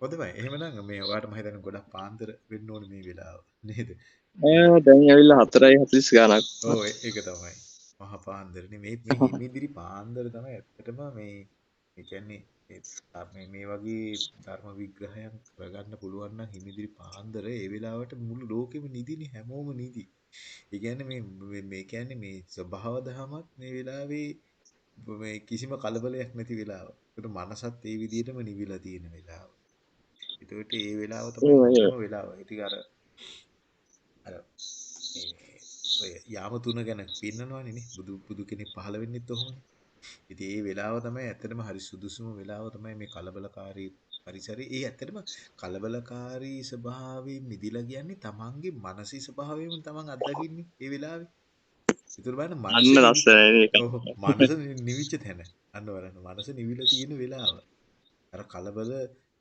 හොඳයි එහෙමනම් මේ ඔයාට මම හිතන්නේ ගොඩක් පාන්දර වෙන්න ඕනේ මේ වෙලාව නේද? දැන් ඇවිල්ලා හතරයි හතිස් ගානක් ඔව් ඒක තමයි. මහා පාන්දරනේ මේ මේ හිමිදිරි පාන්දර තමයි ඇත්තටම මේ ඒ කියන්නේ මේ මේ වගේ ධර්ම විග්‍රහයක් කරගන්න පුළුවන් නම් හිමිදිරි පාන්දර ඒ වෙලාවට මුළු ලෝකෙම නිදිනේ හැමෝම නිදි. ඒ කියන්නේ මේ මේ කියන්නේ මේ ස්වභාව දහමත් මේ වෙලාවේ කිසිම කලබලයක් නැති වෙලාව. ඒකට මනසත් ඒ විදිහටම නිවිලා තියෙන වෙලාව. ඒකට ඒ වෙලාව තමයි වෙලාව. ඉතින් අර අර ඔය යාම තුන ගැන පෙන්නනවනේ නේ බුදු බුදු කෙනෙක් පහළ වෙන්නෙත් ඔහොමනේ. ඉතින් ඒ වෙලාව තමයි ඇත්තටම හරි සුදුසුම වෙලාව තමයි මේ කලබලකාරී පරිසරය. ඒ ඇත්තටම කලබලකාරී ස්වභාවයෙන් මිදිලා කියන්නේ තමන්ගේ මානසික ස්වභාවයෙන් තමන් අත්දකින්නේ ඒ වෙලාවේ. ඒතර බලන්න මනස මනස නිවිච්ච තැන. අන්න බලන්න මනස නිවිලා තියෙන වෙලාව. අර කලබල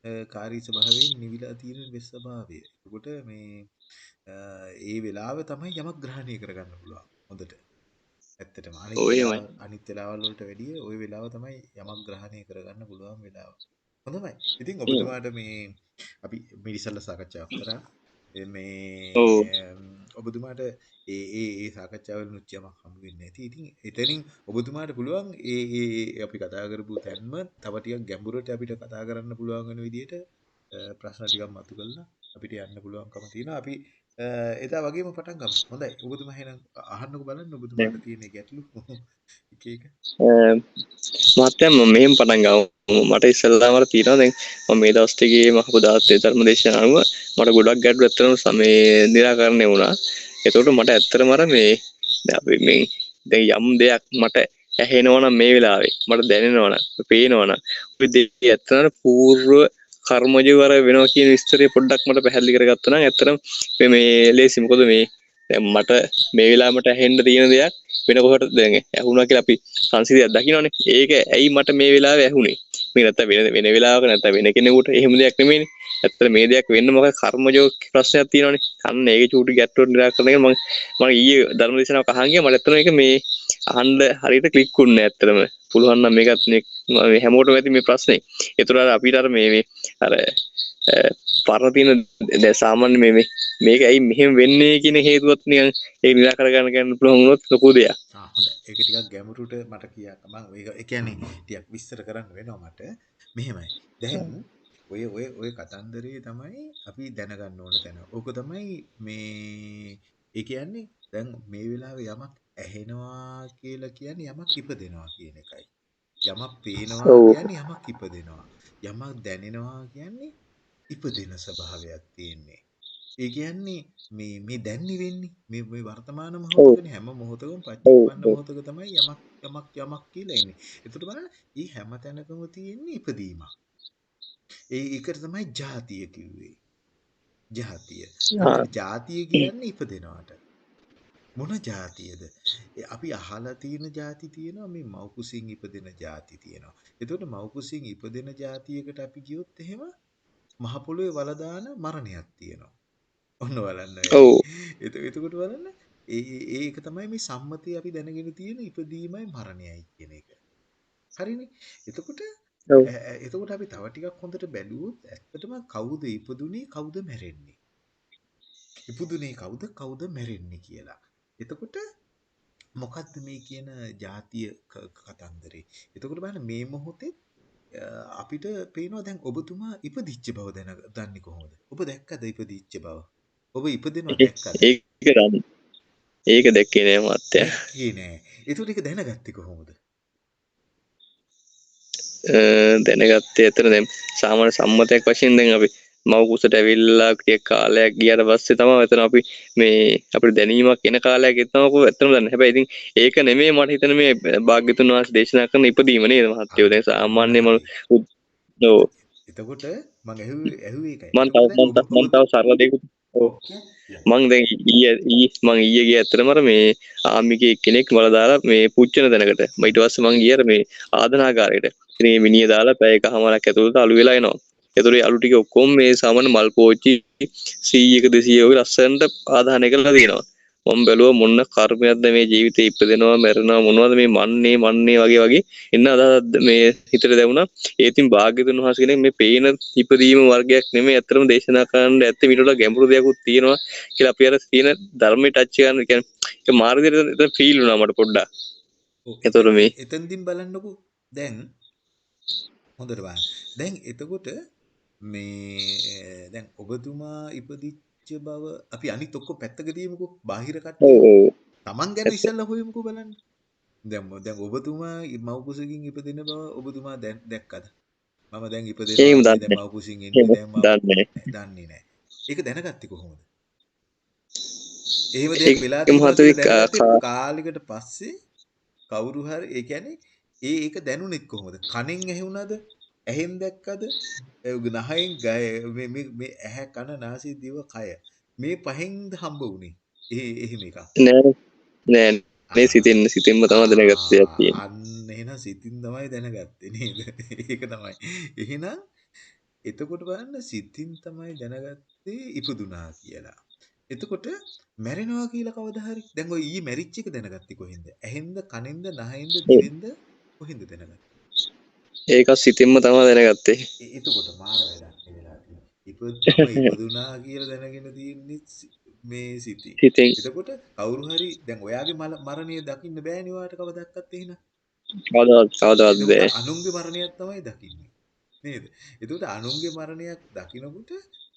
කාරී ස්වභාවයෙන් නිවිලා තියෙන ස්වභාවය. ඒකට මේ ඒ වෙලාව තමයි යමක් ග්‍රහණය කරගන්න පුළුවන්. හොඳට. ඇත්තටම අනිත් වෙලාවල් වලට වැඩිය ওই වෙලාව තමයි යමක් ග්‍රහණය කරගන්න පුළුවන් වෙලාව. හොඳයි. ඉතින් ඔබතුමාට මේ අපි මිරිසල්ල සාකච්ඡාවක් කරා. මේ ඔබතුමාට ඒ ඒ ඒ සාකච්ඡාවල නුච්චයමක් හම්බ වෙන්නේ නැති. ඉතින් එතනින් ඔබතුමාට පුළුවන් ඒ ඒ අපි කතා කරපු තැන්ම තව ටිකක් ගැඹුරට අපිට කතා කරන්න පුළුවන් වෙන විදිහට ප්‍රශ්න ටිකක් මතු කරලා අපිට යන්න පුළුවන්කම තියෙනවා. අපි එදා වගේම පටන් ගමු. හොඳයි. ඔබතුමා එහෙනම් අහන්නකෝ බලන්න ඔබතුමාට තියෙන ගැටලු එක එක. මහත්තයා මම මෙහෙම පටන් ගමු. මට ඉස්සෙල්ලාම අර තියෙනවා දැන් මම මේ දවස් ටිකේ මහපු දාත්තේ ධර්ම දේශනාව මට ගොඩක් ගැටලු ඇත්තටම සමේ निराකරණය වුණා. එතකොට මට ඇත්තටම අර මේ දැන් අපි මේ දැන් යම් දෙයක් මට ඇහෙනවා නම් මේ වෙලාවේ මට දැනෙනවා නම් පේනවා නම් ඔය දෙය ඇත්තටම පූර්ව කර්මජ වර වෙනවා කියන විස්තරය පොඩ්ඩක් මට පැහැදිලි කරගත්තා නම් ඇත්තටම මේ ලේසි මොකද මේ දැන් මට මේ වෙලාවට ඇහෙන්න තියෙන දෙයක් වෙන කොහට දැන් ඇහුණා කියලා අපි සංසිද්ධියක් දකින්නනේ ඒක ඇයි මට මේ වෙලාවේ ඇහුනේ? මේ නැත්නම් වෙන වෙන වෙලාවක නැත්නම් වෙන කෙනෙකුට එහෙම දෙයක් නෙමෙයිනේ. ඇත්තට මේ දෙයක් වෙන්න මොකක් කර්මජෝ ප්‍රශ්නයක් තියෙනවනේ. අන්න ඒක චූටි ගැට්ටුවට නිරාකරණය මම මම ඊයේ ධර්ම දේශනාවක් අහන් ගියා. මට ඇත්තටම ඒක මේ අහන්න හරියට ක්ලික් වුණේ ඇත්තටම. පුළුවන් නම් මේකත් මේ හැමෝටම ඇති මේ ප්‍රශ්නේ ඒතර අපිට අර මේ මේ අර පරණ තියෙන දැන් සාමාන්‍ය මේ මේ මේක ඇයි මෙහෙම වෙන්නේ කියන හේතුවත් නිකන් ඒක නිරාකර ගන්න ගන්න පුළුවන් වුණොත් ලොකු දෙයක්. ආ හොඳයි. ඒක ටිකක් ගැඹුරට මට කියන්න මම ඒක ඒ කියන්නේ ටිකක් විස්තර කරන්න වෙනවා මට. මෙහෙමයි. දැන් ඔය ඔය ඔය කතන්දරේ තමයි අපි දැනගන්න ඕන තැන. ඕක තමයි මේ ඒ කියන්නේ දැන් මේ වෙලාවේ යමක් ඇහෙනවා කියලා කියන්නේ යමක් ඉපදෙනවා කියන එකයි. යමක් පේනවා කියන්නේ යමක් ඉපදෙනවා. යමක් දැනෙනවා කියන්නේ ඉපදෙන ස්වභාවයක් තියෙන්නේ. ඒ කියන්නේ මේ මේ දැන්නේ වෙන්නේ මේ මේ වර්තමාන මොහොතේ හැම මොහොතකම පච්චුප්පන්න මොහොතක තමයි යමක් යමක් යමක් කියලා එන්නේ. ඒකට බලන්න මේ හැම තැනකම තියෙන්නේ ඉපදීමක්. ඒ ඒකට තමයි ජාතිය කිව්වේ. ජාතිය. ජාතිය කියන්නේ ඉපදෙනවට. මොන જાතියද? අපි අහලා තියෙන જાති තියෙනවා මේ මව්කුසින් ඉපදෙන જાති තියෙනවා. එතකොට මව්කුසින් ඉපදෙන જાතියකට අපි ගියොත් එහෙම මහ පොළොවේ වලදාන මරණයක් තියෙනවා. ඔන්න බලන්න. ඔව්. එතකොට බලන්න ඒ ඒක තමයි මේ සම්මතය අපි දැනගෙන තියෙන ඉපදීමයි මරණයයි කියන එක. හරිනේ. එතකොට එතකොට අපි තව ටිකක් හොඳට බැලුවොත් ඇත්තටම කවුද ඉපදුනේ කවුද මැරෙන්නේ? ඉපදුනේ කවුද කවුද මැරෙන්නේ කියලා. එතකොට මොකක්ද මේ කියන ජාතිය කතන්දරේ. එතකොට බලන්න මේ මොහොතේ අපිට පේනවා දැන් ඔබතුමා ඉපදිච්ච බව දැන දන්නේ කොහොමද? ඔබ දැක්කද ඉපදිච්ච බව? ඔබ ඉපදෙනවා දැක්කද? ඒක. ඒක දැක්කේ නෑ මත්තයා. ඒ නෑ. ඒකට ඒක දැනගත්තේ කොහොමද? දැනගත්තේ ඇතර දැන් සාමාන්‍ය සම්මතයක් වශයෙන් දැන් අපි මව කුසට ඇවිල්ලා ටික කාලයක් ගියාට පස්සේ තමයි එතන අපි මේ අපිට දැනීමක් එන කාලයක් එතනම ඇත්තම දන්න. හැබැයි ඉතින් ඒක නෙමෙයි මට හිතෙන මේ භාග්‍යතුන් වහන්සේ දේශනා කරන ඉපදීම නේද මහත්තයෝ. දැන් සාමාන්‍ය මම ඔව්. එතකොට මම ඇහුවේ ඇහුවේ ඒකයි. මම තව මම තව සරල දෙයක් ඔව්. මං දැන් ඊයේ මං ඊයේ ගිය ඇත්තටම මේ ආමිකේ කෙනෙක් වල දාලා මේ පුච්චන තැනකට. ඊට පස්සේ මං ගියර මේ ආදනාගාරයට. ඉතින් මේ මිනිහ දාලා පැය එකමාරක් ඇතුළත අලු වෙලා එනවා. එතුරේ අලු ටික ඔක්කොම මේ සාමාන්‍ය මල් පෝච්චි 100ක 200 වගේ ලස්සනට ආදාහනය කරලා තියෙනවා. මම බැලුවා මොන කර්මයක්ද මේ ජීවිතේ ඉපදෙනවා මැරෙනවා මොනවද මේ මන්නේ මන්නේ වගේ වගේ. එන්න අදහස් මේ හිතට දැනුණා ඒ ඉතින් භාග්‍යතුන් වහන්සේ කෙනෙක් මේ පේන ඉපදීම වර්ගයක් නෙමෙයි ඇත්තටම දේශනා කරන්න ඇත්ත මිනුලා ගැඹුරු දෙයක්ත් තියෙනවා කියලා අපි අර තියෙන ධර්මයේ ටච් කරන කියන්නේ. ඒ මාර්ගයට ෆීල් වුණා මට පොඩ්ඩක්. එතකොට මේ එතෙන්දින් බලන්නකෝ. දැන් හොඳට බලන්න. දැන් එතකොට මේ දැන් ඔබතුමා ඉපදිච්ච බව අපි අනිත් ඔක්කොම පැත්තක තියමුකෝ. බාහිර කට්ටිය. ඔව් ඔව් Taman ගැන ඉස්සෙල්ලා හොයමුකෝ බලන්න. දැන් ම- දැන් ඔබතුමා මව් කුසකින් ඉපදෙන බව ඔබතුමා දැන් දැක්කද? මම දැන් ඉපදෙනවා එහෙම දැන් දන්නේ මව් කුසින් එන්නේ දැන් මම දන්නේ දන්නේ නැහැ. ඒක දැනගත්තේ කොහොමද? එහෙම දෙයක් ඒක වෙලා තියෙනවා මහතුයි කියලා දැනගත්තේ කාලෙකට පස්සේ කවුරු හරි ඒ කියන්නේ ඒ ඒක දැනුනෙත් කොහොමද? කනෙන් ඇහුණාද? ඇහෙන් දැක්කද? නහයෙන් ගය මේ මේ මේ ඇහැ කන නාසය දිව කය මේ පහෙන්ද හම්බ වුනේ. ඒ එහෙම එකක්. නෑ නෑ මේ සිතෙන් සිතෙන්ම තමයි දැනගත්තේ තියෙන්නේ අන්න එහෙනම් සිතින් තමයි දැනගත්තේ නේද? ඒක තමයි. එහෙනම් එතකොට බලන්න සිතින් තමයි දැනගත්තේ ඉපදුනා කියලා. එතකොට මැරෙනවා කියලා කවදා හරි දැන් ඔය ඊ මැරිච් එක දැනගත්තේ කොහෙන්ද? ඇහෙන්ද කනෙන්ද නහෙන්ද දිවෙන්ද කොහෙන්ද දැනගත්තේ? ඒක සිතෙන්ම තමයි දැනගත්තේ එතකොට මාර වැඩක් ඉපදුනා කියලා දැනගෙන තියෙන්නේ මේ සිතින්. සිතෙන් එතකොට කවුරු හරි දැන් ඔයාගේ මරණය දකින්න බෑනේ ඔයාට කවදාවත් එහෙනම්. කවදාවත් කවදාවත් බෑ අනුන්ගේ මරණයක් තමයි දකින්නේ. නේද? එතකොට අනුන්ගේ මරණයක් දකිනකොට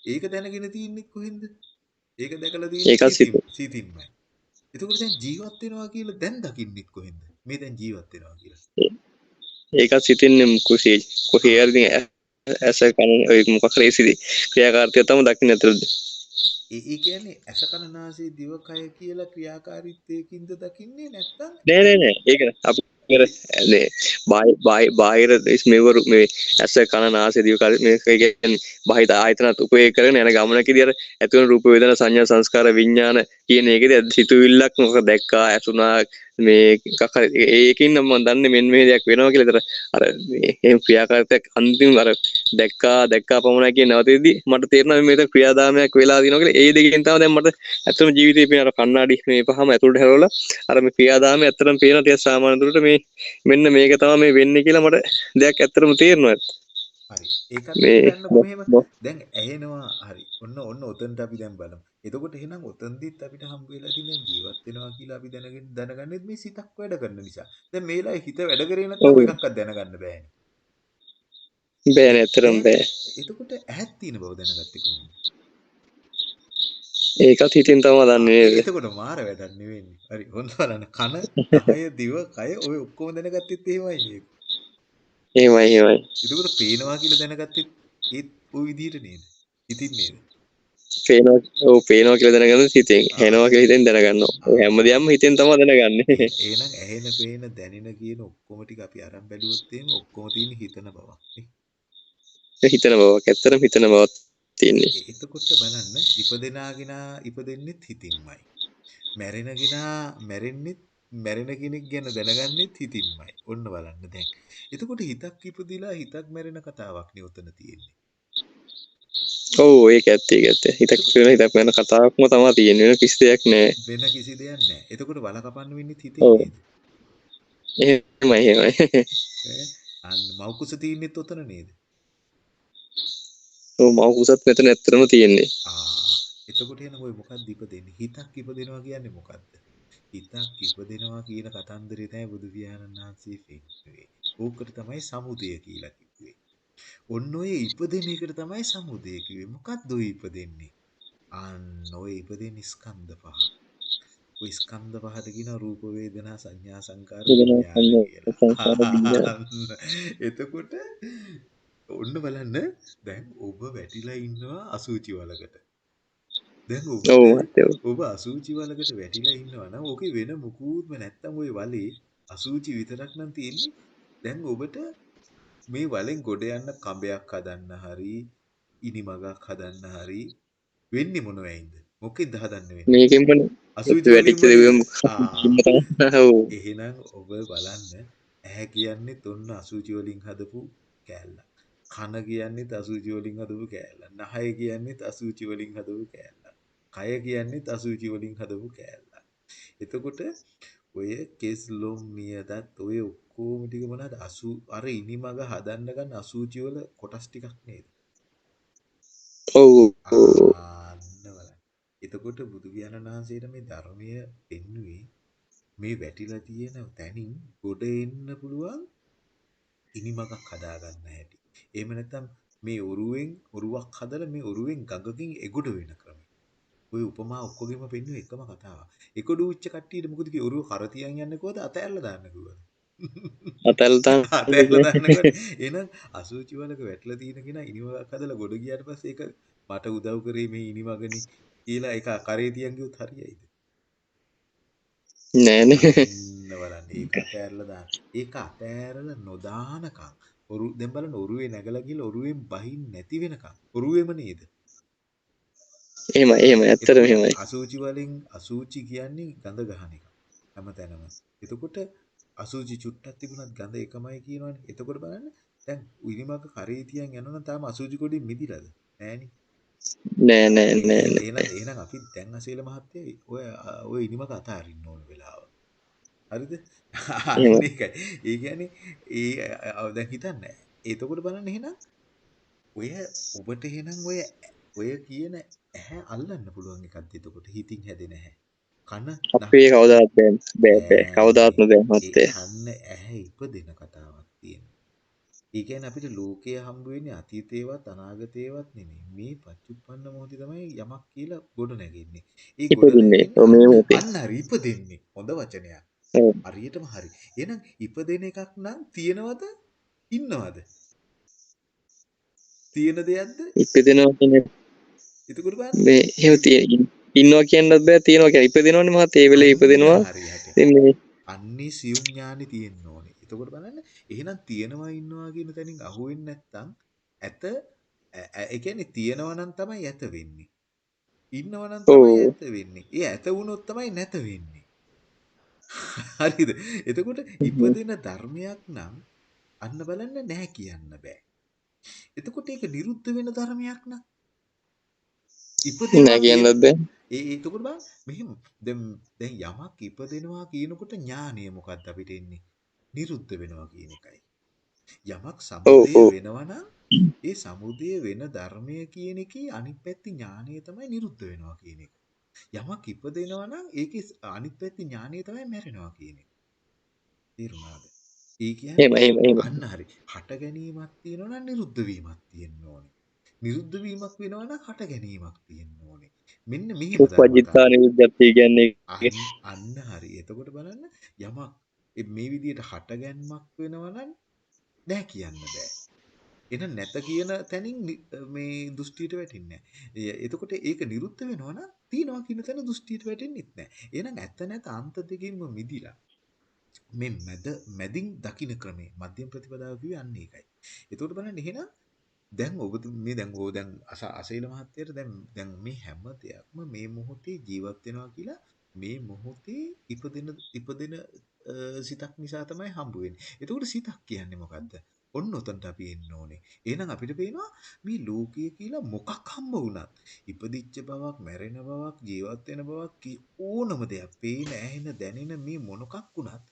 ඒක දැනගෙන තියන්නේ කොහෙන්ද? ඒක දැකලා ඒකත් තියෙන්නේ සිතින්. සිතින් සිතින්මයි. එතකොට දැන් ජීවත් වෙනවා කියලා දැන් දකින්නෙත් කොහෙන්ද? මේ දැන් ජීවත් වෙනවා කියලා. ඒකත් සිතෙන්නේ කුසී කොහේ හරි ඉතින් ඇ- ඇස කන ඔය මොකක් හරි සිදි ක්‍රියාකාරීත්වය තමයි දකින්න ඇතුළද. ඒ කියන්නේ ඇස කන නාසය දිව කය කියලා ක්‍රියාකාරීත්වයකින්ද දකින්නේ නැත්නම්? නෑ නෑ නෑ. ඒක. අපි අර නේ. බාහි- බාහි- බාහිර මෙවරු මේ ඇස කන නාසය දිවකාර මේ කියන්නේ බාහිර ආයතනත් උපයෝග කරගෙන යන ගමනකදී අර ඇති වෙන රූප වේදනා සංඥා සංස්කාර විඥාන කියන එකේදී අද සිතුවිල්ලක් මොකක් දැක්කා ඇසුණා මේ එකක් හරි ඒ- ඒකින් නම් මම දන්නේ මෙන්න මේ දෙයක් වෙනවා කියලා. ඒතර අර මේ එහෙම ක්‍රියාකාරීත්වයක් අන්තිම අර දැක්කා දැක්කා පමණයි කියන නවතේදී මට තේරෙනවා මේක ක්‍රියාදාමයක් වෙලා දිනවා කියලා. ඒ දෙකෙන් තමයි දැන් මට ඇත්තම ජීවිතේ පේන අර කණ්ණාඩි මේ පහම ඇතුළට හැරවලා අර මේ ක්‍රියාදාමය ඇත්තටම පේන ටික සාමාන්‍ය දුරට මේ මෙන්න මේක තමයි මේ වෙන්නේ කියලා මට දෙයක් ඇත්තටම තේරෙනවා. හරි. ඒකත් මේ හිතන්නකෝ මෙහෙම. දැන් ඇහෙනවා හරි. ඔන්න ඔන්න ඔතනට අපි දැන් බලමු. එතකොට එහෙනම් ඔතනදිත් අපිට හම්බ වෙලා තියෙන ජීවත් වෙනවා කියලා අපි දැනගෙන දැනගන්නෙත් මේ සිතක් වැඩ කරන නිසා. දැන් මේ වෙලාවේ හිත වැඩ කරේ නැත්නම් එකක්වත් දැනගන්න බෑනේ. බෑ නේ ඇත්තටම බෑ. එතකොට ඇහක් තියෙන බව දැනගත්තේ කොහොමද? ඒකත් හිතින් තමයි දන්නේ? එතකොට මාර වැඩක් නෙවෙන්නේ. හරි. හොඳ බලන්න. කන, කය, දිව, කය ඔය ඔක්කොම දැනගත්තෙත් එහෙමයි නේද? එහෙමයි එහෙමයි. එතකොට පේනවා කියලා දැනගත්තෙත් ඒත් ওই විදිහට නේද? ඉතින් නේද? පේනවා ඔව් පේනවා කියලා දැනගන්න හිතෙන්. හෙනවා කියලා හිතෙන් දැනගන්නවා. ඔය හැමදේම හිතෙන් තමයි දැනගන්නේ. එහෙනම් ඇහෙන, පේන, දැනෙන කියන ඔක්කොම ටික අපි අරන් බැලුවොත් එහෙම ඔක්කොම තියෙන හිතන බවක් නේ. හිතන බවක් ඇත්තටම හිතන බවක් තියෙන්නේ. එතකොට බලන්න ඉපදෙනාගෙනා ඉපදෙන්නෙත් හිතින්මයි. මැරෙනගෙනා මැරෙන්නෙත් මැරෙන කෙනෙක් ගැන දැනගන්නෙත් හිතින්මයි. ඔන්න බලන්න දැන්. එතකොට හිතක් ඉපදිලා හිතක් මැරෙන කතාවක් නේ උතන තියෙන්නේ. ඔව් ඒක ඇත්ත ඒක ඇත්ත. හිතක් වෙන හිතක් වෙන කතාවක්ම තමයි තියෙන්නේ. වෙන කිසි දෙයක් නෑ. වෙන කිසි දෙයක් නැහැ. එතකොට වල කපන්න වෙන්නේ හිතේ. නේද? එහෙමයි එහෙමයි. අන්න මෞකුස තියෙන්නෙත් උතන නේද? ඔව් මව කුසත් මෙතන ඇත්තටම තියෙන්නේ. ආ එතකොට එන ඔය මොකක්ද ඉපදෙන්නේ? හිතක් ඉපදෙනවා කියන්නේ මොකද්ද? හිතක් ඉපදෙනවා කියන කතන්දරේ තමයි බුදු පියාණන් වහන්සේ පෙන්නන්නේ. ඕකට තමයි සමුදය කියලා කිව්වේ. ඔන්න ඔය ඉපදෙන එකට තමයි සමුදය කිව්වේ. මොකද්ද ඔය ඉපදෙන්නේ? අන්න ඔය ඉපදෙන ස්කන්ධ පහ. ඔය ස්කන්ධ පහට කියන රූප වේදනා සංඥා සංකාර. එතකොට ඔන්න බලන්න දැන් ඔබ වැටිලා ඉන්නවා අසුචි වලකට. දැන් ඇත්තව. ඔබ අසූචි වලකට වැටිලා ඉන්නවා නම් ඕකේ වෙන මුකුත්ම නැත්තම් ওই වලේ අසූචි විතරක් නම් තියෙන්නේ. දැන් ඔබට මේ වලෙන් ගොඩ යන්න කඹයක් හදන්න හරි ඉනිමගක් හදන්න හරි වෙන්නේ මොන වෙයින්ද? මොකෙන්ද හදන්න වෙන්නේ? මේකෙන්ම අසූචි වැටිච්ච ඔව් එහෙනම් ඔබ බලන්න ඇහැ කියන්නේ තොන්න අසූචි වලින් හදපු කෑල්ලක්. කන කියන්නේ අසූචි වලින් හදපු කෑල්ලක්. නහය කියන්නේ අසූචි වලින් හදපු කෑල්ලක්. කය කියන්නේ අසූචි වලින් හදපු කෑල්ලක්. එතකොට ඔය කෙස් ලොම් නියදත් ඔය ඔක්කොම ටික මොනවාද? අසු අර ඉනිමග හදන්න ගන්න අසූචි වල කොටස් ටිකක් නේද? ඔව්. එතකොට බුදු පියාණන් වහන්සේට මේ ධර්මය පෙන්වුවේ මේ වැටිලා තියෙන තැනින් ගොඩ එන්න පුළුවන් ඉනිමගක් හදාගන්න හැටි. එහෙම නැත්නම් මේ ඔරුවෙන් ඔරුවක් හදලා මේ ඔරුවෙන් ගඟකින් එගොඩ වෙන ක්‍රමය. ওই උපමා ඔක්කොගෙම පෙන්වුවේ එකම කතාවක්. එකොඩු උච්ච කට්ටියට මොකද කිව්වේ ඔරුව කර තියන් යන්නේ කොහොද අතෑරලා දාන්න කිව්වද? අතල් තම අතෑරලා දාන්නකොට එහෙනම් අසුචි වලක වැටලා තියෙන කෙනා ඉනිමගක් හදලා ගොඩ ගියාට පස්සේ ඒක මට උදව් කරේ මේ ඉනිමගනේ කියලා ඒක කරේ තියන් ගියොත් හරියයිද? නෑනේ අන්න බලන්න ඒක අතෑරලා දාන්න. ඒක අතෑරලා නොදානකම් ඔරු දැන් බලන්න ඔරුවේ නැගලා ගිහලා ඔරුවෙන් බහින් නැති වෙනකම් ඔරුවෙම නේද? එහෙම එහෙම ඇත්තටම එහෙමයි අසූචි වලින් අසූචි කියන්නේ ගඳ ගහන එක. හැමතැනම. එතකොට අසූචි චුට්ටක් තිබුණත් ගඳ එකමයි කියනවනේ. එතකොට බලන්න දැන් ඉනිමක කරේ තියන් යනවනම් තාම අසූචි කොටින් මිදිලාද? නෑනේ. නෑ නෑ නෑ නෑ. එහෙනම් එහෙනම් අපි දැන් අසීල මහත්තයා ඔය ඔය ඉනිමක අතාරින්න ඕන වෙලාව. හරිද? ඒකයි. ඒ කියන්නේ ඒ දැන් හිතන්න. එතකොට බලන්න එහෙනම් ඔය ඔබට එහෙනම් ඔය ඔය කියන ඇහැ අල්ලන්න පුළුවන් එකක්ද එතකොට හිතින් හැදෙන ඇහැ. කන අපේ කවදාත් බෑ බෑ කවදාත්ම බෑ මත්තේ කන්න ඇහැ ඉපදෙන කතාවක් තියෙනවා. ඒ කියන්නේ අපිට ලෝකය හම්බ වෙන්නේ අතීතේවත් අනාගතේවත් නෙමෙයි. මේ පච්චුප්පන්න මොහොතේ තමයි යමක් කියලා ගොඩ නැගෙන්නේ. ඒ ඉපදින්නේ මේ මොහොතේ අන්න හරි ඉපදෙන්නේ. හොඳ වචනයක්. හරියටම හරි. එහෙනම් ඉපදෙන එකක් නම් තියනවද? ඉන්නවද? තියෙන දෙයක්ද? ඉපදෙනවා කියන්නේ මේ එහෙම තියෙන ඉන්නවා කියන්නත් බෑ තියෙනවා කියන ඉපදෙනවනේ මහත් ඒ වෙලේ ඉපදෙනවා අන්න සියුම් ඥානෙ තියෙන්න ඕනේ. එතකොට බලන්න එහෙනම් තියනවා ඉන්නවා කියන තැනින් අහුවෙන්නේ නැත්තම් ඇත ඒ කියන්නේ තියනවා නම් තමයි ඇත වෙන්නේ. ඉන්නවා නම් තමයි. ඇත වෙන්නේ. ඒ ඇත වුණොත් තමයි නැත වෙන්නේ. හරිද? එතකොට ඉපදෙන ධර්මයක් නම් අන්න බලන්න නැහැ කියන්න බෑ. එතකොට ඒක නිරුද්ධ වෙන ධර්මයක් නම් ඉපදෙනවා නෑ කියන කියන්නත් බෑ ඒ ඒ එතකොට බලන්න මෙහෙම දැන් දැන් යමක් ඉපදෙනවා කියනකොට ඥානය මොකක්ද අපිට එන්නේ? නිරුද්ධ වෙනවා කියන එකයි. යමක් සමුදය වෙනවා නම් ඒ සමුදය වෙන ධර්මය කියන එකේ අනිත් පැත්තේ ඥානය තමයි නිරුද්ධ වෙනවා කියන එක. යමක් ඉපදෙනවා නම් ඒකේ අනිත් පැත්තේ ඥානය තමයි මැරෙනවා කියන එක. තේරුණාද? ඒ කියන්නේ එහෙම එහෙම එහෙම අන්න හරි. හට ගැනීමක් තියෙනවා නම් නිරුද්ධ වීමක් තියෙන්න ඕනේ. නිරුද්ධ වීමක් වෙනවා නම් හට ගැනීමක් තියෙන්න ඕනේ. මෙන්න මෙහෙම උපජිත්තා. නිරුද්ධත්වය කියන්නේ අන්න හරි. එතකොට බලන්න යමක් මේ විදිහට හටගැන්මක් වෙනවා නම් නෑ කියන්න බෑ. එහෙනම් නැත කියන තැනින් මේ දෘෂ්ටියට වැටෙන්නේ නෑ. එතකොට ඒක නිරුද්ධ වෙනවා නම් තියනවා කියන තැන දෘෂ්ටියට වැටෙන්නෙත් නෑ. එහෙනම් ඇත්ත නැත අන්ත දෙකින්ම මිදිලා මේ මැද මැදින් දකින්න ක්‍රමේ මධ්‍යම ප්‍රතිපදාව කිව්වේ අන්න ඒකයි. එතකොට බලන්න එහෙනම් දැන් ඔබ මේ දැන් ඕ දැන් අස අසීල මහත්තයට දැන් දැන් මේ හැම දෙයක්ම මේ මොහොතේ ජීවත් වෙනවා කියලා මේ මොහොතේ ඉපදෙන ඉපදෙන අ, සිතක් නිසා තමයි හම්බ වෙන්නේ. එතකොට සිතක් කියන්නේ මොකද්ද? ඔන්න ඔතනට අපි එන්න ඕනේ. එහෙනම් අපිට පේනවා මේ ලෝකය කියලා මොකක් හම්බ වුණත් ඉපදිච්ච බවක්, මැරෙන බවක්, ජීවත් වෙන බවක් කී ඕනම දෙයක් පේන, ඇහෙන, දැනෙන මේ මොනකක් වුණත්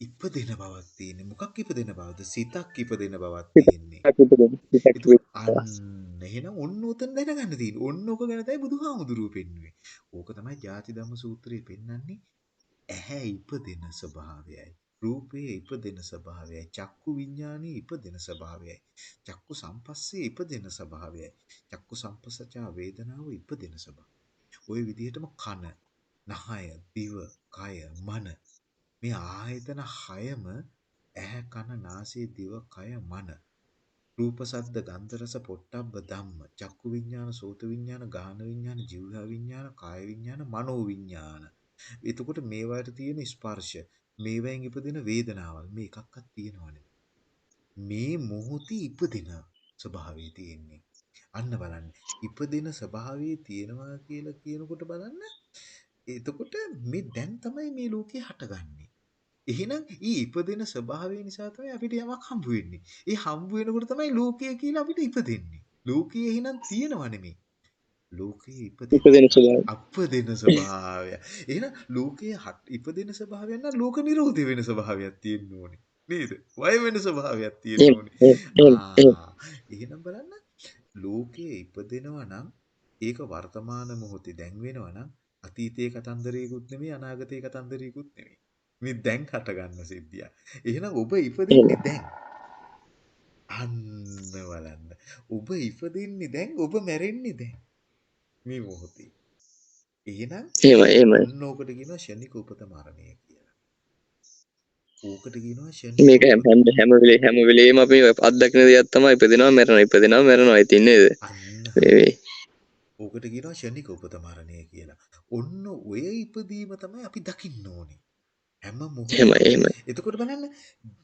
ඉපදෙන බවක් තියෙන්නේ. මොකක් ඉපදෙන බවද? සිතක් ඉපදෙන බවක් තියෙන්නේ. අන්න එහෙනම් ඔන්න උතන දැනගන්න තියෙන්නේ. ඔන්න ඕක ගැන තමයි බුදුහාමුදුරුවෝ පෙන්වුවේ. ඕක තමයි ජාති ධම්ම සූත්‍රයේ පෙන්වන්නේ. ඇහැ ඉපදෙන ස්වභාවයයි. රූපයේ ඉපදෙන ස්වභාවයයි. චක්කු විඥානයේ ඉපදෙන ස්වභාවයයි. චක්කු සම්පස්සේ ඉපදෙන ස්වභාවයයි. චක්කු සම්පස්සචා වේදනාව ඉපදෙන ස්වභාවය. ওই විදිහටම කන, නහය, දිව, කය, මන මේ ආයතන හයම ඇහැ කන නාසය දිව කය මන. රූප සද්ද ගන්ධ රස පොට්ටබ්බ ධම්ම චක්කු විඤ්ඤාණ සෝත විඤ්ඤාණ ගාන විඤ්ඤාණ જીවහා විඤ්ඤාණ කාය විඤ්ඤාණ මනෝ විඤ්ඤාණ එතකොට මේවාට තියෙන ස්පර්ශ මේවෙන් ඉපදින වේදනාවල් මේ එකක්වත් තියෙනවනේ. මේ මොහොතේ ඉපදින ස්වභාවය තියෙන්නේ. අන්න බලන්න ඉපදින ස්වභාවයේ තියෙනවා කියලා කියනකොට බලන්න. එතකොට මේ දැන් තමයි මේ ලෝකේ හටගන්නේ. එහෙනම් ඊ ඉපදෙන ස්වභාවය නිසා තමයි අපිට යමක් හම්බ වෙන්නේ. ඒ හම්බ වෙනකොට තමයි ලෝකය කියලා අපිට ඉපදෙන්නේ. ලෝකයේ එහෙනම් තියෙනව නෙමෙයි. ලෝකයේ ඉපදෙන. ස්වභාවය. අපදෙන ස්වභාවය. එහෙනම් ලෝකයේ ඉපදෙන ස්වභාවයක් නම් ලෝක නිරෝධය වෙන ස්වභාවයක් තියෙන්න ඕනේ. නේද? වය වෙන ස්වභාවයක් තියෙන්න ඕනේ. එහෙනම් බලන්න ලෝකයේ ඉපදෙනවා නම් ඒක වර්තමාන මොහොතේ දැන් වෙනවා නම් අතීතයේ කතන්දරයකුත් නෙමෙයි අනාගතයේ කතන්දරයකුත් නෙමෙයි. මේ දැන් හට ගන්න සිද්ධිය. එහෙනම් ඔබ ඉපදෙන්නේ දැන්. අන්න බලන්න. ඔබ ඉපදින්නේ දැන් ඔබ මැරෙන්නේ දැන්. මේ මොහොතේ. එහෙනම් එහෙමයි. ඔන්න ඕකට කියනවා ෂණික උපත මරණය කියලා. ඕකට කියනවා ෂණික මේක හැම. හැම වෙලේ හැම වෙලේම අපි අත්දකින දෙයක් තමයි ඉපදෙනවා මැරෙනවා ඉපදෙනවා මැරෙනවා ඉතින් නේද? මේ ඕකට කියනවා ෂණික උපත මරණය කියලා. ඔන්න ඔය ඉපදීම තමයි අපි දකින්න ඕනේ. හැම මොහොතකම. එහෙමයි. එතකොට බලන්න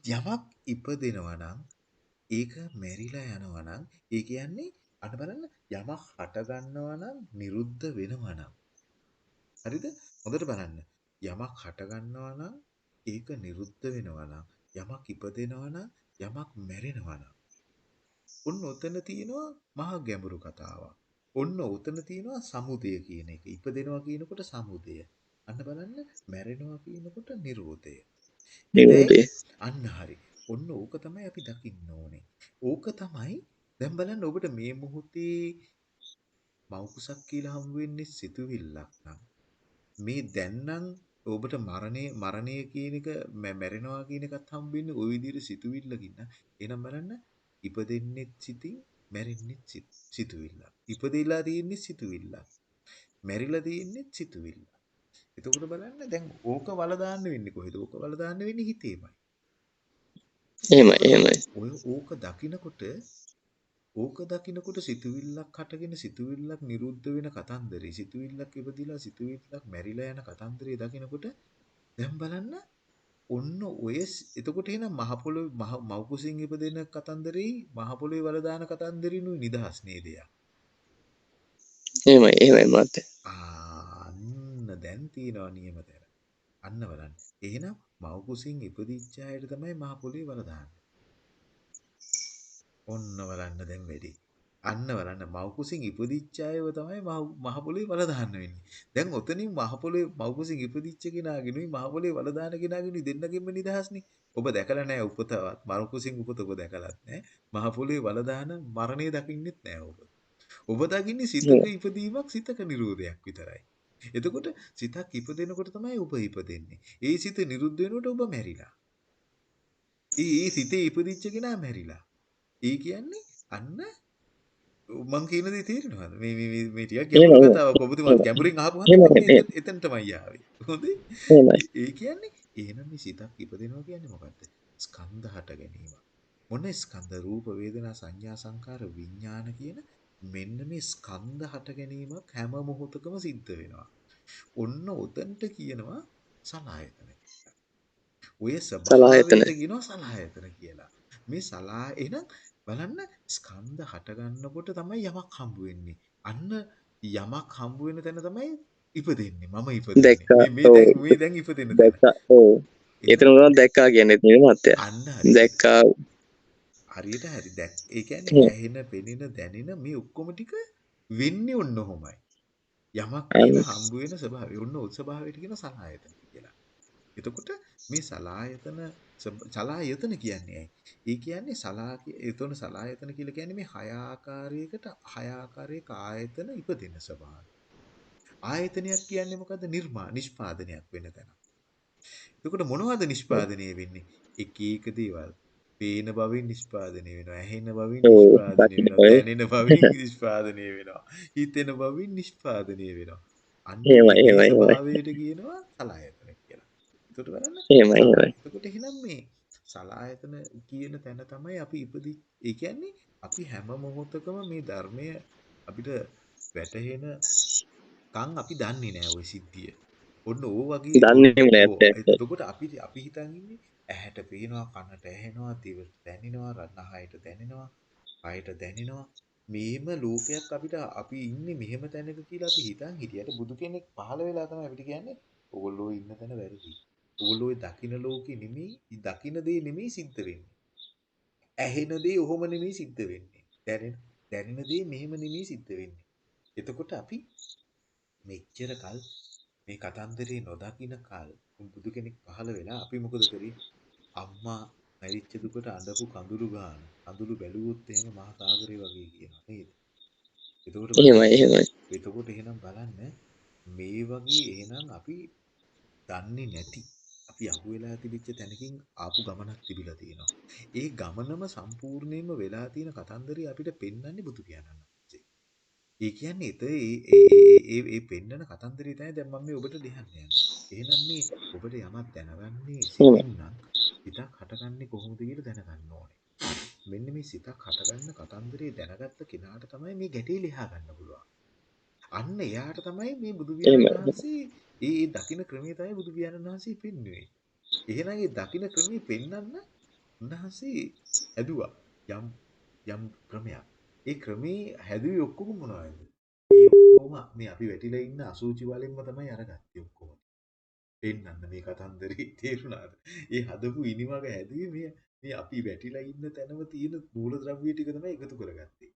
යමක් ඉපදෙනවා නම් ඒක මැරිලා යනවා නම් ඒ කියන්නේ අන්න බලන්න යමක් හට ගන්නවා නම් නිරුද්ධ වෙනවා නම් හරිද? හොඳට බලන්න. යමක් හට ගන්නවා නම් ඒක නිරුද්ධ වෙනවා නම් යමක් ඉපදෙනවා නම් යමක් මැරෙනවා නම් ඔන්න ඔතන තියෙනවා මහා ගැඹුරු කතාවක්. ඔන්න ඔතන තියෙනවා සමුදය කියන එක. ඉපදෙනවා කියනකොට සමුදය. අන්න බලන්න මැරෙනවා කියනකොට නිරෝධය. නිරෝධය. අන්න හරි. ඔන්න ඕක තමයි අපි දකින්න ඕනේ. ඕක තමයි දැන් බලන්න ඔබට මේ මොහොතේ මෞකුසක් කියලා හම් වෙන්නේ සිතුවිල්ලක් නම් මේ දැන් නම් ඔබට මරණය මරණය කියන එක මැරෙනවා කියන එකත් හම් වෙන්නේ ওই විදිහට සිතුවිල්ලකින් නම් එහෙනම් බලන්න ඉපදෙන්නෙත් සිතින් මැරෙන්නෙත් සිත්- සිතුවිල්ලක්. ඉපදෙලා තියෙන්නේ සිතුවිල්ලක්. මැරිලා තියෙන්නේ සිතුවිල්ලක්. එතකොට බලන්න දැන් ඕක වල දාන්න වෙන්නේ කොහෙද? ඕක වල දාන්න වෙන්නේ හිතේමයි. එහෙමයි එහෙමයි. ඔය ඕක දකිනකොට ඕක දකිනකොට සිතුවිල්ලක් හටගෙන සිතුවිල්ලක් නිරුද්ධ වෙන කතන්දරේ සිතුවිල්ලක් ඉපදිලා සිතුවිල්ලක් මැරිලා යන කතන්දරේ දකිනකොට දැන් බලන්න ඔන්න ඔය එතකොට එහෙනම් මහ පොළොවේ මහ මව්කුසින් ඉපදෙන කතන්දරේ මහ පොළොවේ වල දාන කතන්දරිනුයි නිදහස් නේද යා? එහෙමයි එහෙමයි මහත්තයා. ආන්න දැන් තියෙනවා නියම තැන. අන්න බලන්න. එහෙනම් මව්කුසින් ඉපදිච්ච අයට තමයි මහ පොළොවේ වල දාන්නේ. ඔන්න බලන්න දැන් වැඩි. අන්න බලන්න මව්කුසින් ඉපදිච්ච අයව තමයි මහ මහ පොළොවේ වල දාන්න වෙන්නේ. දැන් ඔතනින් මහ පොළොවේ මව්කුසින් ඉපදිච්ච කෙනාගෙනුයි මහ පොළොවේ වල දාන කෙනාගෙනුයි දෙන්නගෙම නිදහස්නේ. ඔබ දැකලා නැහැ උපතවත්. මව්කුසින් උපත ඔබ දැකලත් නැහැ. මහ පොළොවේ වල දාන මරණය දකින්නෙත් නැහැ ඔබ. ඔබ දකින්නේ සිතක ඉපදීමක් සිතක නිරෝධයක් විතරයි. එතකොට සිතක් ඉපදෙනකොට තමයි ඔබ ඉපදෙන්නේ. ඒ සිත නිරුද්ධ වෙනකොට ඔබ මැරිලා. ඒ ඒ සිතේ ඉපදිච්ච කෙනා මැරිලා. ඒ කියන්නේ අන්න මං කියන දේ තේරෙනවද? මේ මේ මේ ටිකක් ගැඹුරු. කතාවක්. ඔබතුමාත් ගැඹුරින් අහපුවාම එහෙම ඔන්න එහෙම. එතන එතන තමයි ආවේ. හොඳේ? එහෙමයි. ඒ කියන්නේ එහෙනම් මේ සිතක් ඉපදෙනවා කියන්නේ මොකද්ද? ස්කන්ධ හට ගැනීම. මොන ස්කන්ධ රූප වේදනා සංඥා සංකාර විඥාන කියන මෙන්න මේ ස්කන්ධ හට ගැනීමක් හැම මොහොතකම සිද්ධ වෙනවා. ඔන්න උතන්ට කියනවා සලායතන. ඔය සලායතන. කියනවා සලායතන කියලා. මේ සලා එහෙනම් බලන්න ස්කන්ධ හට ගන්නකොට තමයි යමක් හම්බ වෙන්නේ. අන්න යමක් හම්බ වෙන තැන තමයි ඉපදෙන්නේ. මම ඉපදෙන්නේ. මේ මේ දැන් මේ දැන් ඉපදෙන තැන. දැක්කා. ඔව්. ඒතන උනත් දැක්කා කියන්නේ හරි. දැක්කා. හරියට හරි දැක් ඒ. කියන්නේ ඇහෙන පෙනෙන දැනෙන මේ ඔක්කොම ටික වෙන්නේ ඔන්න ඔහොමයි යමක් හම්බ වෙන ස්වභාවය ඔන්න උත් ස්වභාවයට කියන සලායතන කියලා එතකොට මේ සලායතන සලායතන කියන්නේ ඇයි? ඒ කියන්නේ සලා එතන සලායතන කියලා කියන්නේ මේ හය ආකාරයකට හය ආකාරයක ආයතන ඉපදෙන ස්වභාවය ආයතනයක් කියන්නේ මොකද්ද නිර්මා නිෂ්පාදනයක් වෙන තැන එතකොට මොනවද නිෂ්පාදනය වෙන්නේ? එක එක දේවල්. පේන බවින් නිෂ්පාදනය වෙනවා. ඇහෙන බවින්. නිෂ්පාදනය. දැනෙන බවින් නිෂ්පාදනය වෙනවා. හිතෙන බවින් නිෂ්පාදනය වෙනවා. අන්න එහෙමයි ඒ එහෙමයි එහෙමයි. ස්වභාවයට කියනවා සලායතන කියලා. එතකොට බලන්න එහෙමයි ආ එහෙමයි. එතකොට එහෙනම් මේ සලායතන කියන තැන තමයි අපි ඉපදි ඒ කියන්නේ අපි හැම මොහොතකම මේ ධර්මය අපිට වැටහෙන කන් අපි දන්නේ නැහැ ওই සිද්ධිය. ඔන්න ඕ වගේ දන්නේම නෑ. එතකොට අපි අපි හිතන් ඉන්නේ ඇහැට පේනවා කනට ඇහෙනවා දිවට දැනෙනවා රනහයට දැනෙනවා කයට දැනෙනවා මේම ලෝකයක් අපිට අපි ඉන්නේ මෙහෙම තැනක කියලා අපි හිතන් හිටියට බුදු කෙනෙක් පහළ වෙලා තමයි අපිට කියන්නේ ඕගොල්ලෝ ඉන්න තැන වැරදි. ඕගොල්ලෝ ওই දකින්න ලෝකෙ නෙමෙයි දකින්න දේ නෙමෙයි සිද්ධ වෙන්නේ. ඇහෙන දේ ඔහොම නෙමෙයි සිද්ධ වෙන්නේ. දැනෙන දැනෙන දේ මෙහෙම නෙමෙයි සිද්ධ වෙන්නේ. එතකොට අපි මෙච්චර කල් මේ කතන්දරේ නොදකින කල් බුදු කෙනෙක් පහළ වෙලා අපි මොකද කරේ? අම්මා මැරිච්ච දුකට අඬපු කඳුළු ගාන. කඳුළු බැලුවොත් එහෙම මහා සාගරේ වගේ කියනවා නේද? එතකොට එහෙමයි එහෙමයි එතකොට එහෙනම් බලන්න මේ වගේ එහෙනම් අපි දන්නේ නැති අපි අහුවෙලා තිබිච්ච තැනකින් ආපු ගමනක් තිබිලා තියෙනවා. ඒ ගමනම සම්පූර්ණයෙන්ම වෙලා තියෙන කතන්දරය අපිට පෙන්වන්නේ බුදු පියාණන් වහන්සේ. ඒ කියන්නේ ඒත ඒ ඒ ඒ පෙන්වන කතන්දරය තමයි දැන් මම මේ ඔබට ලියන්න යන්නේ. එහෙනම් මේ ඔබට යමක් දැනගන්නේ නම් සිතක් හටගන්නේ කොහොමද කියලා දැනගන්න ඕනේ. මෙන්න මේ සිතක් හටගන්න කතන්දරේ දැනගත්ත කෙනාට තමයි මේ ගැටේ ලියා ගන්න පුළුවන්. අන්න එයාට තමයි මේ බුදු වහන්සේ ඒ දකින්න ක්‍රමය තමයි බුදු වහන්සේ පෙන්වුවේ. එහෙනම් ඒ දකින්න ක්‍රමය පෙන්වන්න උන්වහන්සේ හැදුවා යම් යම් ක්‍රමයක්. ඒ ක්‍රමේ හැදුවේ ඔක්කොම මොනවද? ඒ ඔක්කොම මේ අපි වැටිලා ඉන්න අසූචි වලින්ම තමයි අරගත්තේ ඔක්කොම. පෙන්වන්න මේ කතන්දරේ තේරුණාද? ඒ හදපු ඉනිමග හැදුවේ මේ මේ අපි වැටිලා ඉන්න තැනම තියෙන මූලද්‍රව්‍ය ටික තමයි එකතු කරගත්තේ.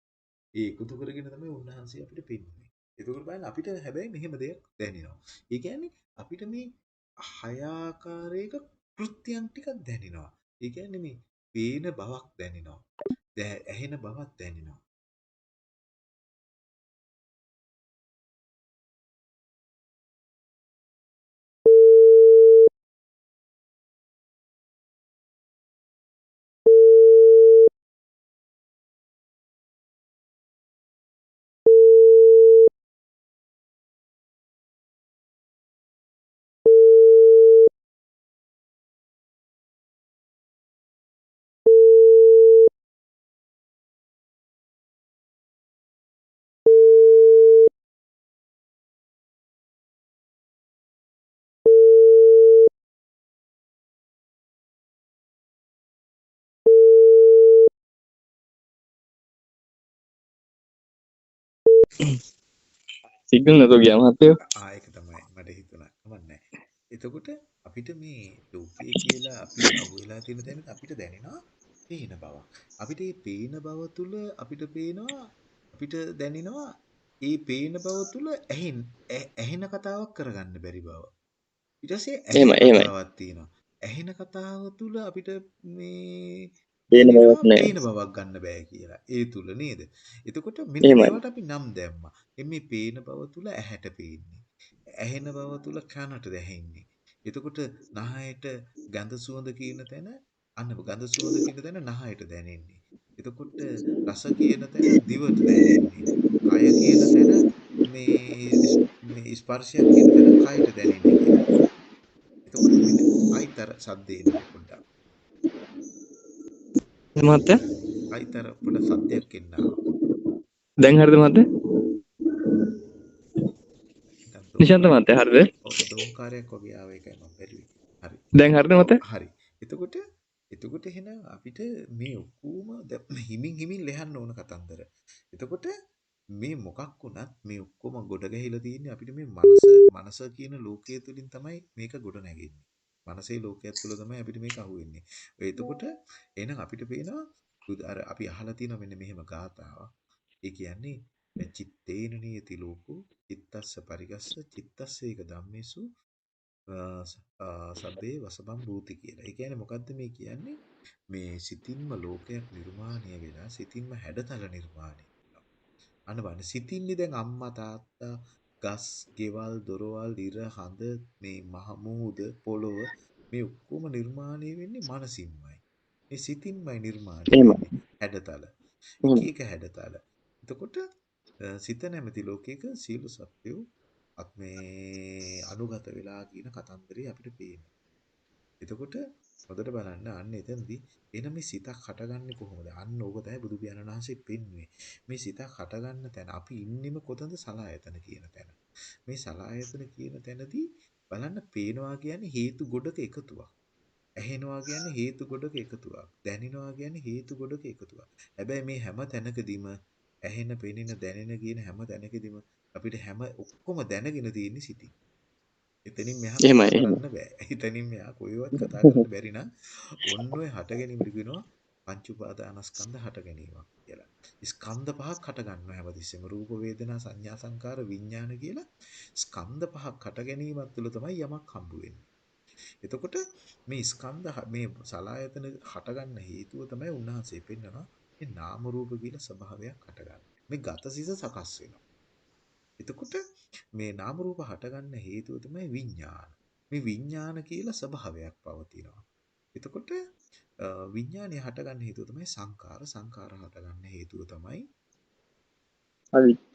ඒ එකතු කරගෙන තමයි උන්වහන්සේ අපිට පෙන්වන්නේ. එතකොට බලන්න අපිට හැබැයි මෙහෙම දෙයක් දැනෙනවා. ඒ කියන්නේ අපිට මේ හය ආකාරයක කෘත්‍යයන් ටිකක් දැනෙනවා. ඒ කියන්නේ මේ පේන බවක් දැනෙනවා. ඇහෙන බවක් දැනෙනවා. සිග්නල් නැතුව ගියා මහත්තයෝ ආ ඒක තමයි මට හිතුණා. කමන්නේ. එතකොට අපිට මේ ලෝකය කියලා අපි අහුවෙලා තියෙන තැන අපිට දැනෙනවා පේන බවක්. අපිට මේ පේන බව තුල අපිට පේනවා අපිට දැනෙනවා ඒ පේන බව තුල ඇහෙන් ඇහෙන කතාවක් කරගන්න බැරි බව. ඊට පස්සේ එහෙම එහෙමයි කතාවක් තියෙනවා. ඇහෙන කතාව තුල අපිට මේ පේන බවක් නැහැ පේන බවක් ගන්න බෑ කියලා. ඒ තුල නේද? එතකොට මෙන්න මේවට අපි නම් දැම්මා. මේ පේන බව තුල ඇහැට පේන්නේ. ඇහෙන බව තුල කනට දැහෙන්නේ. එතකොට නහයට ගඳ සුවඳ කියන තැන අන්න ගඳ සුවඳ කියන තැන නහයට දැනෙන්නේ. එතකොට රස කියන තැන දිවට දැනෙන්නේ. කය කියන තැන මේ මේ ස්පර්ශය කියන තැන කයට දැනෙන්නේ කියලා. එතකොට ආයිතර සද්දේ පොඩ්ඩක්. මහත්තයා ආයිතර පොඩ සද්දයක් එන්නා. දැන් හරිද මහත්තයා? නිශාන්ත මහත්තයා හරිද? ඔව් දෝංකාරයක් වගේ ආව එකයි මම බැලුවේ. හරි. දැන් හරිද මහත්තයා? හරි. එතකොට එතකොට එහෙනම් අපිට මේ ඔක්කොම හිමින් හිමින් ලියන්න ඕන කතන්දර. එතකොට මේ මොකක් වුණත් මේ ඔක්කොම ගොඩ ගැහිලා තියෙන්නේ අපිට මේ මනස මනස කියන ලෝකයේ තුලින් තමයි මේක ගොඩ නැගෙන්නේ. මනසේ ලෝකයක් තුල තමයි අපිට මේක අහුවෙන්නේ. එතකොට එහෙනම් අපිට පේනවා අර අපි අහලා තියෙන මෙන්න මෙහෙම ගාතාවක්. ඒ කියන්නේ චිත්තේන නියති ලෝකෝ චිත්තස්ස පරිගස්ස චිත්තස්ස ඒක ධම්මේසු සබ්බේ වසබම් භූති කියලා. ඒ කියන්නේ මොකද්ද මේ කියන්නේ? මේ සිතින්ම ලෝකයක් නිර්මාණය වෙලා සිතින්ම හැඩතල නිර්මාණය වෙනවා. අන්න බලන්න සිතින්නේ දැන් අම්මා තාත්තා ගස්, ගෙවල්, දොරවල්, ඉර, හඳ, මේ මහ මුහුද, පොළොව මේ ඔක්කොම නිර්මාණය වෙන්නේ මනසින්මයි. මේ සිතින්මයි නිර්මාණය වෙන්නේ. හැඩතල. එක එක හැඩතල. එතකොට සිත නැමැති ලෝකයක සීල සත්‍යෝ අත් මේ අනුගත වෙලා කියන කතන්දරේ අපිට පේනවා. එතකොට හොඳට බලන්න අන්න එතනදී එන මේ සිතක් හටගන්නේ කොහොමද? අන්න ඕක තමයි බුදු පියාණන් වහන්සේ පෙන්වුවේ. මේ සිතක් හටගන්න තැන අපි ඉන්නෙම කොතනද සලායතන කියන තැන. මේ සලායතන කියන තැනදී බලන්න පේනවා කියන්නේ හේතු ගොඩක එකතුවක්. ඇහෙනවා කියන්නේ හේතු ගොඩක එකතුවක්. දැනෙනවා කියන්නේ හේතු ගොඩක එකතුවක්. හැබැයි මේ හැම තැනකදීම ඇහෙන, පෙනෙන, දැනෙන කියන හැම තැනකදීම අපිට හැම ඔක්කොම දැනගෙන තියෙන්නේ සිතින්. එතනින් මෙහා එහෙමයි කරන්න බෑ. එතනින් මෙහා කොයිවත් කතා කරන්න බැරි නම් ඔන්න ඔය හට ගැනීම කියනවා පංච උපාදානස්කන්ධ හට ගැනීමක් කියලා. ස්කන්ධ පහක් හට ගන්නවා හැමතිස්සෙම රූප වේදනා සංඥා සංකාර විඥාන කියලා ස්කන්ධ පහක් හට ගැනීමක් තුළ තමයි යමක් හම්බ වෙන්නේ. එතකොට මේ ස්කන්ධ මේ සලායතන හටගන්න හේතුව තමයි උන්වහන්සේ පෙන්නනවා මේ නාම රූප කියලා ස්වභාවයක් හටගන්න. මේ ගතසිත සකස් වෙනවා. එතකොට මේ නාම රූප හටගන්න හේතුව තමයි විඥාන. මේ විඥාන කියලා ස්වභාවයක් පවතිනවා. එතකොට විඥානය හටගන්න හේතුව තමයි සංකාර සංකාර හටගන්න හේතුව තමයි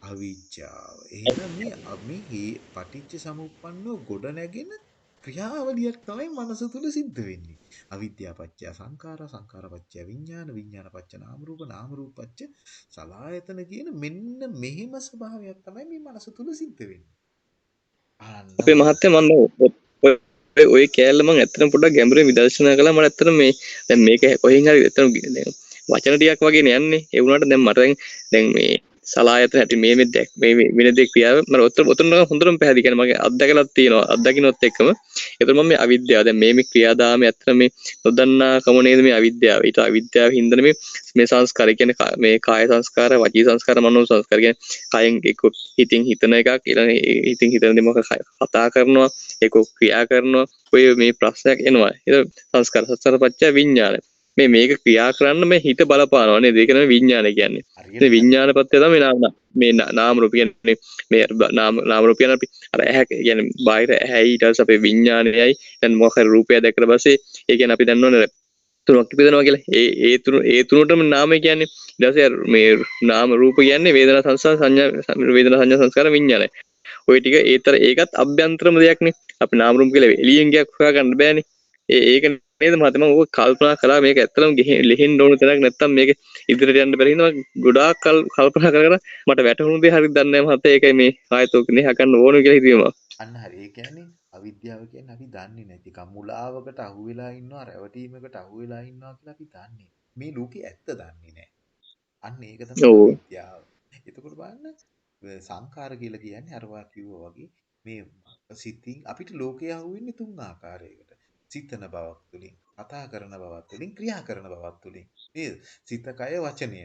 අවිජ්ජාව. එහෙනම් මේ මේ පටිච්ච සමුප්පන්නව ගොඩ නැගෙන ක්‍රියාවලියක් තමයි මනස තුල සිද්ධ වෙන්නේ. අවිද්‍යාව පත්‍ය සංඛාර සංඛාර පත්‍ය විඥාන විඥාන පත්‍ය නාම රූප නාම රූප පත්‍ය සලආයතන කියන මෙන්න මෙහෙම ස්වභාවයක් තමයි මේ මනස තුල සිද්ධ වෙන්නේ. අපේ මහත්තයා මම ඔය කෑල්ල මං ඇත්තටම පොඩ්ඩක් ගැඹුරින් විදර්ශනා කළා මට ඇත්තටම මේ දැන් මේක කොහෙන් හරි ඇත්තටම වචන ටිකක් වගේ යන්නේ ඒ වුණාට දැන් මට දැන් මේ සලායතන හැටි මේ මේ දැක් මේ වෙන දේ ක්‍රියාව මම ඔතන ඔතන හොඳටම පැහැදිලි කරනවා. මගේ අත්දැකලක් තියෙනවා. අත්දකින්නොත් එක්කම. ඒතර මම මේ අවිද්‍යාව දැන් මේ මේ ක්‍රියාදාමය ඇත්තට මේ නොදන්නා කම නේද මේ අවිද්‍යාව? ඊට අවිද්‍යාව හින්දා මේ මේ සංස්කාර කියන්නේ මේ කාය සංස්කාර වචී සංස්කාර මනෝ සංස්කාර කියන්නේ කයෙන් එක්ක හිතින් හිතන එකක්. ඊළඟ හිතින් හිතන දේ මොකක් කතා කරනවා ඒක ක්‍රියා කරනවා. ඔය මේ ප්‍රශ්නයක් එනවා. ඒක සංස්කාර සංස්කාර පත්‍ය විඥානය. මේ මේක ක්‍රියා කරන්න මේ හිත බලපානවා නේද? ඒක තමයි විඥානය කියන්නේ. විඥාන පත්‍ය තමයි නාම මේ නාම රූප කියන්නේ. මේ නාම නාම රූප කියන්නේ අපි අර ඇහැ කියන්නේ බාහිර ඇහැයි ඊට පස්සේ අපේ විඥානයයි. දැන් මොකක් හරි රූපය දැක්කට පස්සේ ඒ කියන්නේ අපි දන්නවනේ තුනක් ඉපදෙනවා කියලා. ඒ ඒ තුන ඒ තුනටම නාමය කියන්නේ ඊට පස්සේ මේ නාම රූප කියන්නේ වේදනා සංස්කාර සංඥා වේදනා සංඥා සංස්කාර විඥානය. ඔය ටික ඒතර ඒකත් අභ්‍යන්තරම දෙයක්නේ අපි නාම රූප කියලා එළියෙන් ගියක් හොයාගන්න බෑනේ. ඒක නේද? මම ඕක කල්පනා කළා මේක ඇත්තටම ලිහින්න ඕන තැනක් නැත්තම් මේක ඉදිරියට යන්න බැරි හින්දා ගොඩාක් කල් කල්පනා කර කර මට වැටහුණු දේ හරියට දන්නේ නැහැ මහත්තයා ඒකයි මේ ආයෙත් ඕක නේ හකන්න ඕන කියලා හිතුවේ මම. අන්න හරි. ඒ කියන්නේ අවිද්‍යාව කියන්නේ අපි දන්නේ නැති කමුලාවකට අහු වෙලා ඉන්නවා රැවටීමකට අහු වෙලා ඉන්නවා කියලා අපි දන්නේ මේ ලෝකේ ඇත්ත දන්නේ නැහැ. අන්න ඒක තමයි අවිද්‍යාව. එතකොට බලන්න සංඛාර කියලා කියන්නේ අරවා කිව්වා වගේ මේ සිතින් අපිට ලෝකේ අහුවෙන්නේ තුන් ආකාරයකට සිතන බවක් තුළින් කතා කරන බවක් තුළින් ක්‍රියා කරන බවක් තුළින්. නේද? සිත කය වචනය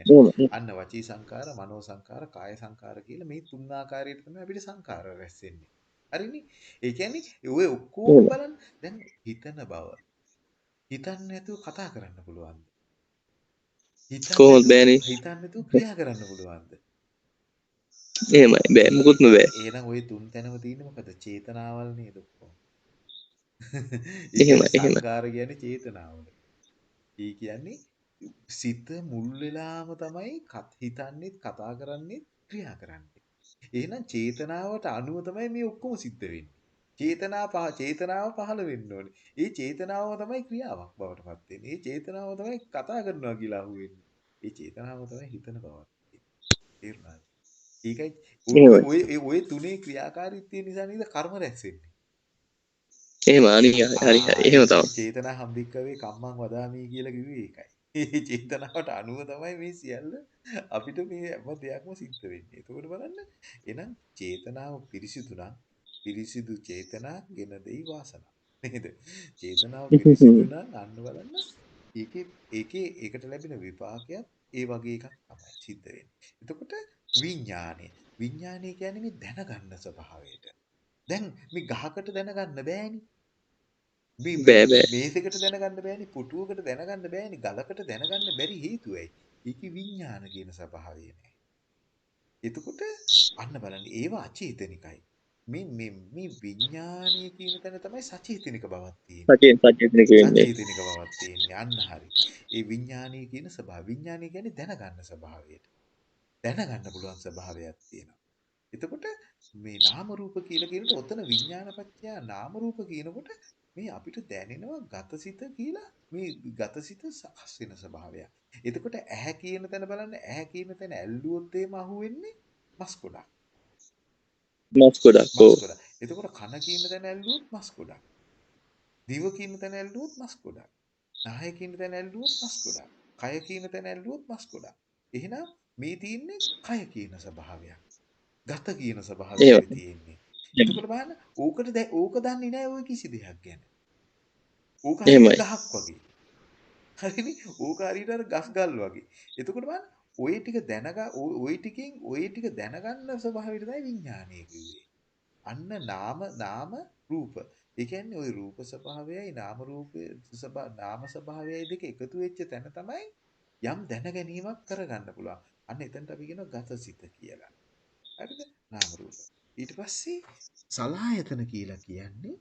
අන්න වචී සංකාර මනෝ සංකාර කාය සංකාර කියලා මේ තුන් ආකාරයට තමයි අපිට සංකාර රැස් වෙන්නේ. හරිනේ? ඒ කියන්නේ ඔය ඔක්කොම බලන්න දැන් හිතන බව. හිතන්නේ නැතුව කතා කරන්න පුළුවන්ද? කොහොමද බෑනේ? හිතන්නේ නැතුව ක්‍රියා කරන්න පුළුවන්ද? එහෙමයි. බෑ. මුකුත්ම බෑ. එහෙනම් ওই තුන් තැනම තියෙන්නේ මොකද? චේතනාවල් නේද ඔක්කොම එහෙම එහෙම සංකාර කියන්නේ චේතනාවල. ඒ කියන්නේ සිත මුල් වෙලාම තමයි හිතන්නේ කතා කරන්නේ ක්‍රියා කරන්නේ. එහෙනම් චේතනාවට අනුව තමයි මේ ඔක්කොම සිද්ධ වෙන්නේ. චේතනා පහ චේතනාව පහළ වෙන්න ඕනේ. ඒ චේතනාව තමයි ක්‍රියාවක් බවට පත් වෙන්නේ. ඒ චේතනාව තමයි කතා කරනවා කියලා අහුවෙන්නේ. ඒ චේතනාව තමයි හිතන බවට. තේරුණාද? ඒකයි ඔය ඔය තුනේ ක්‍රියාකාරීත්වය නිසා නේද කර්ම රැස් වෙන්නේ. එහෙම අනි හරි එහෙම තමයි චේතනා හම්බික්කවේ කම්මං වදාමි කියලා කිව්වේ ඒකයි. ඒ චේතනාවට අනුව තමයි මේ සියල්ල අපිට මේ හැම දෙයක්ම සිද්ධ වෙන්නේ. එතකොට බලන්න එහෙනම් චේතනාව පිරිසිදු නම් පිරිසිදු චේතනා ගෙන දෙයි වාසනාව. නේද? චේතනාව පිරිසිදු නම් අන්න බලන්න ඒකේ ඒකේ ඒකට ලැබෙන විපාකයක් ඒ වගේ එකක් තමයි සිද්ධ වෙන්නේ. එතකොට විඥානය. විඥානය කියන්නේ මේ දැනගන්න ස්වභාවයට. දැන් මේ ගහකට දැනගන්න බෑනේ. මේසෙකට දැනගන්න බෑනේ පුටුවකට දැනගන්න බෑනේ ගලකට දැනගන්න බැරි හේතුවයි. ඒකේ විඥාන කියන ස්වභාවය නෑ. එතකොට අන්න බලන්න ඒවා අචේතනිකයි. මේ මේ විඥානීය කියන තැන තමයි සචේතනික බවක් තියෙන්නේ. සචේතනික තියෙන්නේ. අන්න හරි. ඒ විඥානීය කියන ස්වභාව විඥානීය කියන්නේ දැනගන්න ස්වභාවයට. දැනගන්න පුළුවන් ස්වභාවයක් තියෙනවා. එතකොට මේ නාම රූප කියලා කියනකොට ඔතන විඥානපත්‍ය නාම රූප කියනකොට මේ අපිට දැනෙනවා ගතසිත කියලා මේ ගතසිත සකස් වෙන ස්වභාවයක්. එතකොට ඇහැ කියන තැන බලන්න ඇහැ කියන තැන ඇල්ලුවොත් එහෙම අහුවෙන්නේ මස් ගොඩක්. මස් ගොඩක් ඔව්. එතකොට කන කියන තැන ඇල්ලුවොත් මස් ගොඩක්. දිව කියන තැන ඇල්ලුවොත් මස් ගොඩක්. නාය කියන තැන ඇල්ලුවොත් මස් ගොඩක්. කය කියන තැන ඇල්ලුවොත් මස් ගොඩක්. එහෙනම් මේ තියෙන්නේ කය කියන ස්වභාවයක්. ගත කියන ස්වභාවය තියෙන්නේ. එතකොට බලන්න ඕකට දැන් ඕක දන්නේ නැහැ ওই කිසි දෙයක් ගැන. ඕක ගහක් වගේ. හරිනේ? ඕක හරියට අර ගස් ගල් වගේ. එතකොට බලන්න ඔය ටික දැනග ඔය ටිකෙන් ඔය ටික දැනගන්න ස්වභාවයට තමයි විඥානය කිව්වේ. අන්න නාම නාම රූප. ඒ කියන්නේ ওই රූප ස්වභාවයයි නාම රූපේ නාම ස්වභාවයයි දෙක එකතු වෙච්ච තැන තමයි යම් දැන ගැනීමක් කරගන්න පුළුවන්. අන්න එතනට අපි කියනවා ගතසිත කියලා. හරිද? නාම රූප. ඊට පස්සේ සලායතන කියලා කියන්නේ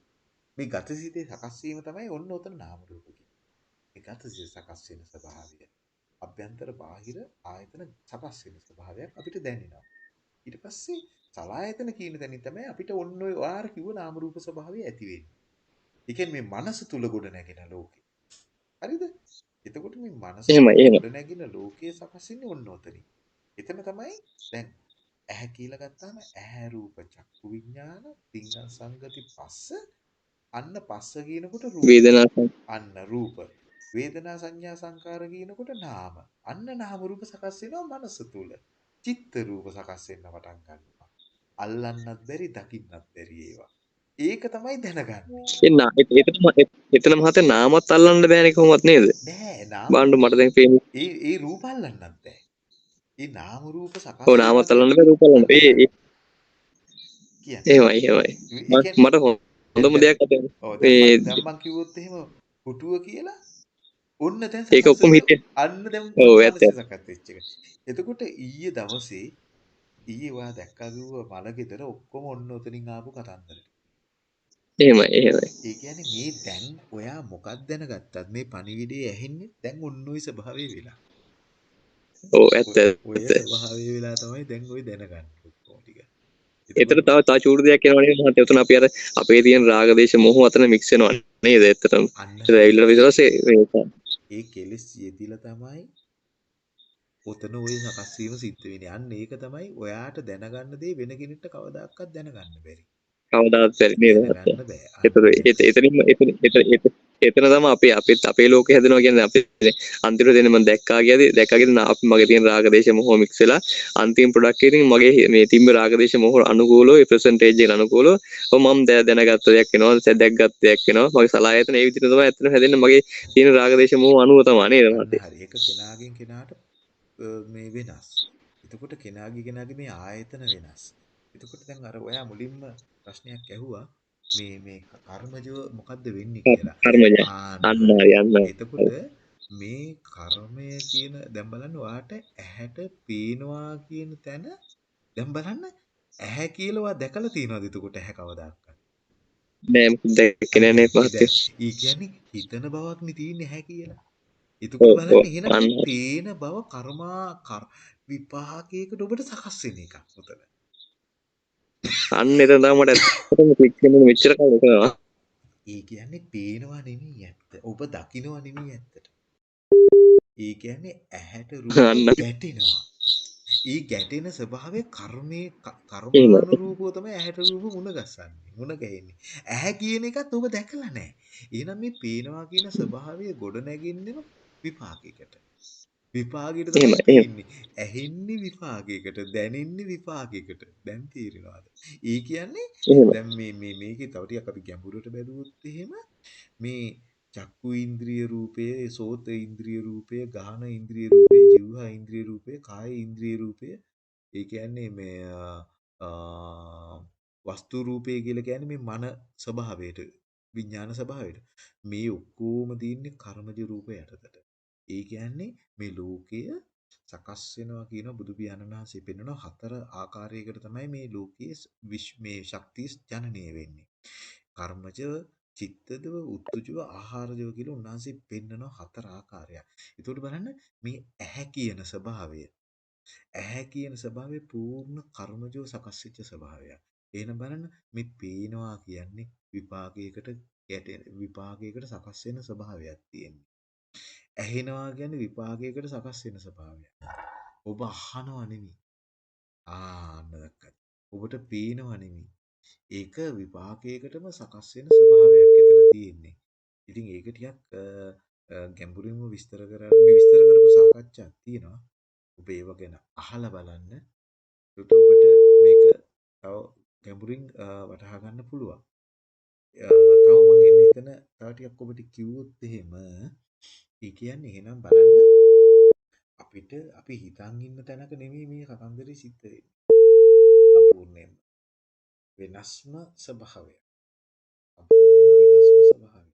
මේ ගතසිතේ සකස් වීම තමයි ඔන්න ඔතන නාම රූප කියන්නේ. මේ ගතසිත සකස් වෙන ස්වභාවය. අභ්‍යන්තර බාහිර ආයතන සකස් වෙන ස්වභාවයක් අපිට දැනෙනවා. ඊට පස්සේ සලායතන කියන තැනින් තමයි අපිට ඔන්න ඔය ආර කිව්ව නාම රූප ස්වභාවය ඇති වෙන්නේ. ඒ කියන්නේ මේ මනස තුල ගොඩ නැගෙන ලෝකේ. හරිද? එතකොට මේ මනස ගොඩ නැගින ලෝකයේ සකස් වෙන්නේ ඔන්න ඔතනින්. එතන තමයි දැන් ඇහැ කියලා ගත්තාම ඇහැ රූප චක්කු විඥාන තිංග සංගති පස්ස අන්න පස්ස කියනකොට රූප. වේදනා අන්න රූප. වේදනා සංඥා සංකාර කියනකොට නාම. අන්න නාම රූප සකස් වෙනවා මනස තුල චිත්ත රූප සකස් වෙන්න පටන් ගන්නවා. අල්ලන්නත් බැරි දකින්නත් බැරි ඒවා. ඒක තමයි දැනගන්නේ. එතන එතන මහත නාමත් අල්ලන්න බෑනේ කොහොමත් නේද? බෑ නාම බාණ්ඩ මට දැන් පේන්නේ ඒ ඒ රූප අල්ලන්නත් බෑ ඒ නාම රූප සකස් ඔව් නාමත් අල්ලන්න බෑ රූප අල්ලන්න ඒ එහෙමයි එහෙමයි මට හොඳම දෙයක් අතේ ඒ දැන් මං කිව්වොත් එහෙම පුටුව කියලා ඔන්න දැන් ඒක ඔක්කොම හිතේ අන්න දැන් ඔව් ඇත්ත. එතකොට ඊයේ දවසේ ඊයේ ඔයා දැක්කා කිව්ව මල ගෙදර ඔක්කොම ඔන්න ඔතනින් ආපු කතන්දරට. එහෙමයි එහෙමයි. ඒ කියන්නේ මේ දැන් ඔයා මොකක්ද දැනගත්තත් මේ පණිවිඩය ඇහෙන්නේ දැන් ඔන්න ඔය ස්වභාවය වෙලා. ඔව් ඇත්ත වෙලා තමයි දැන් ඔය දැනගන්නේ. එතන තව තව චූටි දෙයක් එනවා නේද මහත්තයා උතන අපි අර අපේ තියෙන රාග දේශ මොහ අතර මික්ස් වෙනවා නේද ඒක ඇවිල්ලා විතරසේ ඒ කෙලෙස් යෙදිලා තමයි ඔතන ওই සකස් වීම සිද්ධ වෙන්නේ. අන්න ඒක තමයි ඔයාට දැනගන්න දේ වෙන කෙනෙක්ට කවදාකවත් දැනගන්න බැරි. කවදාවත් බැරි නේද? එතනින්ම එතන එතන එතන තමයි අපේ අපිත් අපේ ලෝකේ හැදෙනවා කියන්නේ අපි අන්තිමට දෙන්න මම දැක්කා කියලාදී දැක්කා කියලා අපි මගේ තියෙන රාගදේශ මොහ මික්ස් වෙලා අන්තිම ප්‍රොඩක්ට් එකකින් මගේ මේ තිබ්බ රාගදේශ මොහ අනුකූලව ඒ ප්‍රසන්ටේජ් එකට අනුකූලව ඔව් මම දැනගත්ත දෙයක් වෙනවා දැක්ගත් දෙයක් වෙනවා. මගේ සලායතන ඒ විදිහට තමයි ඇත්තටම හැදෙන්නේ. මගේ තියෙන රාගදේශ මොහ අනුව තමයි නේද මහත්තයා හරි ඒක කෙනාගෙන් කෙනාට මේ වෙනස්. එතකොට කෙනාගේ කෙනාගේ මේ ආයතන වෙනස්. එතකොට දැන් අර ඔයා මුලින්ම ප්‍රශ්නයක් ඇහුවා. මේ මේ කර්මජව මොකද්ද වෙන්නේ කියලා. කර්මජ. අන්න යන්න. එතකොට මේ කර්මය කියන දැන් බලන්න ඔයාට ඇහැට පේනවා කියන තැන දැන් බලන්න ඇහැ කියලා ඔයා දැකලා තියෙනවද එතකොට ඇහැ කවදාවත්? නෑ මොකද දැක්කේ නෑනේ මහත්තයා. ඊ කියන්නේ හිතන බවක් නේ තියෙන්නේ ඇහැ කියලා. එතකොට බලන්න එහෙනම් තේන බව කර්මා විපාකයකට ඔබට සකස් වෙන එකක් උතන. අන්න තමයි මට ඇත්තටම ක්ලික් වෙන්නේ මෙච්චර කාලෙ කරනවා. ඒ කියන්නේ පේනවා නෙමෙයි ඇත්ත. ඔබ දකිනවා නෙමෙයි ඇත්තට. ඒ කියන්නේ ඇහැට රූප ගැටෙනවා. ඒ ගැටෙන ස්වභාවය කර්මයේ කර්මානුරූපව තමයි ඇහැට රූප මුණ ගස්සන්නේ. මුණ ගැහෙන්නේ. ඇහැ කියන එකත් ඔබ දැකලා නැහැ. එහෙනම් මේ පේනවා කියන ස්වභාවය ගොඩ නැගින්නෙම විපාකයකට. තියෙන්නේ. ඇහෙන්නේ විපාකයකට, දැනෙන්නේ විපාකයකට. දැන් තේරෙනවද? ඒ කියන්නේ දැන් මේ මේ මේකේ තව ටිකක් අපි ගැඹුරට බැලුවොත් එහෙම මේ චක්කු ඉන්ද්‍රිය රූපය, සෝත ඉන්ද්‍රිය රූපය, ගාහන ඉන්ද්‍රිය රූපය, જીවහා ඉන්ද්‍රිය රූපය, කාය ඉන්ද්‍රිය රූපය. ඒ කියන්නේ මේ වස්තු රූපය කියලා කියන්නේ මේ මන ස්වභාවයට, විඥාන ස්වභාවයට. මේ ඔක්කොම තියෙන්නේ කර්මජ රූප යටතට. ඒ කියන්නේ මේ ලෝකය සකස් වෙනවා කියන බුදු පියාණන් වහන්සේ පෙන්වන හතර ආකාරයකට තමයි මේ ලෝකයේ මේ ශක්තිය ජනනය වෙන්නේ. කර්මජ, චිත්තදව, උත්තුජව, ආහාරජව කියලා උන්වහන්සේ පෙන්වන හතර ආකාරයක්. ඒකට බලන්න මේ ඇහැ කියන ස්වභාවය. ඇහැ කියන ස්වභාවය පූර්ණ කර්මජව සකස් වෙච්ච ස්වභාවයක්. එහෙනම් බලන්න මේ පේනවා කියන්නේ විපාකයකට විපාකයකට සකස් වෙන ස්වභාවයක් තියෙනවා. ඇහෙනවා කියන්නේ විපාකයකට සකස් වෙන ස්වභාවයක්. ඔබ අහනවා නෙමෙයි. ආන්න දැක්කද? ඔබට පේනවා නෙමෙයි. ඒක විපාකයකටම සකස් වෙන ස්වභාවයක් එතන තියෙන්නේ. ඉතින් ඒක ටිකක් ගැඹුරින්ම විස්තර කරලා මේ විස්තර කරපු සාකච්ඡාවක් තියෙනවා. ඔබ ඒව ගැන අහලා බලන්න. එතකොට ඔබට මේක තව ගැඹුරින් වටහා ගන්න පුළුවන්. තව මම එන්නේ එතන තව ටිකක් ඔබට කිව්වොත් එහෙම ඒ කියන්නේ එහෙනම් බලන්න අපිට අපි හිතන් ඉන්න තැනක නෙමෙයි මේ කතන්දරේ සිද්ධ වෙන්නේ. සම්පූර්ණයෙන්ම වෙනස්ම ස්වභාවය. සම්පූර්ණයෙන්ම වෙනස්ම ස්වභාවය.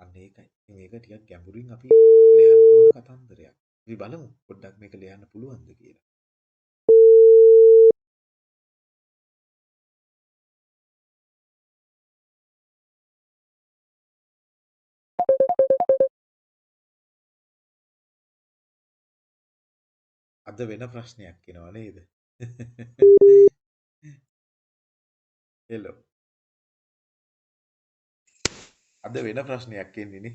අන්න ඒකයි. ඉතින් මේක ටිකක් ගැඹුරින් අපි ලියන්න ඕන කතන්දරයක්. අපි බලමු පොඩ්ඩක් මේක ලියන්න පුළුවන්ද කියලා. අද වෙන ප්‍රශ්නයක් එනවා නේද? හෙලෝ. අද වෙන ප්‍රශ්නයක් එන්නේ නේ.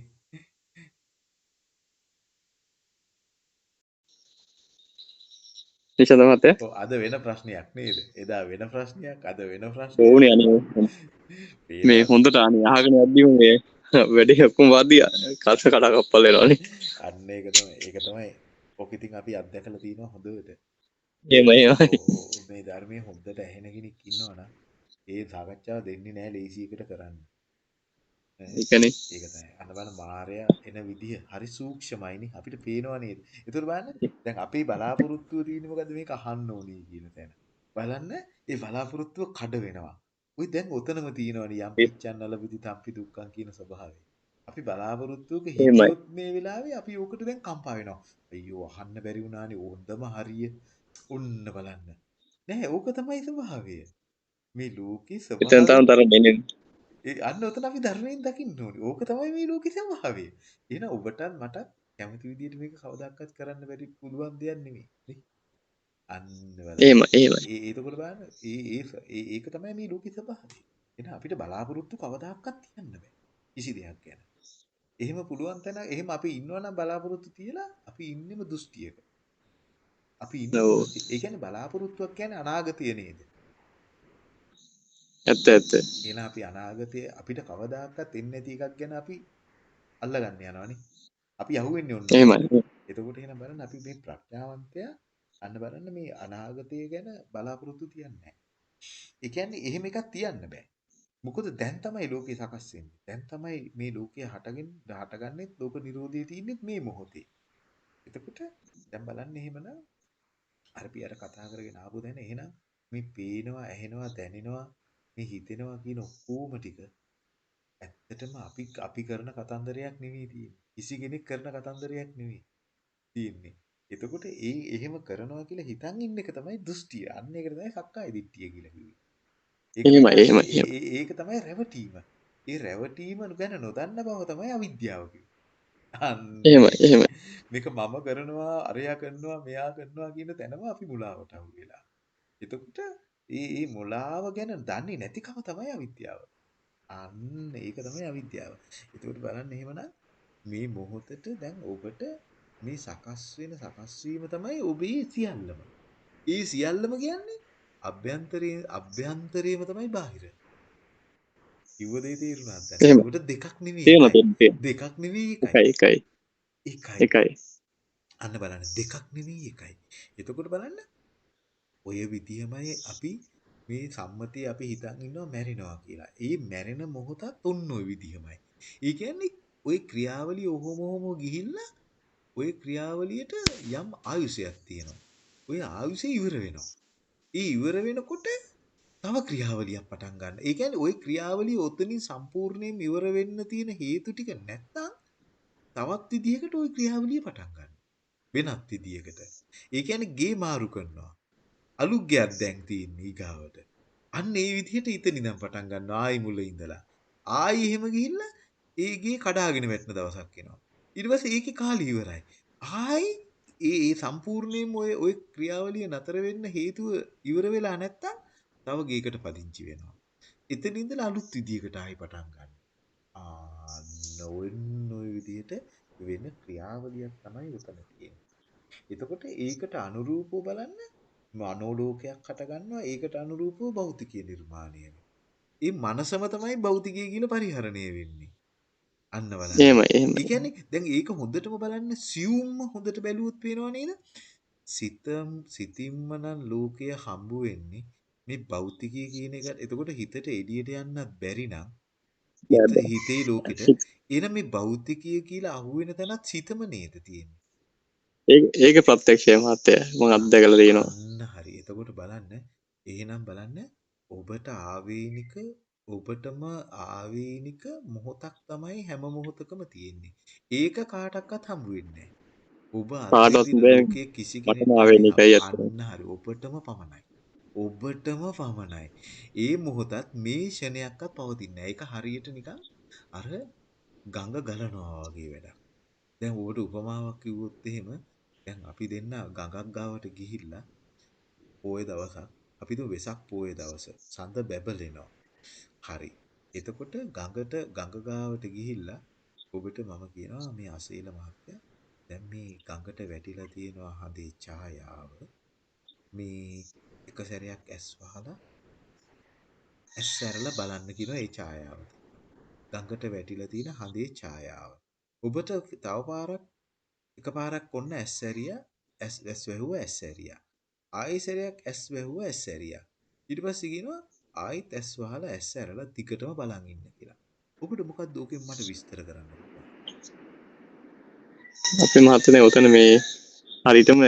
නිශාන්ත මහත්තයා ඔව් අද වෙන ප්‍රශ්නයක් නේද? එදා වෙන ප්‍රශ්නයක් අද වෙන ප්‍රශ්නයක්. ඕනේ අනේ මේ හොඳට අනේ අහගෙන යද්දිම මේ වැඩේ ඔක්කොම වාදී කස කඩා කප්පල් වෙනවනේ අන්න ඒක තමයි. ඒක තමයි. ඕක ඉතින් අපි අත්දැකලා තියෙනවා හොඳට. එහෙමයි. මේ ධර්මයේ හොඳට ඇහෙන කෙනෙක් ඉන්නවනම් ඒ සාකච්ඡාව දෙන්නේ නැහැ ලේසි එකට කරන්න. ඒකනේ. ඒක තමයි. අන්න බලන්න මායя එන විදිහ හරි සූක්ෂමයිනේ අපිට පේනවා නේද? ඒතර බලන්න දැන් අපි බලාපොරොත්තුව තියෙන්නේ මොකද්ද මේක අහන්න ඕනේ කියන තැන. බලන්න ඒ බලාපොරොත්තුව කඩ වෙනවා. උයි දැන් ඔතනම තියෙනවනේ යම් පිච්චන්නල විදි තම්පි දුක්ඛං කියන ස්වභාවය. අපි බලාපොරොත්තුවක එහෙමයි. හිටියොත් මේ වෙලාවේ අපි ඕකට දැන් කම්පා වෙනවා. අයියෝ අහන්න බැරි වුණානේ හොඳම හරිය. ඔන්න බලන්න. නෑ ඕක තමයි ස්වභාවය. මේ ලෝකේ ස්වභාවය ඒ අන්න ඔතන අපි ධර්මයෙන් දකින්න ඕනේ. ඕක තමයි මේ ලෝකේ ස්වභාවය. එහෙනම් ඔබටත් මටත් කැමති විදිහට මේක කවදාකවත් කරන්න බැරි පුළුවන් දෙයක් නෙමෙයි. අන්න බලන්න. එහෙම එහෙමයි ඒ එතකොට බලන්න ඒ ඒ- ඒක තමයි මේ ලෝකේ ස්වභාවය. එහෙනම් අපිට බලාපොරොත්තු කවදාකවත් තියන්න බෑ. කිසි දෙයක් ගැන. එහෙම පුළුවන් තැන එහෙම අපි ඉන්නවනම් බලාපොරොත්තු තියලා අපි ඉන්නෙම දෘෂ්ටියක. අපි ඉන්නේ. ඒ කියන්නේ බලාපොරොත්තුවක් කියන්නේ අනාගතය නේද? ඇත්ත ඇත්ත එහෙනම් අපි අනාගතයේ අපිට කවදාකවත් එන්නේ නැති එකක් ගැන අපි අල්ලගන්න යනවනේ. අපි අහුවෙන්නේ ඔන්න. එහෙමයි එතකොට එහෙනම් බලන්න අපි මේ ප්‍රඥාවන්තයා අන්න බලන්න මේ අනාගතය ගැන බලාපොරොත්තු තියන්නේ නැහැ. ඒ කියන්නේ එහෙම එකක් තියන්න බෑ. මොකද දැන් තමයි ලෝකේ සකස් වෙන්නේ. දැන් තමයි මේ ලෝකය හටගෙන හටගන්නේ ලෝක නිරෝධයේ තින්නේ මේ මොහොතේ. එතකොට දැන් බලන්න එහෙමනම් අර අපි අර කතා කරගෙන ආපු දැන එහෙනම් මේ පේනවා, ඇහෙනවා, දැනෙනවා, මේ හිතෙනවා කියන ඔක්කොම ටික ඇත්තටම අපි අපි කරන කතන්දරයක් නෙවෙයි තියෙන්නේ. කිසි කෙනෙක් කරන කතන්දරයක් නෙවෙයි තියෙන්නේ. එතකොට ඒ එහෙම කරනවා කියලා හිතන් ඉන්න එක තමයි දෘෂ්ටිය. අන්න ඒකට තමයි සක්කාය දිට්ඨිය කියලා කිව්වේ. ඒක එහෙමයි, තමයි- එහෙමයි, ඒ- ඒ- ඒක තමයි රැවටීම. ඒ රැවටීම ගැන නොදන්න බව තමයි අවිද්‍යාව කිව්වේ. අන්න එහෙමයි එහෙමයි මේක මම කරනවා, අරයා කරනවා, මෙයා කරනවා කියන තැනම අපි මුලාවට අහු වෙලා. එතකොට ඒ මුලාව ගැන දන්නේ නැතිකම තමයි අවිද්‍යාව. අන්න ඒක තමයි අවිද්‍යාව. එතකොට බලන්න එහෙමනම් මේ මොහොතට දැන් ඔබට මේ සකස් වෙන සකස් වීම තමයි ඔබේ සියල්ලම. ඒ සියල්ලම කියන්නේ අභ්‍යන්තරයේ අභ්‍යන්තරයේම තමයි බාහිර. කිව්ව දේ තේරුණාද දැන්? එහෙම. ඔබට දෙකක් නෙවෙයි. තේම එකයි. තේම දෙකක් නෙවෙයි එකයි එකයි එකයි. එකයි අන්න බලන්න දෙකක් නෙවෙයි එකයි. එතකොට බලන්න ඔය විදියමයි අපි මේ සම්මතිය අපි හිතන් ඉන්නවා මැරෙනවා කියලා. ඒ මැරෙන මොහොතත් ඔන්න ඔය විදියමයි. ඒ කියන්නේ ওই ක්‍රියාවලිය ඔහොම ඔහොම ගිහිල්ලා ওই ක්‍රියාවලියට යම් ආයුෂයක් තියෙනවා. ওই ආයුෂය ඉවර වෙනවා. ඒ ඉවර වෙනකොට තව ක්‍රියාවලියක් පටන් ගන්න. ඒ කියන්නේ ওই ක්‍රියාවලිය ඔතනින් සම්පූර්ණයෙන් ඉවර වෙන්න තියෙන හේතු ටික නැත්තම් තවත් විදියකට ওই ක්‍රියාවලිය පටන් ගන්න. වෙනත් විදියකට. ඒ කියන්නේ ගේ මාරු කරනවා. අලුත් ගයක් දැන් තියෙන්නේ ඊගාවට. අන්න ඒ විදිහට ඉතින් ඉඳන් පටන් ගන්නවා ආයි මුල ඉඳලා. ආයි එහෙම ගිහිල්ලා ඒ ගේ කඩාගෙන වැටෙන දවසක් එනවා. ඊට පස්සේ ඒකේ කාලය ඉවරයි. ආයි ඒ ඒ සම්පූර්ණයෙන්ම ඔය ඔය ක්‍රියාවලිය නතර වෙන්න හේතුව ඉවර වෙලා නැත්තම් තව ගේකට පදිංචි වෙනවා. එතන ඉඳලා අලුත් විදියකට ආයි පටන් ගන්නවා. ආන්න ඔන්න ඔය විදිහට වෙන ක්‍රියාවලියක් තමයි උතන තියෙන්නේ. එතකොට ඒකට අනුරූපව බලන්න මනෝලෝකයක් හටගන්නවා ඒකට අනුරූපව භෞතිකීය නිර්මාණය වෙනවා. ඒ මනසම තමයි භෞතිකය කියලා පරිහරණය වෙන්නේ. අන්න බලන්න. එහෙමයි එහෙමයි ඒ කියන්නේ දැන් ඒක හොඳටම බලන්න සියුම්ම හොඳට බැලුවොත් පේනව නේද? සිතම් සිතින්ම නම් ලෝකය හම්බු වෙන්නේ මේ භෞතිකය කියන එක. එතකොට හිතට එළියට යන්නත් බැරි නම් හිත ලෝකෙට එහෙනම් මේ භෞතිකය කියලා අහුවෙන තැනත් හිතම නේද තියෙන්නේ. ඒක ප්‍රත්‍යක්ෂය මහත්තයා මම අත්දැකලා. අන්න හරි. එතකොට බලන්න එහෙනම් බලන්න ඔබට ආවේනික ඔබටම ආවේනික මොහොතක් තමයි හැම මොහොතකම තියෙන්නේ. ඒක කාටවත් හම්බ වෙන්නේ ඔබ ලෝකයේ කිසි කෙනෙක් හරි. ඔබටම පමණයි. ඔබටම පමණයි. ඒ මොහොතත් මේ ෂණයක්වත් පවතින්නේ. ඒක හරියට නිකන් අර ගඟ ගලනවා වගේ වැඩක්. දැන් ඔබට උපමාවක් කිව්වොත් එහෙම දැන් අපි දෙන්න ගඟක් ගාවට ගිහිල්ලා පොය දවසක් අපි දු වෙසක් පොය දවස සඳ බැබලෙනවා. හරි. එතකොට ගඟට ගඟ ගාවට ගිහිල්ලා ඔබට මම කියනවා මේ අසීල මහත්තයා දැන් මේ ගඟට වැටිලා තියෙනවා හඳේ ඡායාව මේ එක සැරයක් ඇස් වහලා ඇස් ඇරලා බලන්න කියනවා ඒ ඡායාව. ගඟට වැටිලා තියෙන හඳේ ඡායාව. ඔබට තව පාරක් එකපාරක් ඔන්න ඇස් ඇරියා ඇස් ඇස් වැහුවා ඇස් ඇරියා. ආයෙ සැරයක් ඇස් වැහුවා ඇස් ඇරියා. ඊට පස්සේ කියනවා ආයෙත් ඇස් වහලා ඇස් ඇරලා දිගටම බලන් ඉන්න කියලා. ඔබට මොකක්ද ඕකෙන් මට විස්තර කරන්න අපේ මහත්තනේ ඔතන මේ හරිටම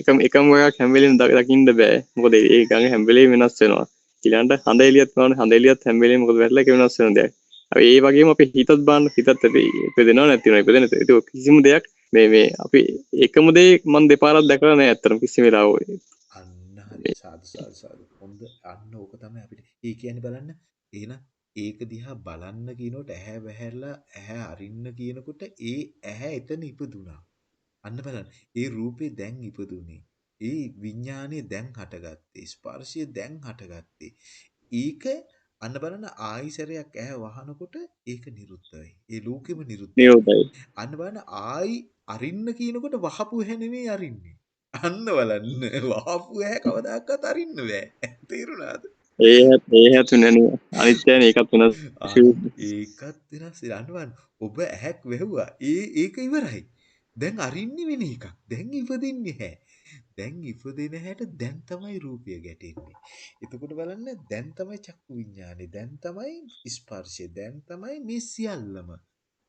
එකම එකම ඔයක් හැම වෙලෙම දකින්න බෑ. මොකද ඒ ගඟ හැම වෙලෙම වෙනස් වෙනවා. ඊළඟට හඳ එළියත් ගන්න හඳ එළියත් හැම වෙලෙම මොකද වැටලා ඒක වෙනස් වෙන දෙයක්. අපි ඒ වගේම අපේ හිතත් බලන්න හිතත් අපි ඉපදෙනව නැති වෙනවා. ඉපදෙන ඒක කිසිම දෙයක් මේ මේ අපි එකම දේ මම දෙපාරක් දැකලා නැහැ අත්තටම කිසි වෙලාවක. අන්න හරි සාදු සාදු සාදු. හොඳ අන්න ඕක තමයි අපිට. ඒ කියන්නේ බලන්න එහෙනම් ඒක දිහා බලන්න කියනකොට ඇහැ වැහැරලා ඇහැ අරින්න කියනකොට ඒ ඇහැ එතන ඉපදුනා. අන්න බලන්න. ඒ රූපේ දැන් ඉපදුනේ. ඒ විඥානේ දැන් හටගත්තේ. ස්පර්ශය දැන් හටගත්තේ. ඒක අන්න බලන්න ආයිසරයක් ඇහැ වහනකොට ඒක නිරුද්ධ වෙයි. ඒ ලෝකෙම නිරුද්ධ නිරෝධයි. අන්න බලන්න ආයි අරින්න කියනකොට වහපු ඇහැ නෙමෙයි අරින්නේ. අන්න බලන්න වහපු ඇහැ කවදාකවත් අරින්න බෑ. තේරුණාද? ඒ ඒ හැතු නැනේ අනිත්‍යනේ ඒකත් වෙනස් ඒකත් වෙනස් බලන්න ඔබ ඇහැක් වැහුවා. ඒ ඒක ඉවරයි. දැන් අරින්නේ වෙන එකක්. දැන් ඉපදින්නේ නැහැ. දැන් ඉපදෙන හැට දැන් තමයි රූපය ගැටෙන්නේ. එතකොට බලන්න දැන් තමයි චක්කු විඥානේ. දැන් තමයි ස්පර්ශය. දැන් තමයි මේ සියල්ලම.